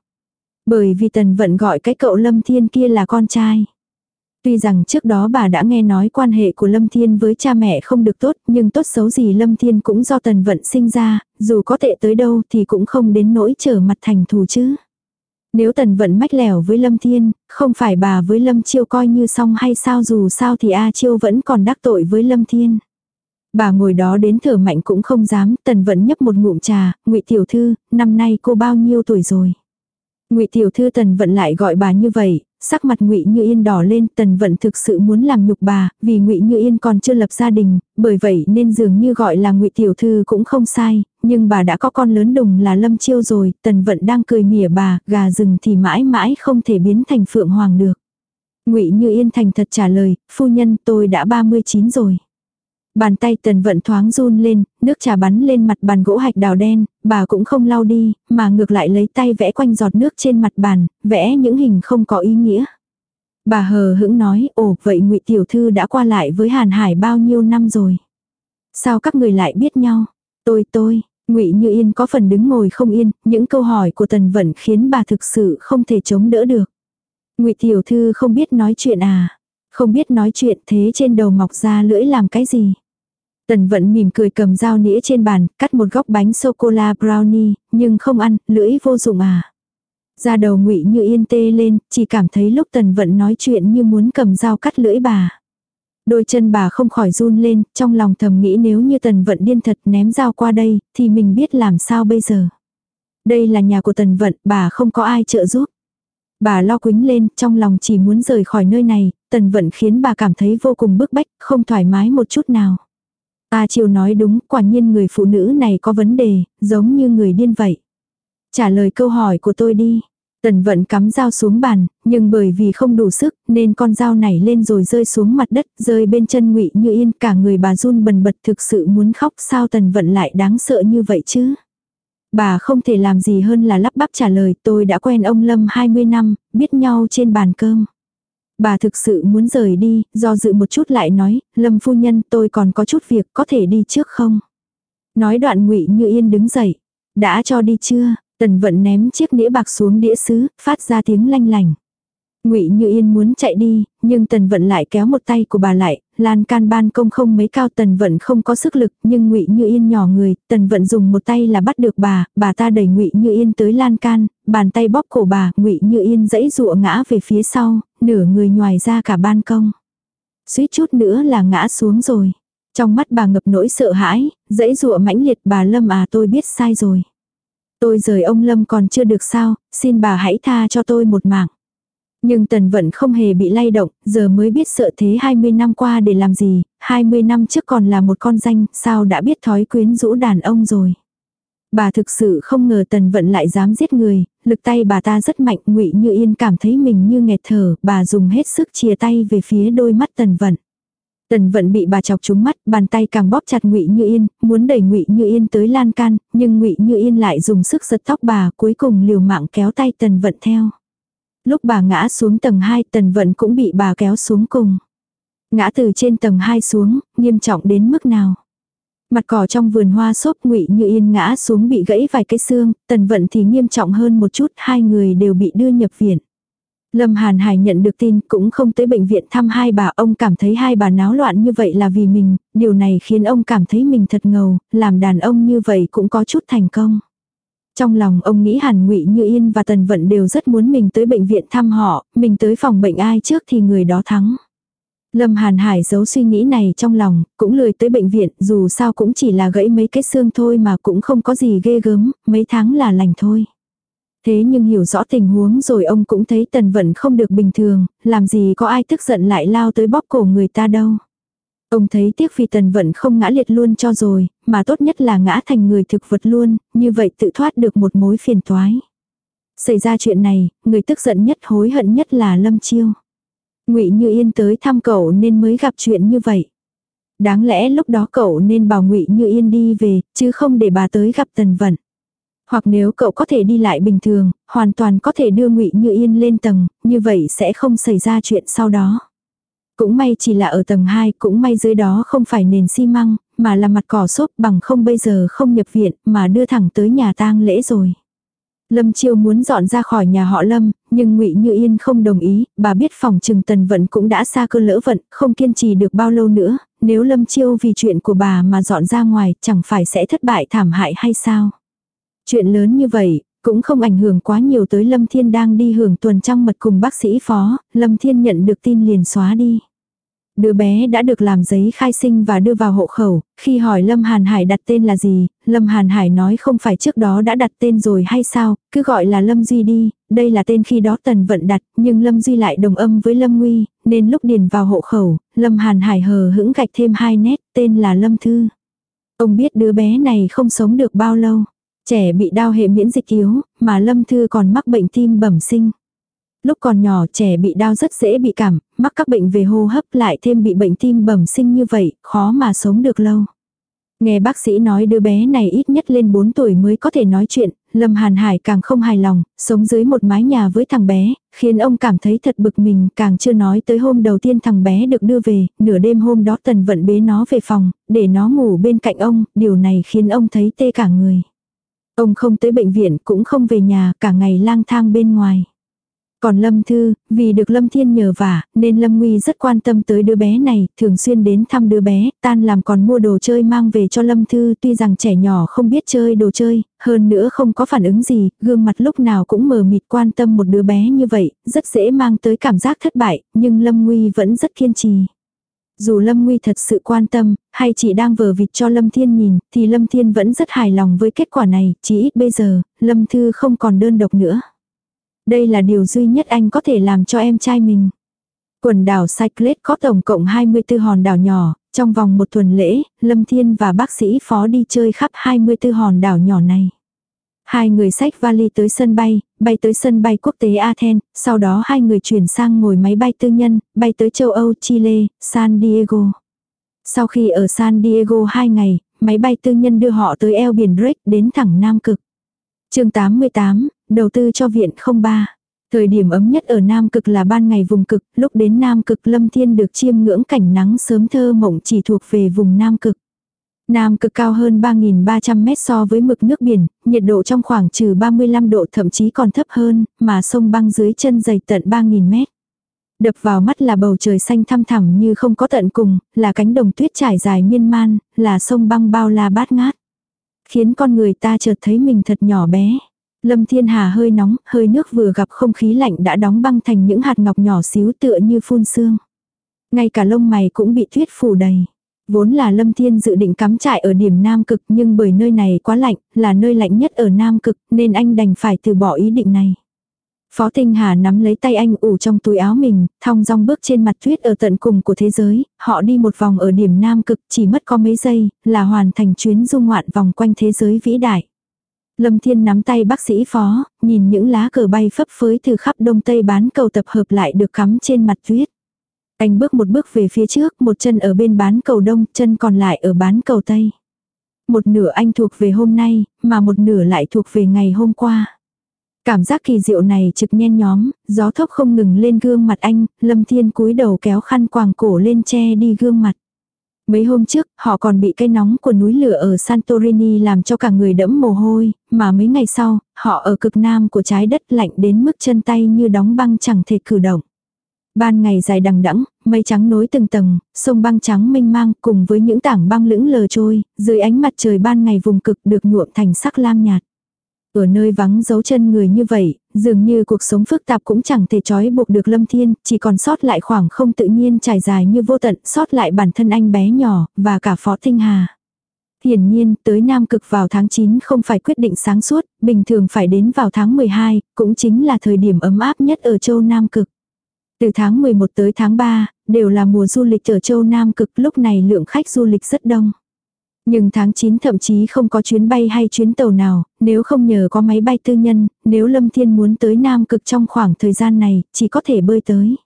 Bởi vì Tần Vận gọi cái cậu Lâm Thiên kia là con trai. Tuy rằng trước đó bà đã nghe nói quan hệ của Lâm Thiên với cha mẹ không được tốt, nhưng tốt xấu gì Lâm Thiên cũng do Tần Vận sinh ra, dù có tệ tới đâu thì cũng không đến nỗi trở mặt thành thù chứ. Nếu Tần Vận mách lẻo với Lâm Thiên, không phải bà với Lâm Chiêu coi như xong hay sao dù sao thì A Chiêu vẫn còn đắc tội với Lâm Thiên. Bà ngồi đó đến thở mạnh cũng không dám, tần vẫn nhấp một ngụm trà, ngụy tiểu thư, năm nay cô bao nhiêu tuổi rồi? ngụy tiểu thư tần vận lại gọi bà như vậy, sắc mặt ngụy như yên đỏ lên tần vận thực sự muốn làm nhục bà vì ngụy như yên còn chưa lập gia đình bởi vậy nên dường như gọi là ngụy tiểu thư cũng không sai nhưng bà đã có con lớn đùng là lâm chiêu rồi tần vận đang cười mỉa bà gà rừng thì mãi mãi không thể biến thành phượng hoàng được ngụy như yên thành thật trả lời phu nhân tôi đã 39 rồi Bàn tay tần vận thoáng run lên, nước trà bắn lên mặt bàn gỗ hạch đào đen, bà cũng không lau đi, mà ngược lại lấy tay vẽ quanh giọt nước trên mặt bàn, vẽ những hình không có ý nghĩa. Bà hờ hững nói, ồ vậy ngụy Tiểu Thư đã qua lại với Hàn Hải bao nhiêu năm rồi? Sao các người lại biết nhau? Tôi tôi, ngụy Như Yên có phần đứng ngồi không yên, những câu hỏi của Tần Vận khiến bà thực sự không thể chống đỡ được. ngụy Tiểu Thư không biết nói chuyện à? Không biết nói chuyện thế trên đầu mọc ra lưỡi làm cái gì? Tần vận mỉm cười cầm dao nĩa trên bàn, cắt một góc bánh sô-cô-la brownie, nhưng không ăn, lưỡi vô dụng à. Ra đầu ngụy như yên tê lên, chỉ cảm thấy lúc tần vận nói chuyện như muốn cầm dao cắt lưỡi bà. Đôi chân bà không khỏi run lên, trong lòng thầm nghĩ nếu như tần vận điên thật ném dao qua đây, thì mình biết làm sao bây giờ. Đây là nhà của tần vận, bà không có ai trợ giúp. Bà lo quính lên, trong lòng chỉ muốn rời khỏi nơi này, tần vận khiến bà cảm thấy vô cùng bức bách, không thoải mái một chút nào. A chiều nói đúng, quả nhiên người phụ nữ này có vấn đề, giống như người điên vậy. Trả lời câu hỏi của tôi đi. Tần vận cắm dao xuống bàn, nhưng bởi vì không đủ sức nên con dao này lên rồi rơi xuống mặt đất, rơi bên chân ngụy như yên cả người bà run bần bật thực sự muốn khóc sao tần vận lại đáng sợ như vậy chứ. Bà không thể làm gì hơn là lắp bắp trả lời tôi đã quen ông Lâm 20 năm, biết nhau trên bàn cơm. Bà thực sự muốn rời đi, do dự một chút lại nói, Lâm phu nhân tôi còn có chút việc có thể đi trước không? Nói đoạn ngụy như yên đứng dậy. Đã cho đi chưa? Tần vận ném chiếc đĩa bạc xuống đĩa sứ, phát ra tiếng lanh lành. Ngụy Như Yên muốn chạy đi, nhưng Tần Vận lại kéo một tay của bà lại, lan can ban công không mấy cao Tần Vận không có sức lực, nhưng Ngụy Như Yên nhỏ người, Tần Vận dùng một tay là bắt được bà, bà ta đẩy Ngụy Như Yên tới lan can, bàn tay bóp cổ bà, Ngụy Như Yên dãy dụa ngã về phía sau, nửa người ngoài ra cả ban công. Suýt chút nữa là ngã xuống rồi. Trong mắt bà ngập nỗi sợ hãi, dãy dụa mãnh liệt bà Lâm à tôi biết sai rồi. Tôi rời ông Lâm còn chưa được sao, xin bà hãy tha cho tôi một mạng. Nhưng Tần Vận không hề bị lay động, giờ mới biết sợ thế 20 năm qua để làm gì, 20 năm trước còn là một con danh, sao đã biết thói quyến rũ đàn ông rồi. Bà thực sự không ngờ Tần Vận lại dám giết người, lực tay bà ta rất mạnh, ngụy Như Yên cảm thấy mình như nghẹt thở, bà dùng hết sức chia tay về phía đôi mắt Tần Vận. Tần Vận bị bà chọc trúng mắt, bàn tay càng bóp chặt Ngụy Như Yên, muốn đẩy Ngụy Như Yên tới lan can, nhưng Ngụy Như Yên lại dùng sức giật tóc bà, cuối cùng liều mạng kéo tay Tần Vận theo. Lúc bà ngã xuống tầng 2 tần vận cũng bị bà kéo xuống cùng. Ngã từ trên tầng 2 xuống, nghiêm trọng đến mức nào. Mặt cỏ trong vườn hoa xốp ngụy như yên ngã xuống bị gãy vài cái xương, tần vận thì nghiêm trọng hơn một chút, hai người đều bị đưa nhập viện. Lâm Hàn Hải nhận được tin cũng không tới bệnh viện thăm hai bà ông cảm thấy hai bà náo loạn như vậy là vì mình, điều này khiến ông cảm thấy mình thật ngầu, làm đàn ông như vậy cũng có chút thành công. Trong lòng ông nghĩ hẳn ngụy Như Yên và Tần Vận đều rất muốn mình tới bệnh viện thăm họ, mình tới phòng bệnh ai trước thì người đó thắng. Lâm Hàn Hải giấu suy nghĩ này trong lòng, cũng lười tới bệnh viện, dù sao cũng chỉ là gãy mấy cái xương thôi mà cũng không có gì ghê gớm, mấy tháng là lành thôi. Thế nhưng hiểu rõ tình huống rồi ông cũng thấy Tần Vận không được bình thường, làm gì có ai tức giận lại lao tới bóp cổ người ta đâu. Ông thấy tiếc phi tần vận không ngã liệt luôn cho rồi, mà tốt nhất là ngã thành người thực vật luôn, như vậy tự thoát được một mối phiền toái. Xảy ra chuyện này, người tức giận nhất hối hận nhất là Lâm Chiêu. Ngụy Như Yên tới thăm cậu nên mới gặp chuyện như vậy. Đáng lẽ lúc đó cậu nên bảo Ngụy Như Yên đi về, chứ không để bà tới gặp Tần Vận. Hoặc nếu cậu có thể đi lại bình thường, hoàn toàn có thể đưa Ngụy Như Yên lên tầng, như vậy sẽ không xảy ra chuyện sau đó. Cũng may chỉ là ở tầng 2, cũng may dưới đó không phải nền xi măng, mà là mặt cỏ xốp bằng không bây giờ không nhập viện, mà đưa thẳng tới nhà tang lễ rồi. Lâm Chiêu muốn dọn ra khỏi nhà họ Lâm, nhưng Ngụy Như Yên không đồng ý, bà biết phòng trừng Tần Vận cũng đã xa cơ lỡ vận, không kiên trì được bao lâu nữa, nếu Lâm Chiêu vì chuyện của bà mà dọn ra ngoài, chẳng phải sẽ thất bại thảm hại hay sao? Chuyện lớn như vậy, cũng không ảnh hưởng quá nhiều tới Lâm Thiên đang đi hưởng tuần trăng mật cùng bác sĩ phó, Lâm Thiên nhận được tin liền xóa đi. Đứa bé đã được làm giấy khai sinh và đưa vào hộ khẩu, khi hỏi Lâm Hàn Hải đặt tên là gì, Lâm Hàn Hải nói không phải trước đó đã đặt tên rồi hay sao, cứ gọi là Lâm Duy đi, đây là tên khi đó Tần Vận đặt, nhưng Lâm Duy lại đồng âm với Lâm Nguy, nên lúc điền vào hộ khẩu, Lâm Hàn Hải hờ hững gạch thêm hai nét, tên là Lâm Thư. Ông biết đứa bé này không sống được bao lâu. Trẻ bị đau hệ miễn dịch yếu, mà Lâm Thư còn mắc bệnh tim bẩm sinh. Lúc còn nhỏ trẻ bị đau rất dễ bị cảm, mắc các bệnh về hô hấp lại thêm bị bệnh tim bẩm sinh như vậy, khó mà sống được lâu. Nghe bác sĩ nói đứa bé này ít nhất lên 4 tuổi mới có thể nói chuyện, Lâm Hàn Hải càng không hài lòng, sống dưới một mái nhà với thằng bé, khiến ông cảm thấy thật bực mình, càng chưa nói tới hôm đầu tiên thằng bé được đưa về, nửa đêm hôm đó Tần Vận bế nó về phòng, để nó ngủ bên cạnh ông, điều này khiến ông thấy tê cả người. Ông không tới bệnh viện cũng không về nhà cả ngày lang thang bên ngoài. Còn Lâm Thư, vì được Lâm Thiên nhờ vả, nên Lâm Nguy rất quan tâm tới đứa bé này, thường xuyên đến thăm đứa bé, tan làm còn mua đồ chơi mang về cho Lâm Thư, tuy rằng trẻ nhỏ không biết chơi đồ chơi, hơn nữa không có phản ứng gì, gương mặt lúc nào cũng mờ mịt quan tâm một đứa bé như vậy, rất dễ mang tới cảm giác thất bại, nhưng Lâm Nguy vẫn rất kiên trì. Dù Lâm Nguy thật sự quan tâm, hay chỉ đang vờ vịt cho Lâm Thiên nhìn, thì Lâm Thiên vẫn rất hài lòng với kết quả này, chỉ ít bây giờ, Lâm Thư không còn đơn độc nữa. Đây là điều duy nhất anh có thể làm cho em trai mình. Quần đảo Cyclade có tổng cộng 24 hòn đảo nhỏ, trong vòng một tuần lễ, Lâm Thiên và bác sĩ phó đi chơi khắp 24 hòn đảo nhỏ này. Hai người xách vali tới sân bay, bay tới sân bay quốc tế Athens, sau đó hai người chuyển sang ngồi máy bay tư nhân, bay tới châu Âu, Chile, San Diego. Sau khi ở San Diego 2 ngày, máy bay tư nhân đưa họ tới eo biển Drake đến thẳng Nam Cực. chương 88, đầu tư cho viện 03. Thời điểm ấm nhất ở Nam Cực là ban ngày vùng cực, lúc đến Nam Cực Lâm Thiên được chiêm ngưỡng cảnh nắng sớm thơ mộng chỉ thuộc về vùng Nam Cực. Nam cực cao hơn 3.300 mét so với mực nước biển, nhiệt độ trong khoảng trừ 35 độ thậm chí còn thấp hơn, mà sông băng dưới chân dày tận 3.000 mét. Đập vào mắt là bầu trời xanh thăm thẳm như không có tận cùng, là cánh đồng tuyết trải dài miên man, là sông băng bao la bát ngát. Khiến con người ta chợt thấy mình thật nhỏ bé. Lâm Thiên Hà hơi nóng, hơi nước vừa gặp không khí lạnh đã đóng băng thành những hạt ngọc nhỏ xíu tựa như phun sương. Ngay cả lông mày cũng bị tuyết phủ đầy. Vốn là Lâm Thiên dự định cắm trại ở điểm Nam Cực nhưng bởi nơi này quá lạnh, là nơi lạnh nhất ở Nam Cực nên anh đành phải từ bỏ ý định này. Phó Tinh Hà nắm lấy tay anh ủ trong túi áo mình, thong dong bước trên mặt tuyết ở tận cùng của thế giới, họ đi một vòng ở điểm Nam Cực chỉ mất có mấy giây, là hoàn thành chuyến du ngoạn vòng quanh thế giới vĩ đại. Lâm Thiên nắm tay bác sĩ phó, nhìn những lá cờ bay phấp phới từ khắp đông tây bán cầu tập hợp lại được cắm trên mặt tuyết. Anh bước một bước về phía trước, một chân ở bên bán cầu đông, chân còn lại ở bán cầu tây. Một nửa anh thuộc về hôm nay, mà một nửa lại thuộc về ngày hôm qua. Cảm giác kỳ diệu này trực nhen nhóm, gió thốc không ngừng lên gương mặt anh, Lâm Thiên cúi đầu kéo khăn quàng cổ lên che đi gương mặt. Mấy hôm trước, họ còn bị cây nóng của núi lửa ở Santorini làm cho cả người đẫm mồ hôi, mà mấy ngày sau, họ ở cực nam của trái đất lạnh đến mức chân tay như đóng băng chẳng thể cử động. Ban ngày dài đằng đẵng, mây trắng nối từng tầng, sông băng trắng mênh mang cùng với những tảng băng lững lờ trôi, dưới ánh mặt trời ban ngày vùng cực được nhuộm thành sắc lam nhạt. Ở nơi vắng dấu chân người như vậy, dường như cuộc sống phức tạp cũng chẳng thể trói buộc được Lâm Thiên, chỉ còn sót lại khoảng không tự nhiên trải dài như vô tận, sót lại bản thân anh bé nhỏ, và cả Phó thanh Hà. Hiển nhiên, tới Nam Cực vào tháng 9 không phải quyết định sáng suốt, bình thường phải đến vào tháng 12, cũng chính là thời điểm ấm áp nhất ở châu Nam Cực. Từ tháng 11 tới tháng 3, đều là mùa du lịch ở châu Nam Cực, lúc này lượng khách du lịch rất đông. Nhưng tháng 9 thậm chí không có chuyến bay hay chuyến tàu nào, nếu không nhờ có máy bay tư nhân, nếu Lâm Thiên muốn tới Nam Cực trong khoảng thời gian này, chỉ có thể bơi tới.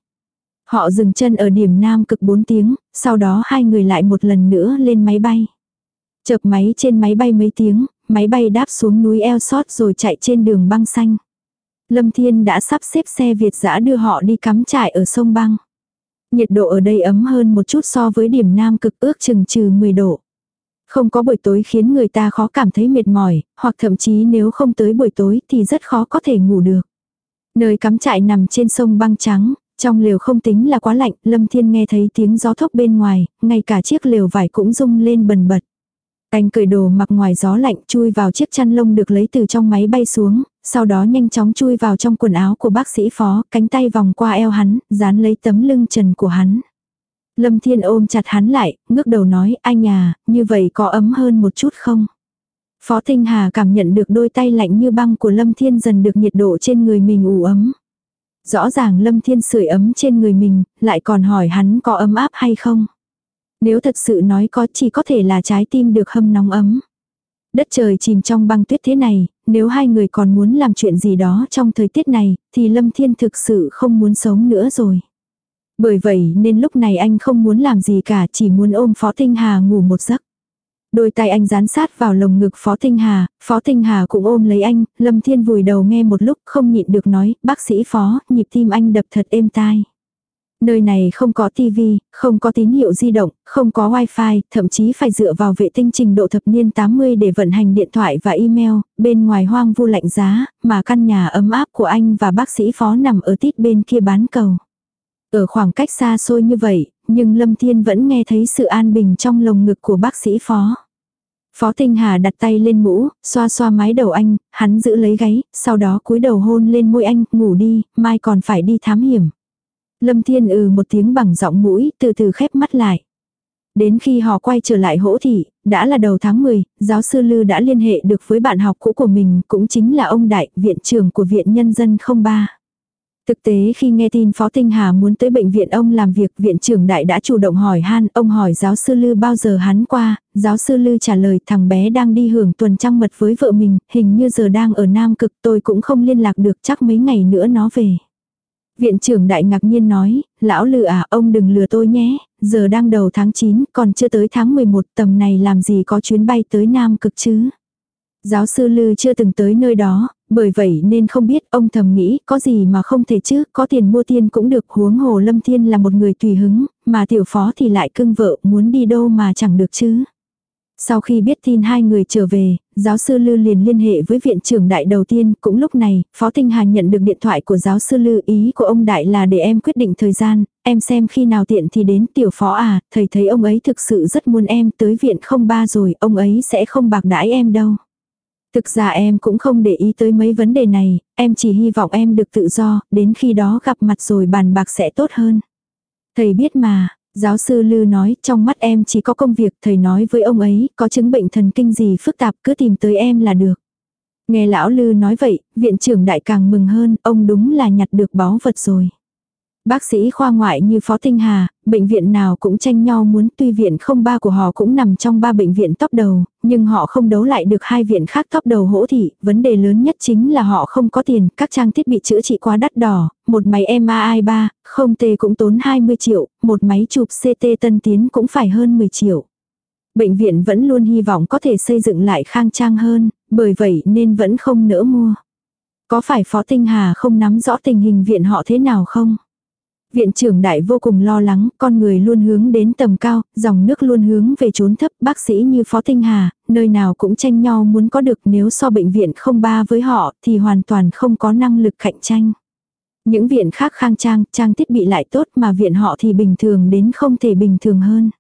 Họ dừng chân ở điểm Nam Cực 4 tiếng, sau đó hai người lại một lần nữa lên máy bay. Chợp máy trên máy bay mấy tiếng, máy bay đáp xuống núi eo sót rồi chạy trên đường băng xanh. Lâm Thiên đã sắp xếp xe Việt dã đưa họ đi cắm trại ở sông băng. Nhiệt độ ở đây ấm hơn một chút so với điểm Nam Cực ước chừng trừ 10 độ. Không có buổi tối khiến người ta khó cảm thấy mệt mỏi, hoặc thậm chí nếu không tới buổi tối thì rất khó có thể ngủ được. Nơi cắm trại nằm trên sông băng trắng, trong lều không tính là quá lạnh, Lâm Thiên nghe thấy tiếng gió thốc bên ngoài, ngay cả chiếc lều vải cũng rung lên bần bật. Anh cởi đồ mặc ngoài gió lạnh chui vào chiếc chăn lông được lấy từ trong máy bay xuống, sau đó nhanh chóng chui vào trong quần áo của bác sĩ phó, cánh tay vòng qua eo hắn, dán lấy tấm lưng trần của hắn. Lâm Thiên ôm chặt hắn lại, ngước đầu nói, anh à, như vậy có ấm hơn một chút không? Phó Tinh Hà cảm nhận được đôi tay lạnh như băng của Lâm Thiên dần được nhiệt độ trên người mình ủ ấm. Rõ ràng Lâm Thiên sưởi ấm trên người mình, lại còn hỏi hắn có ấm áp hay không. Nếu thật sự nói có chỉ có thể là trái tim được hâm nóng ấm. Đất trời chìm trong băng tuyết thế này, nếu hai người còn muốn làm chuyện gì đó trong thời tiết này, thì Lâm Thiên thực sự không muốn sống nữa rồi. Bởi vậy nên lúc này anh không muốn làm gì cả chỉ muốn ôm Phó Tinh Hà ngủ một giấc. Đôi tay anh dán sát vào lồng ngực Phó Tinh Hà, Phó Tinh Hà cũng ôm lấy anh, Lâm Thiên vùi đầu nghe một lúc không nhịn được nói, bác sĩ Phó, nhịp tim anh đập thật êm tai. Nơi này không có tivi, không có tín hiệu di động, không có wifi, thậm chí phải dựa vào vệ tinh trình độ thập niên 80 để vận hành điện thoại và email, bên ngoài hoang vu lạnh giá, mà căn nhà ấm áp của anh và bác sĩ phó nằm ở tít bên kia bán cầu. Ở khoảng cách xa xôi như vậy, nhưng Lâm Thiên vẫn nghe thấy sự an bình trong lồng ngực của bác sĩ phó. Phó Tinh Hà đặt tay lên mũ, xoa xoa mái đầu anh, hắn giữ lấy gáy, sau đó cúi đầu hôn lên môi anh, ngủ đi, mai còn phải đi thám hiểm. Lâm Thiên ừ một tiếng bằng giọng mũi, từ từ khép mắt lại. Đến khi họ quay trở lại hỗ thị, đã là đầu tháng 10, giáo sư Lư đã liên hệ được với bạn học cũ của mình, cũng chính là ông Đại, viện trưởng của Viện Nhân dân 03. Thực tế khi nghe tin Phó Tinh Hà muốn tới bệnh viện ông làm việc, viện trưởng đại đã chủ động hỏi han, ông hỏi giáo sư Lư bao giờ hắn qua, giáo sư Lư trả lời thằng bé đang đi hưởng tuần trăng mật với vợ mình, hình như giờ đang ở Nam Cực tôi cũng không liên lạc được chắc mấy ngày nữa nó về. Viện trưởng đại ngạc nhiên nói, lão lừa à ông đừng lừa tôi nhé, giờ đang đầu tháng 9, còn chưa tới tháng 11 tầm này làm gì có chuyến bay tới Nam cực chứ. Giáo sư Lư chưa từng tới nơi đó, bởi vậy nên không biết ông thầm nghĩ có gì mà không thể chứ, có tiền mua tiên cũng được huống hồ Lâm Thiên là một người tùy hứng, mà tiểu phó thì lại cưng vợ muốn đi đâu mà chẳng được chứ. Sau khi biết tin hai người trở về, giáo sư Lư liền liên hệ với viện trưởng đại đầu tiên, cũng lúc này, Phó Tinh Hà nhận được điện thoại của giáo sư Lư ý của ông đại là để em quyết định thời gian, em xem khi nào tiện thì đến tiểu phó à, thầy thấy ông ấy thực sự rất muốn em tới viện không ba rồi, ông ấy sẽ không bạc đãi em đâu. Thực ra em cũng không để ý tới mấy vấn đề này, em chỉ hy vọng em được tự do, đến khi đó gặp mặt rồi bàn bạc sẽ tốt hơn. Thầy biết mà, Giáo sư Lư nói, trong mắt em chỉ có công việc, thầy nói với ông ấy, có chứng bệnh thần kinh gì phức tạp cứ tìm tới em là được. Nghe lão Lư nói vậy, viện trưởng đại càng mừng hơn, ông đúng là nhặt được báu vật rồi. Bác sĩ khoa ngoại như Phó Tinh Hà, bệnh viện nào cũng tranh nhau muốn tuy viện không ba của họ cũng nằm trong ba bệnh viện top đầu, nhưng họ không đấu lại được hai viện khác top đầu hỗ thị, vấn đề lớn nhất chính là họ không có tiền, các trang thiết bị chữa trị quá đắt đỏ, một máy MRI 3, không tê cũng tốn 20 triệu, một máy chụp CT tân tiến cũng phải hơn 10 triệu. Bệnh viện vẫn luôn hy vọng có thể xây dựng lại khang trang hơn, bởi vậy nên vẫn không nỡ mua. Có phải Phó Tinh Hà không nắm rõ tình hình viện họ thế nào không? Viện trưởng đại vô cùng lo lắng, con người luôn hướng đến tầm cao, dòng nước luôn hướng về trốn thấp, bác sĩ như Phó Tinh Hà, nơi nào cũng tranh nhau muốn có được nếu so bệnh viện không ba với họ thì hoàn toàn không có năng lực cạnh tranh. Những viện khác khang trang, trang thiết bị lại tốt mà viện họ thì bình thường đến không thể bình thường hơn.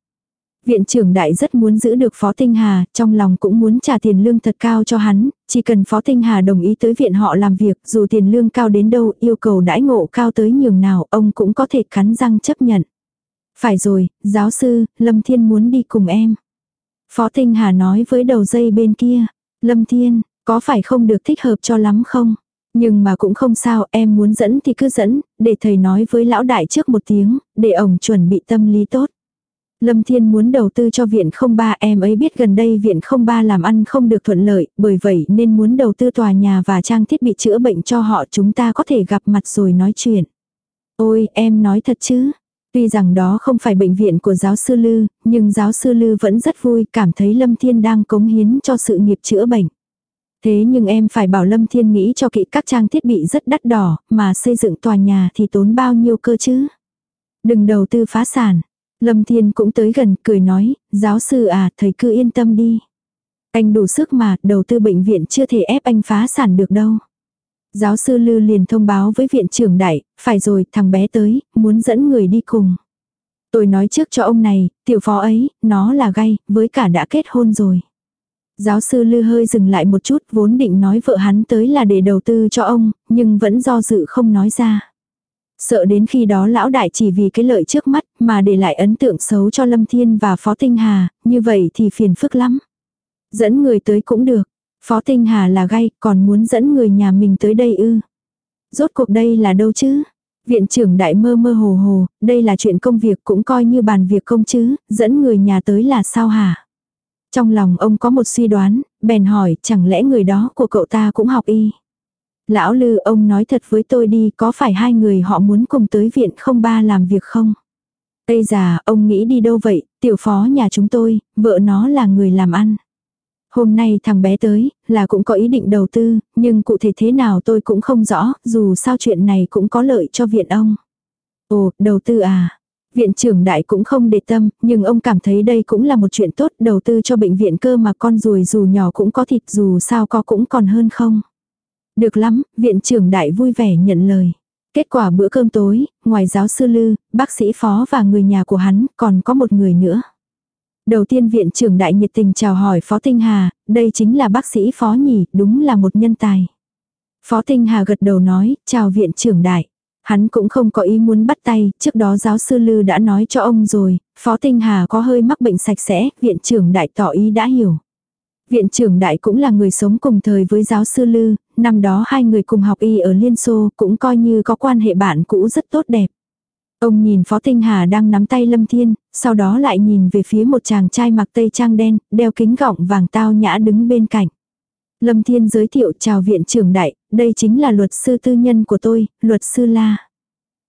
Viện trưởng đại rất muốn giữ được Phó Tinh Hà, trong lòng cũng muốn trả tiền lương thật cao cho hắn, chỉ cần Phó Tinh Hà đồng ý tới viện họ làm việc, dù tiền lương cao đến đâu, yêu cầu đãi ngộ cao tới nhường nào, ông cũng có thể cắn răng chấp nhận. Phải rồi, giáo sư, Lâm Thiên muốn đi cùng em. Phó Tinh Hà nói với đầu dây bên kia, Lâm Thiên, có phải không được thích hợp cho lắm không? Nhưng mà cũng không sao, em muốn dẫn thì cứ dẫn, để thầy nói với lão đại trước một tiếng, để ổng chuẩn bị tâm lý tốt. Lâm Thiên muốn đầu tư cho viện 03 em ấy biết gần đây viện 03 làm ăn không được thuận lợi, bởi vậy nên muốn đầu tư tòa nhà và trang thiết bị chữa bệnh cho họ chúng ta có thể gặp mặt rồi nói chuyện. Ôi, em nói thật chứ. Tuy rằng đó không phải bệnh viện của giáo sư Lư, nhưng giáo sư Lư vẫn rất vui cảm thấy Lâm Thiên đang cống hiến cho sự nghiệp chữa bệnh. Thế nhưng em phải bảo Lâm Thiên nghĩ cho kỹ các trang thiết bị rất đắt đỏ, mà xây dựng tòa nhà thì tốn bao nhiêu cơ chứ. Đừng đầu tư phá sản, Lâm Thiên cũng tới gần, cười nói, giáo sư à, thầy cứ yên tâm đi. Anh đủ sức mà, đầu tư bệnh viện chưa thể ép anh phá sản được đâu. Giáo sư Lư liền thông báo với viện trưởng đại, phải rồi, thằng bé tới, muốn dẫn người đi cùng. Tôi nói trước cho ông này, tiểu phó ấy, nó là gay, với cả đã kết hôn rồi. Giáo sư Lư hơi dừng lại một chút, vốn định nói vợ hắn tới là để đầu tư cho ông, nhưng vẫn do dự không nói ra. Sợ đến khi đó lão đại chỉ vì cái lợi trước mắt mà để lại ấn tượng xấu cho Lâm Thiên và Phó Tinh Hà, như vậy thì phiền phức lắm. Dẫn người tới cũng được. Phó Tinh Hà là gay, còn muốn dẫn người nhà mình tới đây ư. Rốt cuộc đây là đâu chứ? Viện trưởng đại mơ mơ hồ hồ, đây là chuyện công việc cũng coi như bàn việc công chứ, dẫn người nhà tới là sao hả? Trong lòng ông có một suy đoán, bèn hỏi chẳng lẽ người đó của cậu ta cũng học y. Lão Lư ông nói thật với tôi đi có phải hai người họ muốn cùng tới viện không ba làm việc không? Ây già, ông nghĩ đi đâu vậy, tiểu phó nhà chúng tôi, vợ nó là người làm ăn. Hôm nay thằng bé tới, là cũng có ý định đầu tư, nhưng cụ thể thế nào tôi cũng không rõ, dù sao chuyện này cũng có lợi cho viện ông. Ồ, đầu tư à. Viện trưởng đại cũng không để tâm, nhưng ông cảm thấy đây cũng là một chuyện tốt, đầu tư cho bệnh viện cơ mà con ruồi dù nhỏ cũng có thịt dù sao có cũng còn hơn không. Được lắm, viện trưởng đại vui vẻ nhận lời. Kết quả bữa cơm tối, ngoài giáo sư Lư, bác sĩ phó và người nhà của hắn, còn có một người nữa. Đầu tiên viện trưởng đại nhiệt tình chào hỏi Phó Tinh Hà, đây chính là bác sĩ phó nhỉ, đúng là một nhân tài. Phó Tinh Hà gật đầu nói, chào viện trưởng đại. Hắn cũng không có ý muốn bắt tay, trước đó giáo sư Lư đã nói cho ông rồi, Phó Tinh Hà có hơi mắc bệnh sạch sẽ, viện trưởng đại tỏ ý đã hiểu. Viện trưởng đại cũng là người sống cùng thời với giáo sư Lư, năm đó hai người cùng học y ở Liên Xô cũng coi như có quan hệ bạn cũ rất tốt đẹp. Ông nhìn Phó Tinh Hà đang nắm tay Lâm Thiên, sau đó lại nhìn về phía một chàng trai mặc tây trang đen, đeo kính gọng vàng tao nhã đứng bên cạnh. Lâm Thiên giới thiệu chào viện trưởng đại, đây chính là luật sư tư nhân của tôi, luật sư La.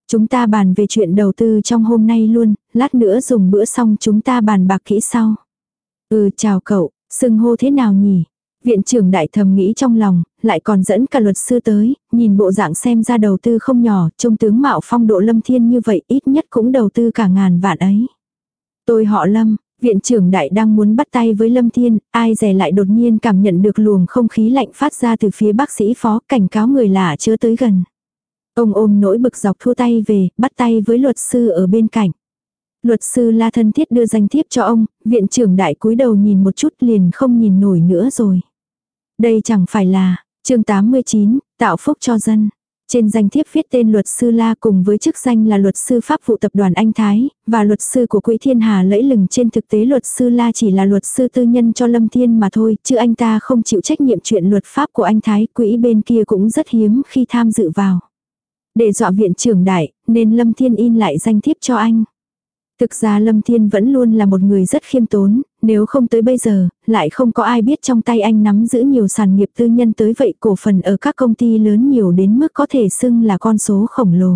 Chúng ta bàn về chuyện đầu tư trong hôm nay luôn, lát nữa dùng bữa xong chúng ta bàn bạc kỹ sau. Ừ chào cậu, sưng hô thế nào nhỉ? Viện trưởng đại thầm nghĩ trong lòng, lại còn dẫn cả luật sư tới, nhìn bộ dạng xem ra đầu tư không nhỏ, trông tướng mạo phong độ lâm thiên như vậy ít nhất cũng đầu tư cả ngàn vạn ấy. Tôi họ lâm, viện trưởng đại đang muốn bắt tay với lâm thiên, ai dè lại đột nhiên cảm nhận được luồng không khí lạnh phát ra từ phía bác sĩ phó cảnh cáo người lạ chưa tới gần. Ông ôm nỗi bực dọc thua tay về, bắt tay với luật sư ở bên cạnh. Luật sư la thân thiết đưa danh thiếp cho ông, viện trưởng đại cúi đầu nhìn một chút liền không nhìn nổi nữa rồi. Đây chẳng phải là, chương 89, tạo phúc cho dân. Trên danh thiếp viết tên luật sư La cùng với chức danh là luật sư pháp vụ tập đoàn Anh Thái, và luật sư của Quỹ Thiên Hà lẫy lừng trên thực tế luật sư La chỉ là luật sư tư nhân cho Lâm Thiên mà thôi, chứ anh ta không chịu trách nhiệm chuyện luật pháp của anh Thái, quỹ bên kia cũng rất hiếm khi tham dự vào. Để dọa viện trưởng đại, nên Lâm Thiên in lại danh thiếp cho anh. Thực ra Lâm Thiên vẫn luôn là một người rất khiêm tốn, nếu không tới bây giờ, lại không có ai biết trong tay anh nắm giữ nhiều sản nghiệp tư nhân tới vậy cổ phần ở các công ty lớn nhiều đến mức có thể xưng là con số khổng lồ.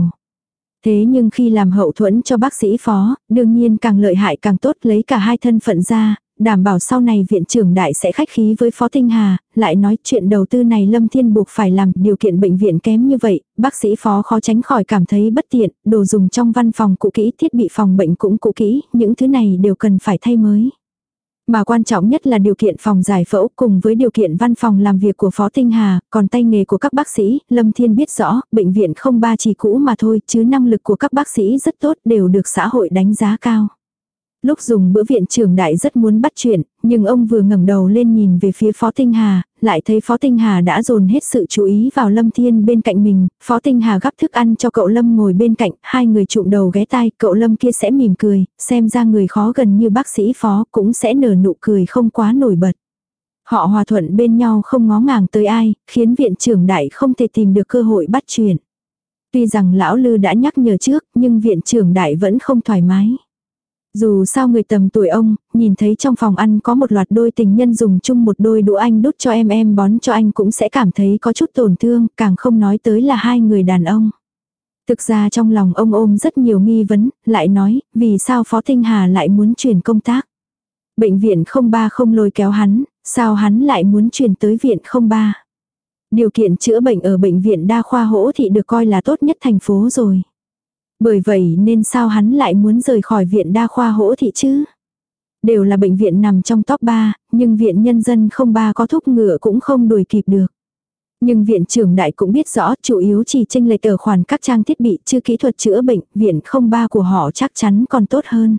Thế nhưng khi làm hậu thuẫn cho bác sĩ phó, đương nhiên càng lợi hại càng tốt lấy cả hai thân phận ra, đảm bảo sau này viện trưởng đại sẽ khách khí với Phó Tinh Hà, lại nói chuyện đầu tư này Lâm Thiên buộc phải làm điều kiện bệnh viện kém như vậy, bác sĩ Phó khó tránh khỏi cảm thấy bất tiện, đồ dùng trong văn phòng cũ kỹ, thiết bị phòng bệnh cũng cũ kỹ, những thứ này đều cần phải thay mới. Mà quan trọng nhất là điều kiện phòng giải phẫu cùng với điều kiện văn phòng làm việc của Phó Tinh Hà, còn tay nghề của các bác sĩ, Lâm Thiên biết rõ, bệnh viện không ba chỉ cũ mà thôi, chứ năng lực của các bác sĩ rất tốt đều được xã hội đánh giá cao. Lúc dùng bữa viện trưởng đại rất muốn bắt chuyện, nhưng ông vừa ngẩng đầu lên nhìn về phía Phó Tinh Hà, lại thấy Phó Tinh Hà đã dồn hết sự chú ý vào Lâm Thiên bên cạnh mình, Phó Tinh Hà gắp thức ăn cho cậu Lâm ngồi bên cạnh, hai người trụm đầu ghé tai, cậu Lâm kia sẽ mỉm cười, xem ra người khó gần như bác sĩ Phó cũng sẽ nở nụ cười không quá nổi bật. Họ hòa thuận bên nhau không ngó ngàng tới ai, khiến viện trưởng đại không thể tìm được cơ hội bắt chuyện. Tuy rằng lão Lư đã nhắc nhở trước, nhưng viện trưởng đại vẫn không thoải mái. Dù sao người tầm tuổi ông, nhìn thấy trong phòng ăn có một loạt đôi tình nhân dùng chung một đôi đũa anh đút cho em em bón cho anh cũng sẽ cảm thấy có chút tổn thương, càng không nói tới là hai người đàn ông. Thực ra trong lòng ông ôm rất nhiều nghi vấn, lại nói, vì sao Phó Tinh Hà lại muốn chuyển công tác. Bệnh viện không ba không lôi kéo hắn, sao hắn lại muốn chuyển tới viện không ba. Điều kiện chữa bệnh ở bệnh viện đa khoa hỗ thị được coi là tốt nhất thành phố rồi. Bởi vậy nên sao hắn lại muốn rời khỏi viện đa khoa hỗ thị chứ? Đều là bệnh viện nằm trong top 3, nhưng viện nhân dân không ba có thúc ngựa cũng không đuổi kịp được. Nhưng viện trưởng đại cũng biết rõ chủ yếu chỉ tranh lệch ở khoản các trang thiết bị chứ kỹ thuật chữa bệnh, viện không ba của họ chắc chắn còn tốt hơn.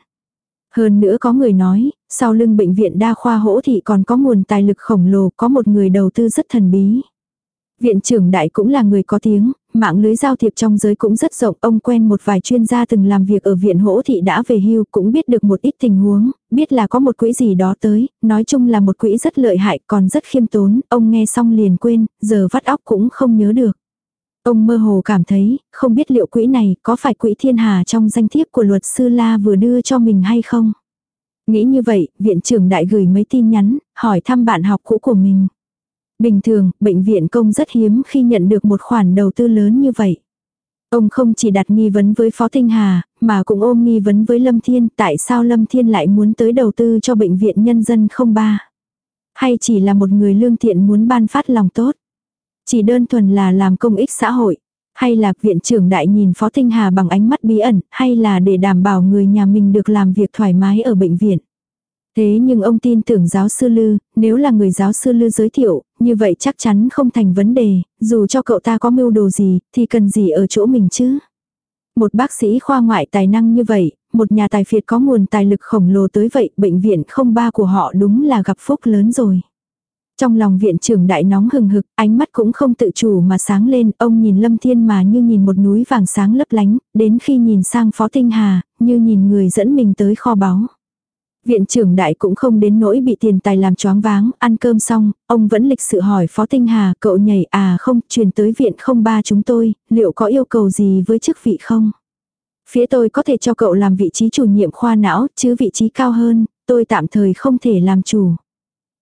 Hơn nữa có người nói, sau lưng bệnh viện đa khoa hỗ thị còn có nguồn tài lực khổng lồ, có một người đầu tư rất thần bí. Viện trưởng đại cũng là người có tiếng, mạng lưới giao thiệp trong giới cũng rất rộng, ông quen một vài chuyên gia từng làm việc ở viện hỗ thị đã về hưu, cũng biết được một ít tình huống, biết là có một quỹ gì đó tới, nói chung là một quỹ rất lợi hại còn rất khiêm tốn, ông nghe xong liền quên, giờ vắt óc cũng không nhớ được. Ông mơ hồ cảm thấy, không biết liệu quỹ này có phải quỹ thiên hà trong danh thiếp của luật sư La vừa đưa cho mình hay không. Nghĩ như vậy, viện trưởng đại gửi mấy tin nhắn, hỏi thăm bạn học cũ của mình. Bình thường, bệnh viện công rất hiếm khi nhận được một khoản đầu tư lớn như vậy. Ông không chỉ đặt nghi vấn với Phó Tinh Hà, mà cũng ôm nghi vấn với Lâm Thiên tại sao Lâm Thiên lại muốn tới đầu tư cho bệnh viện nhân dân không ba. Hay chỉ là một người lương thiện muốn ban phát lòng tốt. Chỉ đơn thuần là làm công ích xã hội. Hay là viện trưởng đại nhìn Phó Tinh Hà bằng ánh mắt bí ẩn, hay là để đảm bảo người nhà mình được làm việc thoải mái ở bệnh viện. Thế nhưng ông tin tưởng giáo sư Lư, nếu là người giáo sư Lư giới thiệu, như vậy chắc chắn không thành vấn đề, dù cho cậu ta có mưu đồ gì, thì cần gì ở chỗ mình chứ. Một bác sĩ khoa ngoại tài năng như vậy, một nhà tài phiệt có nguồn tài lực khổng lồ tới vậy, bệnh viện không ba của họ đúng là gặp phúc lớn rồi. Trong lòng viện trưởng đại nóng hừng hực, ánh mắt cũng không tự chủ mà sáng lên, ông nhìn Lâm Thiên mà như nhìn một núi vàng sáng lấp lánh, đến khi nhìn sang Phó Tinh Hà, như nhìn người dẫn mình tới kho báu. Viện trưởng đại cũng không đến nỗi bị tiền tài làm choáng váng, ăn cơm xong, ông vẫn lịch sự hỏi Phó Tinh Hà, cậu nhảy à không, truyền tới viện không ba chúng tôi, liệu có yêu cầu gì với chức vị không? Phía tôi có thể cho cậu làm vị trí chủ nhiệm khoa não, chứ vị trí cao hơn, tôi tạm thời không thể làm chủ.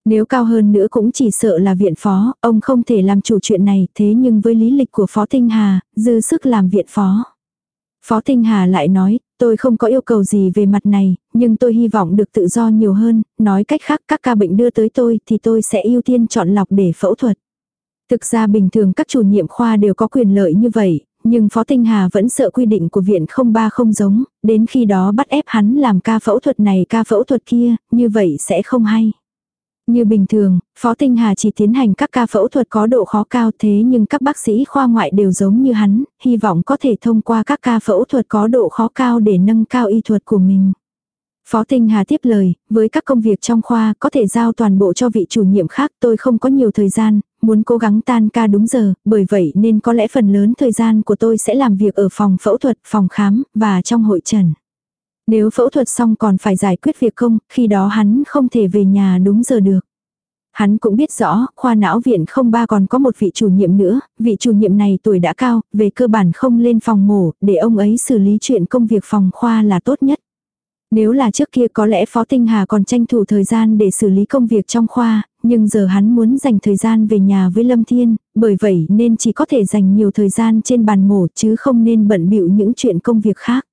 Nếu cao hơn nữa cũng chỉ sợ là viện phó, ông không thể làm chủ chuyện này, thế nhưng với lý lịch của Phó Tinh Hà, dư sức làm viện phó. Phó Tinh Hà lại nói, tôi không có yêu cầu gì về mặt này, nhưng tôi hy vọng được tự do nhiều hơn, nói cách khác các ca bệnh đưa tới tôi thì tôi sẽ ưu tiên chọn lọc để phẫu thuật. Thực ra bình thường các chủ nhiệm khoa đều có quyền lợi như vậy, nhưng Phó Tinh Hà vẫn sợ quy định của viện không ba không giống, đến khi đó bắt ép hắn làm ca phẫu thuật này ca phẫu thuật kia, như vậy sẽ không hay. Như bình thường, Phó Tinh Hà chỉ tiến hành các ca phẫu thuật có độ khó cao thế nhưng các bác sĩ khoa ngoại đều giống như hắn, hy vọng có thể thông qua các ca phẫu thuật có độ khó cao để nâng cao y thuật của mình. Phó Tinh Hà tiếp lời, với các công việc trong khoa có thể giao toàn bộ cho vị chủ nhiệm khác tôi không có nhiều thời gian, muốn cố gắng tan ca đúng giờ, bởi vậy nên có lẽ phần lớn thời gian của tôi sẽ làm việc ở phòng phẫu thuật, phòng khám, và trong hội trần. Nếu phẫu thuật xong còn phải giải quyết việc không, khi đó hắn không thể về nhà đúng giờ được. Hắn cũng biết rõ, khoa não viện không ba còn có một vị chủ nhiệm nữa, vị chủ nhiệm này tuổi đã cao, về cơ bản không lên phòng mổ, để ông ấy xử lý chuyện công việc phòng khoa là tốt nhất. Nếu là trước kia có lẽ Phó Tinh Hà còn tranh thủ thời gian để xử lý công việc trong khoa, nhưng giờ hắn muốn dành thời gian về nhà với Lâm Thiên, bởi vậy nên chỉ có thể dành nhiều thời gian trên bàn mổ chứ không nên bận bịu những chuyện công việc khác.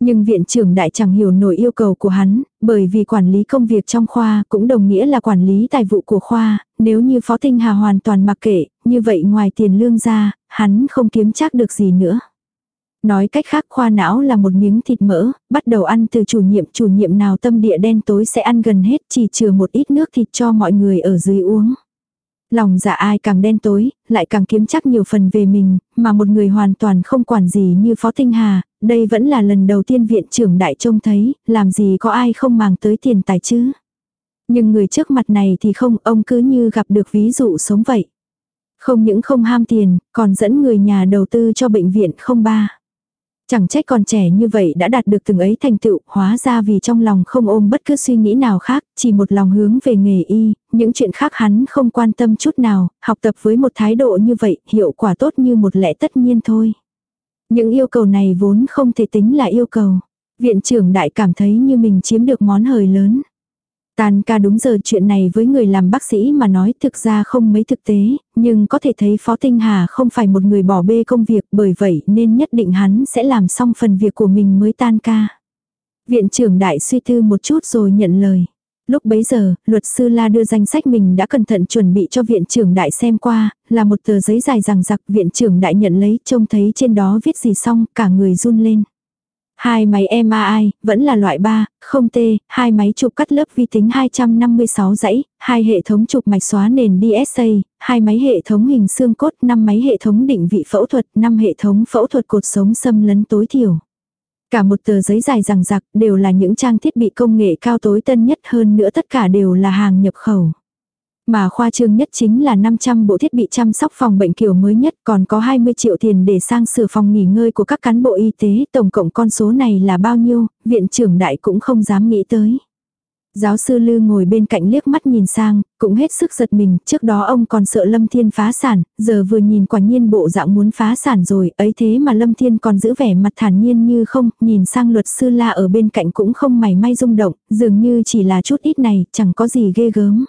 Nhưng viện trưởng đại chẳng hiểu nổi yêu cầu của hắn, bởi vì quản lý công việc trong khoa cũng đồng nghĩa là quản lý tài vụ của khoa, nếu như Phó Tinh Hà hoàn toàn mặc kệ, như vậy ngoài tiền lương ra, hắn không kiếm chắc được gì nữa. Nói cách khác khoa não là một miếng thịt mỡ, bắt đầu ăn từ chủ nhiệm chủ nhiệm nào tâm địa đen tối sẽ ăn gần hết chỉ chừa một ít nước thịt cho mọi người ở dưới uống. Lòng dạ ai càng đen tối, lại càng kiếm chắc nhiều phần về mình, mà một người hoàn toàn không quản gì như Phó Tinh Hà, đây vẫn là lần đầu tiên viện trưởng đại trông thấy, làm gì có ai không màng tới tiền tài chứ. Nhưng người trước mặt này thì không, ông cứ như gặp được ví dụ sống vậy. Không những không ham tiền, còn dẫn người nhà đầu tư cho bệnh viện không ba. Chẳng trách còn trẻ như vậy đã đạt được từng ấy thành tựu, hóa ra vì trong lòng không ôm bất cứ suy nghĩ nào khác, chỉ một lòng hướng về nghề y, những chuyện khác hắn không quan tâm chút nào, học tập với một thái độ như vậy, hiệu quả tốt như một lẽ tất nhiên thôi. Những yêu cầu này vốn không thể tính là yêu cầu. Viện trưởng đại cảm thấy như mình chiếm được món hời lớn. Tan ca đúng giờ chuyện này với người làm bác sĩ mà nói thực ra không mấy thực tế, nhưng có thể thấy Phó Tinh Hà không phải một người bỏ bê công việc bởi vậy nên nhất định hắn sẽ làm xong phần việc của mình mới tan ca. Viện trưởng đại suy tư một chút rồi nhận lời. Lúc bấy giờ, luật sư La đưa danh sách mình đã cẩn thận chuẩn bị cho viện trưởng đại xem qua, là một tờ giấy dài rằng giặc viện trưởng đại nhận lấy trông thấy trên đó viết gì xong cả người run lên. Hai máy MRI, vẫn là loại 3, không T, hai máy chụp cắt lớp vi tính 256 dãy, hai hệ thống chụp mạch xóa nền DSA, hai máy hệ thống hình xương cốt, năm máy hệ thống định vị phẫu thuật, năm hệ thống phẫu thuật cột sống xâm lấn tối thiểu. Cả một tờ giấy dài rằng rạc đều là những trang thiết bị công nghệ cao tối tân nhất hơn nữa tất cả đều là hàng nhập khẩu. Mà khoa trương nhất chính là 500 bộ thiết bị chăm sóc phòng bệnh kiểu mới nhất còn có 20 triệu tiền để sang sửa phòng nghỉ ngơi của các cán bộ y tế. Tổng cộng con số này là bao nhiêu, viện trưởng đại cũng không dám nghĩ tới. Giáo sư Lư ngồi bên cạnh liếc mắt nhìn sang, cũng hết sức giật mình, trước đó ông còn sợ Lâm Thiên phá sản, giờ vừa nhìn quả nhiên bộ dạng muốn phá sản rồi, ấy thế mà Lâm Thiên còn giữ vẻ mặt thản nhiên như không, nhìn sang luật sư La ở bên cạnh cũng không mảy may rung động, dường như chỉ là chút ít này, chẳng có gì ghê gớm.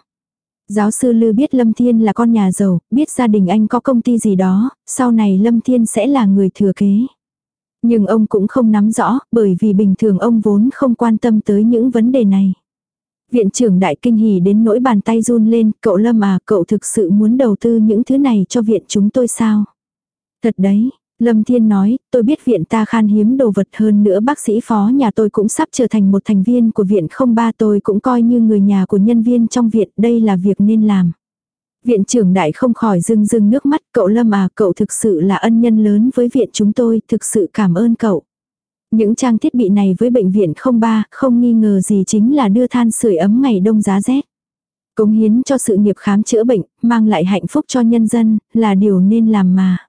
Giáo sư Lư biết Lâm Thiên là con nhà giàu, biết gia đình anh có công ty gì đó, sau này Lâm Thiên sẽ là người thừa kế. Nhưng ông cũng không nắm rõ, bởi vì bình thường ông vốn không quan tâm tới những vấn đề này. Viện trưởng đại kinh hỉ đến nỗi bàn tay run lên, cậu Lâm à, cậu thực sự muốn đầu tư những thứ này cho viện chúng tôi sao? Thật đấy, Lâm Thiên nói, tôi biết viện ta khan hiếm đồ vật hơn nữa bác sĩ phó nhà tôi cũng sắp trở thành một thành viên của viện không ba tôi cũng coi như người nhà của nhân viên trong viện, đây là việc nên làm. Viện trưởng đại không khỏi rưng rưng nước mắt, cậu Lâm à, cậu thực sự là ân nhân lớn với viện chúng tôi, thực sự cảm ơn cậu. Những trang thiết bị này với bệnh viện không ba, không nghi ngờ gì chính là đưa than sưởi ấm ngày đông giá rét. Cống hiến cho sự nghiệp khám chữa bệnh, mang lại hạnh phúc cho nhân dân, là điều nên làm mà.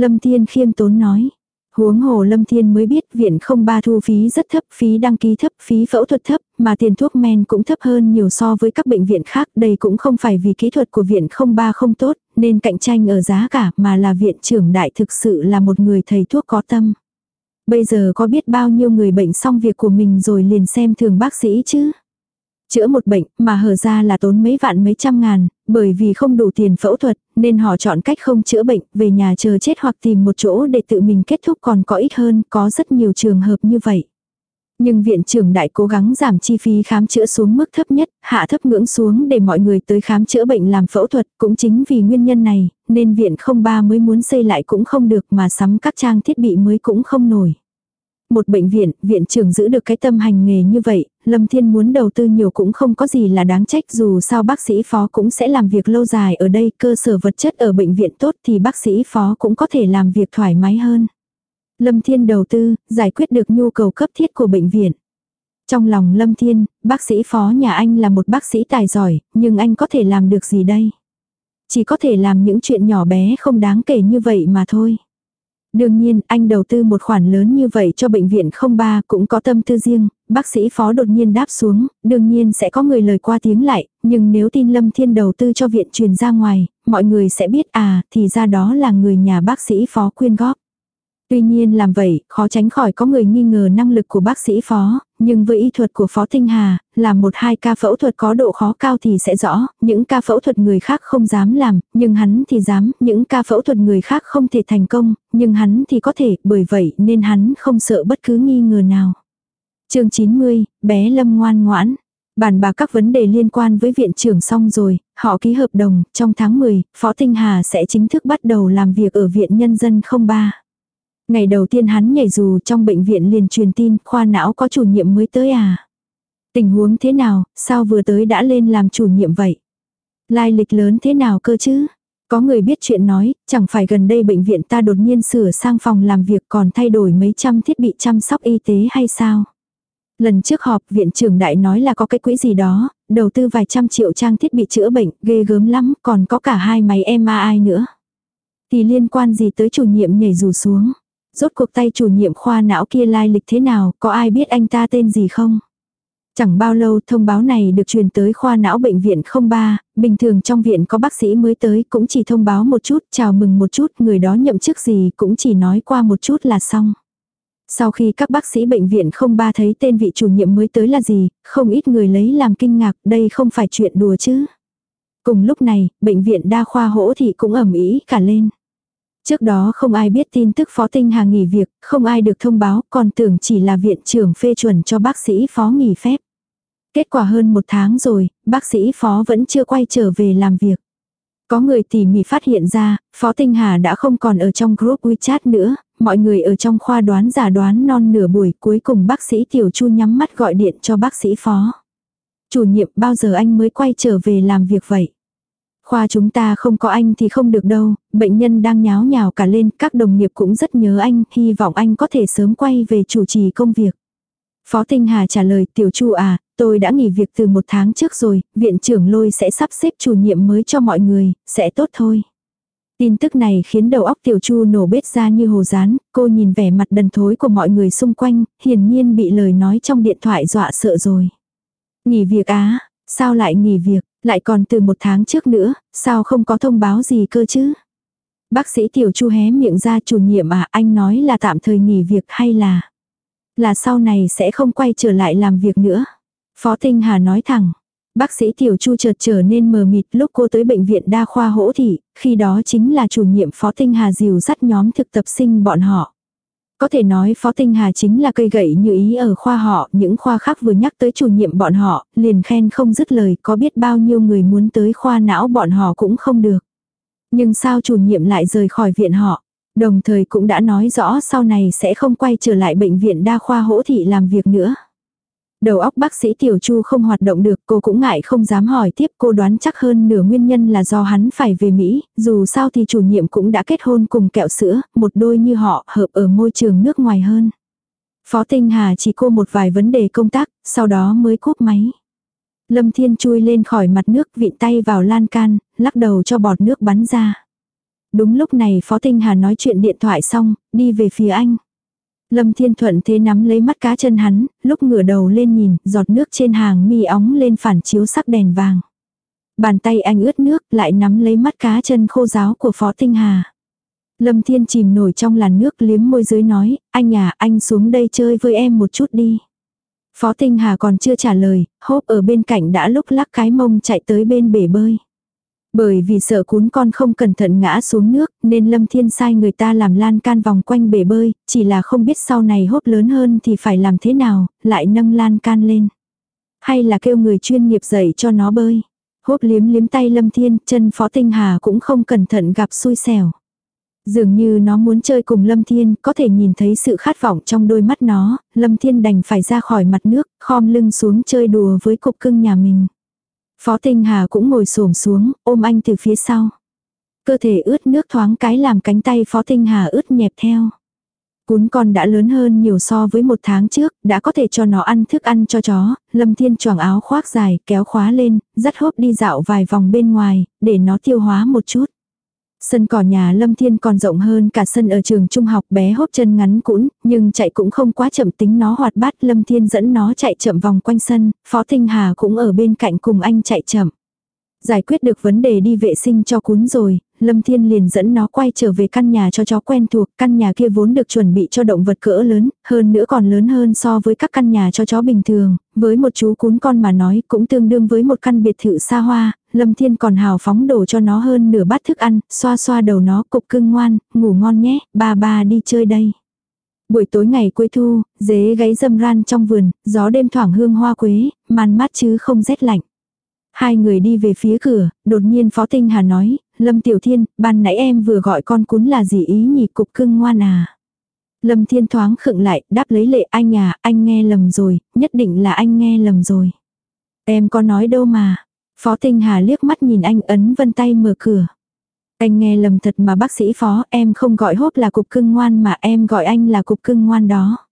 Lâm Thiên khiêm tốn nói. Huống hồ Lâm Thiên mới biết viện không ba thu phí rất thấp, phí đăng ký thấp, phí phẫu thuật thấp, mà tiền thuốc men cũng thấp hơn nhiều so với các bệnh viện khác. Đây cũng không phải vì kỹ thuật của viện không ba không tốt, nên cạnh tranh ở giá cả, mà là viện trưởng đại thực sự là một người thầy thuốc có tâm. Bây giờ có biết bao nhiêu người bệnh xong việc của mình rồi liền xem thường bác sĩ chứ. Chữa một bệnh mà hở ra là tốn mấy vạn mấy trăm ngàn, bởi vì không đủ tiền phẫu thuật, nên họ chọn cách không chữa bệnh, về nhà chờ chết hoặc tìm một chỗ để tự mình kết thúc còn có ít hơn, có rất nhiều trường hợp như vậy. Nhưng viện trưởng đại cố gắng giảm chi phí khám chữa xuống mức thấp nhất, hạ thấp ngưỡng xuống để mọi người tới khám chữa bệnh làm phẫu thuật, cũng chính vì nguyên nhân này, nên viện không ba mới muốn xây lại cũng không được mà sắm các trang thiết bị mới cũng không nổi một bệnh viện, viện trưởng giữ được cái tâm hành nghề như vậy, Lâm Thiên muốn đầu tư nhiều cũng không có gì là đáng trách dù sao bác sĩ phó cũng sẽ làm việc lâu dài ở đây, cơ sở vật chất ở bệnh viện tốt thì bác sĩ phó cũng có thể làm việc thoải mái hơn. Lâm Thiên đầu tư, giải quyết được nhu cầu cấp thiết của bệnh viện. Trong lòng Lâm Thiên, bác sĩ phó nhà anh là một bác sĩ tài giỏi, nhưng anh có thể làm được gì đây? Chỉ có thể làm những chuyện nhỏ bé không đáng kể như vậy mà thôi. Đương nhiên, anh đầu tư một khoản lớn như vậy cho bệnh viện không ba cũng có tâm tư riêng, bác sĩ phó đột nhiên đáp xuống, đương nhiên sẽ có người lời qua tiếng lại, nhưng nếu tin Lâm Thiên đầu tư cho viện truyền ra ngoài, mọi người sẽ biết à, thì ra đó là người nhà bác sĩ phó quyên góp. Tuy nhiên làm vậy, khó tránh khỏi có người nghi ngờ năng lực của bác sĩ phó, nhưng với y thuật của Phó Tinh Hà, làm một hai ca phẫu thuật có độ khó cao thì sẽ rõ, những ca phẫu thuật người khác không dám làm, nhưng hắn thì dám, những ca phẫu thuật người khác không thể thành công, nhưng hắn thì có thể, bởi vậy nên hắn không sợ bất cứ nghi ngờ nào. chương 90, bé Lâm ngoan ngoãn. Bàn bạc các vấn đề liên quan với viện trưởng xong rồi, họ ký hợp đồng, trong tháng 10, Phó Tinh Hà sẽ chính thức bắt đầu làm việc ở Viện Nhân dân 03. Ngày đầu tiên hắn nhảy dù trong bệnh viện liền truyền tin khoa não có chủ nhiệm mới tới à. Tình huống thế nào, sao vừa tới đã lên làm chủ nhiệm vậy? Lai lịch lớn thế nào cơ chứ? Có người biết chuyện nói, chẳng phải gần đây bệnh viện ta đột nhiên sửa sang phòng làm việc còn thay đổi mấy trăm thiết bị chăm sóc y tế hay sao? Lần trước họp viện trưởng đại nói là có cái quỹ gì đó, đầu tư vài trăm triệu trang thiết bị chữa bệnh, ghê gớm lắm, còn có cả hai máy MRI nữa. Thì liên quan gì tới chủ nhiệm nhảy dù xuống? Rốt cuộc tay chủ nhiệm khoa não kia lai lịch thế nào, có ai biết anh ta tên gì không? Chẳng bao lâu thông báo này được truyền tới khoa não bệnh viện 03, bình thường trong viện có bác sĩ mới tới cũng chỉ thông báo một chút, chào mừng một chút, người đó nhậm chức gì cũng chỉ nói qua một chút là xong. Sau khi các bác sĩ bệnh viện 03 thấy tên vị chủ nhiệm mới tới là gì, không ít người lấy làm kinh ngạc, đây không phải chuyện đùa chứ. Cùng lúc này, bệnh viện đa khoa hỗ thị cũng ẩm ý cả lên. Trước đó không ai biết tin tức Phó Tinh Hà nghỉ việc, không ai được thông báo, còn tưởng chỉ là viện trưởng phê chuẩn cho bác sĩ Phó nghỉ phép. Kết quả hơn một tháng rồi, bác sĩ Phó vẫn chưa quay trở về làm việc. Có người tỉ mỉ phát hiện ra, Phó Tinh Hà đã không còn ở trong group WeChat nữa, mọi người ở trong khoa đoán giả đoán non nửa buổi cuối cùng bác sĩ Tiểu Chu nhắm mắt gọi điện cho bác sĩ Phó. Chủ nhiệm bao giờ anh mới quay trở về làm việc vậy? Khoa chúng ta không có anh thì không được đâu, bệnh nhân đang nháo nhào cả lên, các đồng nghiệp cũng rất nhớ anh, hy vọng anh có thể sớm quay về chủ trì công việc. Phó Tinh Hà trả lời, tiểu chu à, tôi đã nghỉ việc từ một tháng trước rồi, viện trưởng lôi sẽ sắp xếp chủ nhiệm mới cho mọi người, sẽ tốt thôi. Tin tức này khiến đầu óc tiểu chu nổ bết ra như hồ rán, cô nhìn vẻ mặt đần thối của mọi người xung quanh, hiển nhiên bị lời nói trong điện thoại dọa sợ rồi. Nghỉ việc á, sao lại nghỉ việc, lại còn từ một tháng trước nữa, sao không có thông báo gì cơ chứ? Bác sĩ Tiểu Chu hé miệng ra chủ nhiệm à anh nói là tạm thời nghỉ việc hay là là sau này sẽ không quay trở lại làm việc nữa. Phó Tinh Hà nói thẳng. Bác sĩ Tiểu Chu chợt trở nên mờ mịt lúc cô tới bệnh viện đa khoa hỗ thị, khi đó chính là chủ nhiệm Phó Tinh Hà dìu dắt nhóm thực tập sinh bọn họ. Có thể nói Phó Tinh Hà chính là cây gậy như ý ở khoa họ, những khoa khác vừa nhắc tới chủ nhiệm bọn họ, liền khen không dứt lời, có biết bao nhiêu người muốn tới khoa não bọn họ cũng không được. Nhưng sao chủ nhiệm lại rời khỏi viện họ? Đồng thời cũng đã nói rõ sau này sẽ không quay trở lại bệnh viện đa khoa hỗ thị làm việc nữa. Đầu óc bác sĩ Tiểu Chu không hoạt động được, cô cũng ngại không dám hỏi tiếp, cô đoán chắc hơn nửa nguyên nhân là do hắn phải về Mỹ, dù sao thì chủ nhiệm cũng đã kết hôn cùng kẹo sữa, một đôi như họ hợp ở môi trường nước ngoài hơn. Phó Tinh Hà chỉ cô một vài vấn đề công tác, sau đó mới cúp máy. Lâm Thiên chui lên khỏi mặt nước vịn tay vào lan can, lắc đầu cho bọt nước bắn ra. Đúng lúc này Phó Tinh Hà nói chuyện điện thoại xong, đi về phía anh. Lâm Thiên Thuận thế nắm lấy mắt cá chân hắn, lúc ngửa đầu lên nhìn, giọt nước trên hàng mi óng lên phản chiếu sắc đèn vàng. Bàn tay anh ướt nước, lại nắm lấy mắt cá chân khô giáo của Phó Tinh Hà. Lâm Thiên chìm nổi trong làn nước liếm môi dưới nói, anh à, anh xuống đây chơi với em một chút đi. Phó Tinh Hà còn chưa trả lời, hốp ở bên cạnh đã lúc lắc cái mông chạy tới bên bể bơi. Bởi vì sợ cún con không cẩn thận ngã xuống nước, nên Lâm Thiên sai người ta làm lan can vòng quanh bể bơi, chỉ là không biết sau này hốp lớn hơn thì phải làm thế nào, lại nâng lan can lên. Hay là kêu người chuyên nghiệp dạy cho nó bơi. Hốp liếm liếm tay Lâm Thiên, chân Phó Tinh Hà cũng không cẩn thận gặp xui xẻo. Dường như nó muốn chơi cùng Lâm Thiên, có thể nhìn thấy sự khát vọng trong đôi mắt nó, Lâm Thiên đành phải ra khỏi mặt nước, khom lưng xuống chơi đùa với cục cưng nhà mình. Phó Tinh Hà cũng ngồi xổm xuống, ôm anh từ phía sau. Cơ thể ướt nước thoáng cái làm cánh tay Phó Tinh Hà ướt nhẹp theo. Cún con đã lớn hơn nhiều so với một tháng trước, đã có thể cho nó ăn thức ăn cho chó, Lâm Thiên choàng áo khoác dài, kéo khóa lên, dắt hốp đi dạo vài vòng bên ngoài, để nó tiêu hóa một chút. Sân cỏ nhà Lâm Thiên còn rộng hơn cả sân ở trường trung học bé hốp chân ngắn cũn, nhưng chạy cũng không quá chậm tính nó hoạt bát Lâm Thiên dẫn nó chạy chậm vòng quanh sân, Phó Thinh Hà cũng ở bên cạnh cùng anh chạy chậm. Giải quyết được vấn đề đi vệ sinh cho cún rồi, Lâm Thiên liền dẫn nó quay trở về căn nhà cho chó quen thuộc, căn nhà kia vốn được chuẩn bị cho động vật cỡ lớn, hơn nữa còn lớn hơn so với các căn nhà cho chó bình thường, với một chú cún con mà nói cũng tương đương với một căn biệt thự xa hoa, Lâm Thiên còn hào phóng đổ cho nó hơn nửa bát thức ăn, xoa xoa đầu nó cục cưng ngoan, ngủ ngon nhé, ba ba đi chơi đây. Buổi tối ngày cuối thu, dế gáy dâm ran trong vườn, gió đêm thoảng hương hoa quế, màn mát chứ không rét lạnh. Hai người đi về phía cửa, đột nhiên Phó Tinh Hà nói, Lâm Tiểu Thiên, ban nãy em vừa gọi con cún là gì ý nhỉ cục cưng ngoan à. Lâm Thiên thoáng khựng lại, đáp lấy lệ anh à, anh nghe lầm rồi, nhất định là anh nghe lầm rồi. Em có nói đâu mà. Phó Tinh Hà liếc mắt nhìn anh ấn vân tay mở cửa. Anh nghe lầm thật mà bác sĩ phó, em không gọi hốp là cục cưng ngoan mà em gọi anh là cục cưng ngoan đó.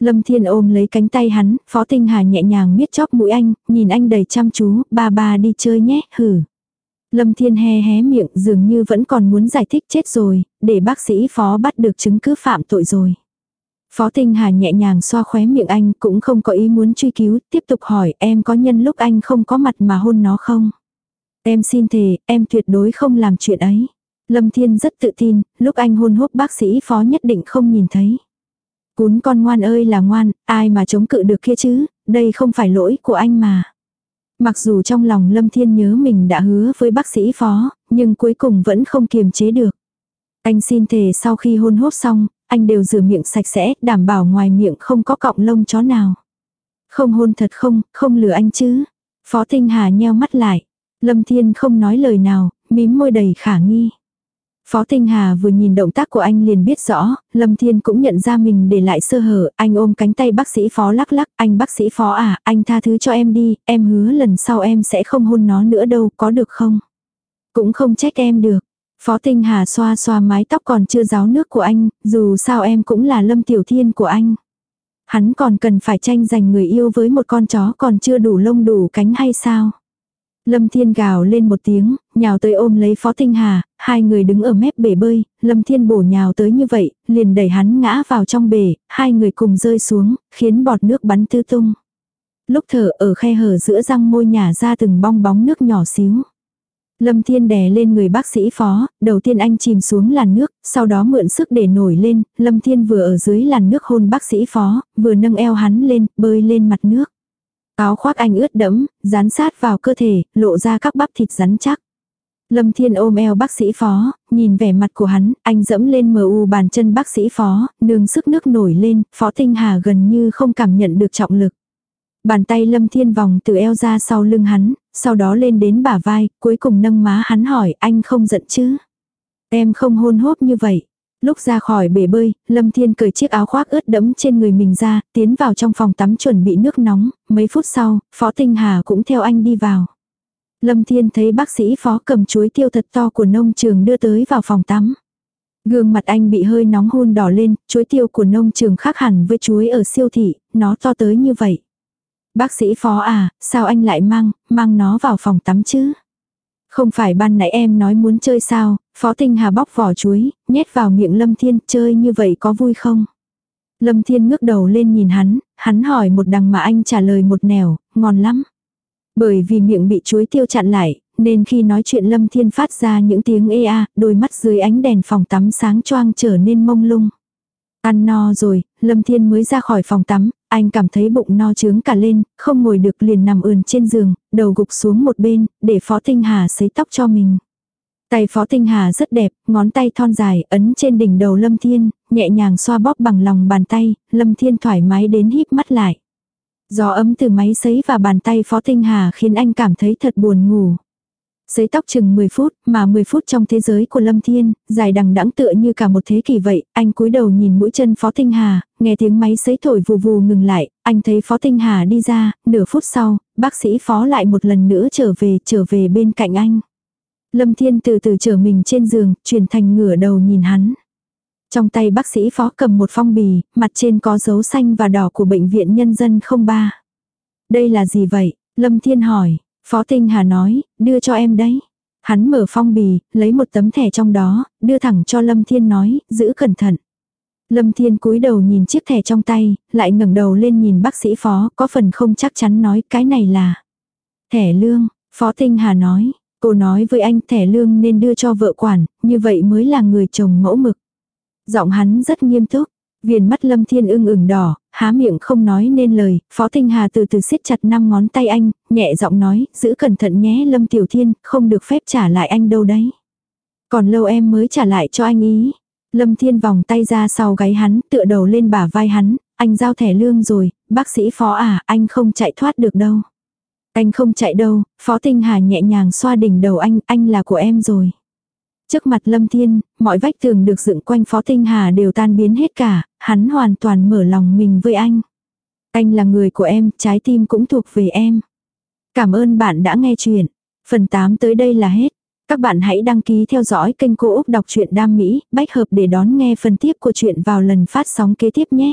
Lâm Thiên ôm lấy cánh tay hắn, Phó Tinh Hà nhẹ nhàng miết chóp mũi anh, nhìn anh đầy chăm chú, ba ba đi chơi nhé, hử. Lâm Thiên hé hé miệng dường như vẫn còn muốn giải thích chết rồi, để bác sĩ Phó bắt được chứng cứ phạm tội rồi. Phó Tinh Hà nhẹ nhàng xoa khóe miệng anh cũng không có ý muốn truy cứu, tiếp tục hỏi em có nhân lúc anh không có mặt mà hôn nó không? Em xin thề, em tuyệt đối không làm chuyện ấy. Lâm Thiên rất tự tin, lúc anh hôn hút bác sĩ Phó nhất định không nhìn thấy. Cún con ngoan ơi là ngoan, ai mà chống cự được kia chứ, đây không phải lỗi của anh mà. Mặc dù trong lòng Lâm Thiên nhớ mình đã hứa với bác sĩ phó, nhưng cuối cùng vẫn không kiềm chế được. Anh xin thề sau khi hôn hốt xong, anh đều rửa miệng sạch sẽ, đảm bảo ngoài miệng không có cọng lông chó nào. Không hôn thật không, không lừa anh chứ. Phó Tinh Hà nheo mắt lại. Lâm Thiên không nói lời nào, mím môi đầy khả nghi. Phó Tinh Hà vừa nhìn động tác của anh liền biết rõ, Lâm Thiên cũng nhận ra mình để lại sơ hở, anh ôm cánh tay bác sĩ Phó lắc lắc, anh bác sĩ Phó à, anh tha thứ cho em đi, em hứa lần sau em sẽ không hôn nó nữa đâu, có được không? Cũng không trách em được. Phó Tinh Hà xoa xoa mái tóc còn chưa ráo nước của anh, dù sao em cũng là Lâm Tiểu Thiên của anh. Hắn còn cần phải tranh giành người yêu với một con chó còn chưa đủ lông đủ cánh hay sao? Lâm Thiên gào lên một tiếng, nhào tới ôm lấy Phó Tinh Hà, hai người đứng ở mép bể bơi, Lâm Thiên bổ nhào tới như vậy, liền đẩy hắn ngã vào trong bể, hai người cùng rơi xuống, khiến bọt nước bắn tứ tung. Lúc thở ở khe hở giữa răng môi nhả ra từng bong bóng nước nhỏ xíu. Lâm Thiên đè lên người bác sĩ phó, đầu tiên anh chìm xuống làn nước, sau đó mượn sức để nổi lên, Lâm Thiên vừa ở dưới làn nước hôn bác sĩ phó, vừa nâng eo hắn lên, bơi lên mặt nước. Áo khoác anh ướt đẫm, dán sát vào cơ thể, lộ ra các bắp thịt rắn chắc. Lâm Thiên ôm eo bác sĩ phó, nhìn vẻ mặt của hắn, anh dẫm lên mờ u bàn chân bác sĩ phó, nương sức nước nổi lên, phó tinh hà gần như không cảm nhận được trọng lực. Bàn tay Lâm Thiên vòng từ eo ra sau lưng hắn, sau đó lên đến bả vai, cuối cùng nâng má hắn hỏi anh không giận chứ. Em không hôn hốp như vậy. Lúc ra khỏi bể bơi, Lâm Thiên cởi chiếc áo khoác ướt đẫm trên người mình ra, tiến vào trong phòng tắm chuẩn bị nước nóng, mấy phút sau, Phó Tinh Hà cũng theo anh đi vào. Lâm Thiên thấy bác sĩ Phó cầm chuối tiêu thật to của nông trường đưa tới vào phòng tắm. Gương mặt anh bị hơi nóng hôn đỏ lên, chuối tiêu của nông trường khác hẳn với chuối ở siêu thị, nó to tới như vậy. Bác sĩ phó à, sao anh lại mang, mang nó vào phòng tắm chứ? Không phải ban nãy em nói muốn chơi sao, phó tinh hà bóc vỏ chuối, nhét vào miệng Lâm Thiên, chơi như vậy có vui không? Lâm Thiên ngước đầu lên nhìn hắn, hắn hỏi một đằng mà anh trả lời một nẻo, ngon lắm. Bởi vì miệng bị chuối tiêu chặn lại, nên khi nói chuyện Lâm Thiên phát ra những tiếng ê a, đôi mắt dưới ánh đèn phòng tắm sáng choang trở nên mông lung. Ăn no rồi, Lâm Thiên mới ra khỏi phòng tắm, anh cảm thấy bụng no trướng cả lên, không ngồi được liền nằm ườn trên giường, đầu gục xuống một bên, để Phó Tinh Hà sấy tóc cho mình. Tay Phó Tinh Hà rất đẹp, ngón tay thon dài, ấn trên đỉnh đầu Lâm Thiên, nhẹ nhàng xoa bóp bằng lòng bàn tay, Lâm Thiên thoải mái đến híp mắt lại. Gió ấm từ máy sấy và bàn tay Phó Tinh Hà khiến anh cảm thấy thật buồn ngủ. Sấy tóc chừng 10 phút, mà 10 phút trong thế giới của Lâm Thiên, dài đằng đẵng tựa như cả một thế kỷ vậy, anh cúi đầu nhìn mũi chân Phó Tinh Hà, nghe tiếng máy sấy thổi vù vù ngừng lại, anh thấy Phó Tinh Hà đi ra, nửa phút sau, bác sĩ Phó lại một lần nữa trở về, trở về bên cạnh anh. Lâm Thiên từ từ trở mình trên giường, chuyển thành ngửa đầu nhìn hắn. Trong tay bác sĩ Phó cầm một phong bì, mặt trên có dấu xanh và đỏ của bệnh viện nhân dân 03. Đây là gì vậy? Lâm Thiên hỏi, Phó Tinh Hà nói, đưa cho em đấy. Hắn mở phong bì, lấy một tấm thẻ trong đó, đưa thẳng cho Lâm Thiên nói, giữ cẩn thận. Lâm Thiên cúi đầu nhìn chiếc thẻ trong tay, lại ngẩng đầu lên nhìn bác sĩ phó, có phần không chắc chắn nói cái này là thẻ lương. Phó Tinh Hà nói, cô nói với anh thẻ lương nên đưa cho vợ quản, như vậy mới là người chồng mẫu mực. Giọng hắn rất nghiêm túc, Viền mắt Lâm Thiên ưng ửng đỏ, há miệng không nói nên lời, Phó Tinh Hà từ từ siết chặt năm ngón tay anh, nhẹ giọng nói, giữ cẩn thận nhé Lâm Tiểu Thiên, không được phép trả lại anh đâu đấy. Còn lâu em mới trả lại cho anh ý. Lâm Thiên vòng tay ra sau gáy hắn, tựa đầu lên bả vai hắn, anh giao thẻ lương rồi, bác sĩ Phó à, anh không chạy thoát được đâu. Anh không chạy đâu, Phó Tinh Hà nhẹ nhàng xoa đỉnh đầu anh, anh là của em rồi. Trước mặt Lâm Thiên, mọi vách tường được dựng quanh Phó Tinh Hà đều tan biến hết cả, hắn hoàn toàn mở lòng mình với anh. Anh là người của em, trái tim cũng thuộc về em. Cảm ơn bạn đã nghe chuyện. Phần 8 tới đây là hết. Các bạn hãy đăng ký theo dõi kênh Cô Úc Đọc truyện Đam Mỹ, bách hợp để đón nghe phần tiếp của chuyện vào lần phát sóng kế tiếp nhé.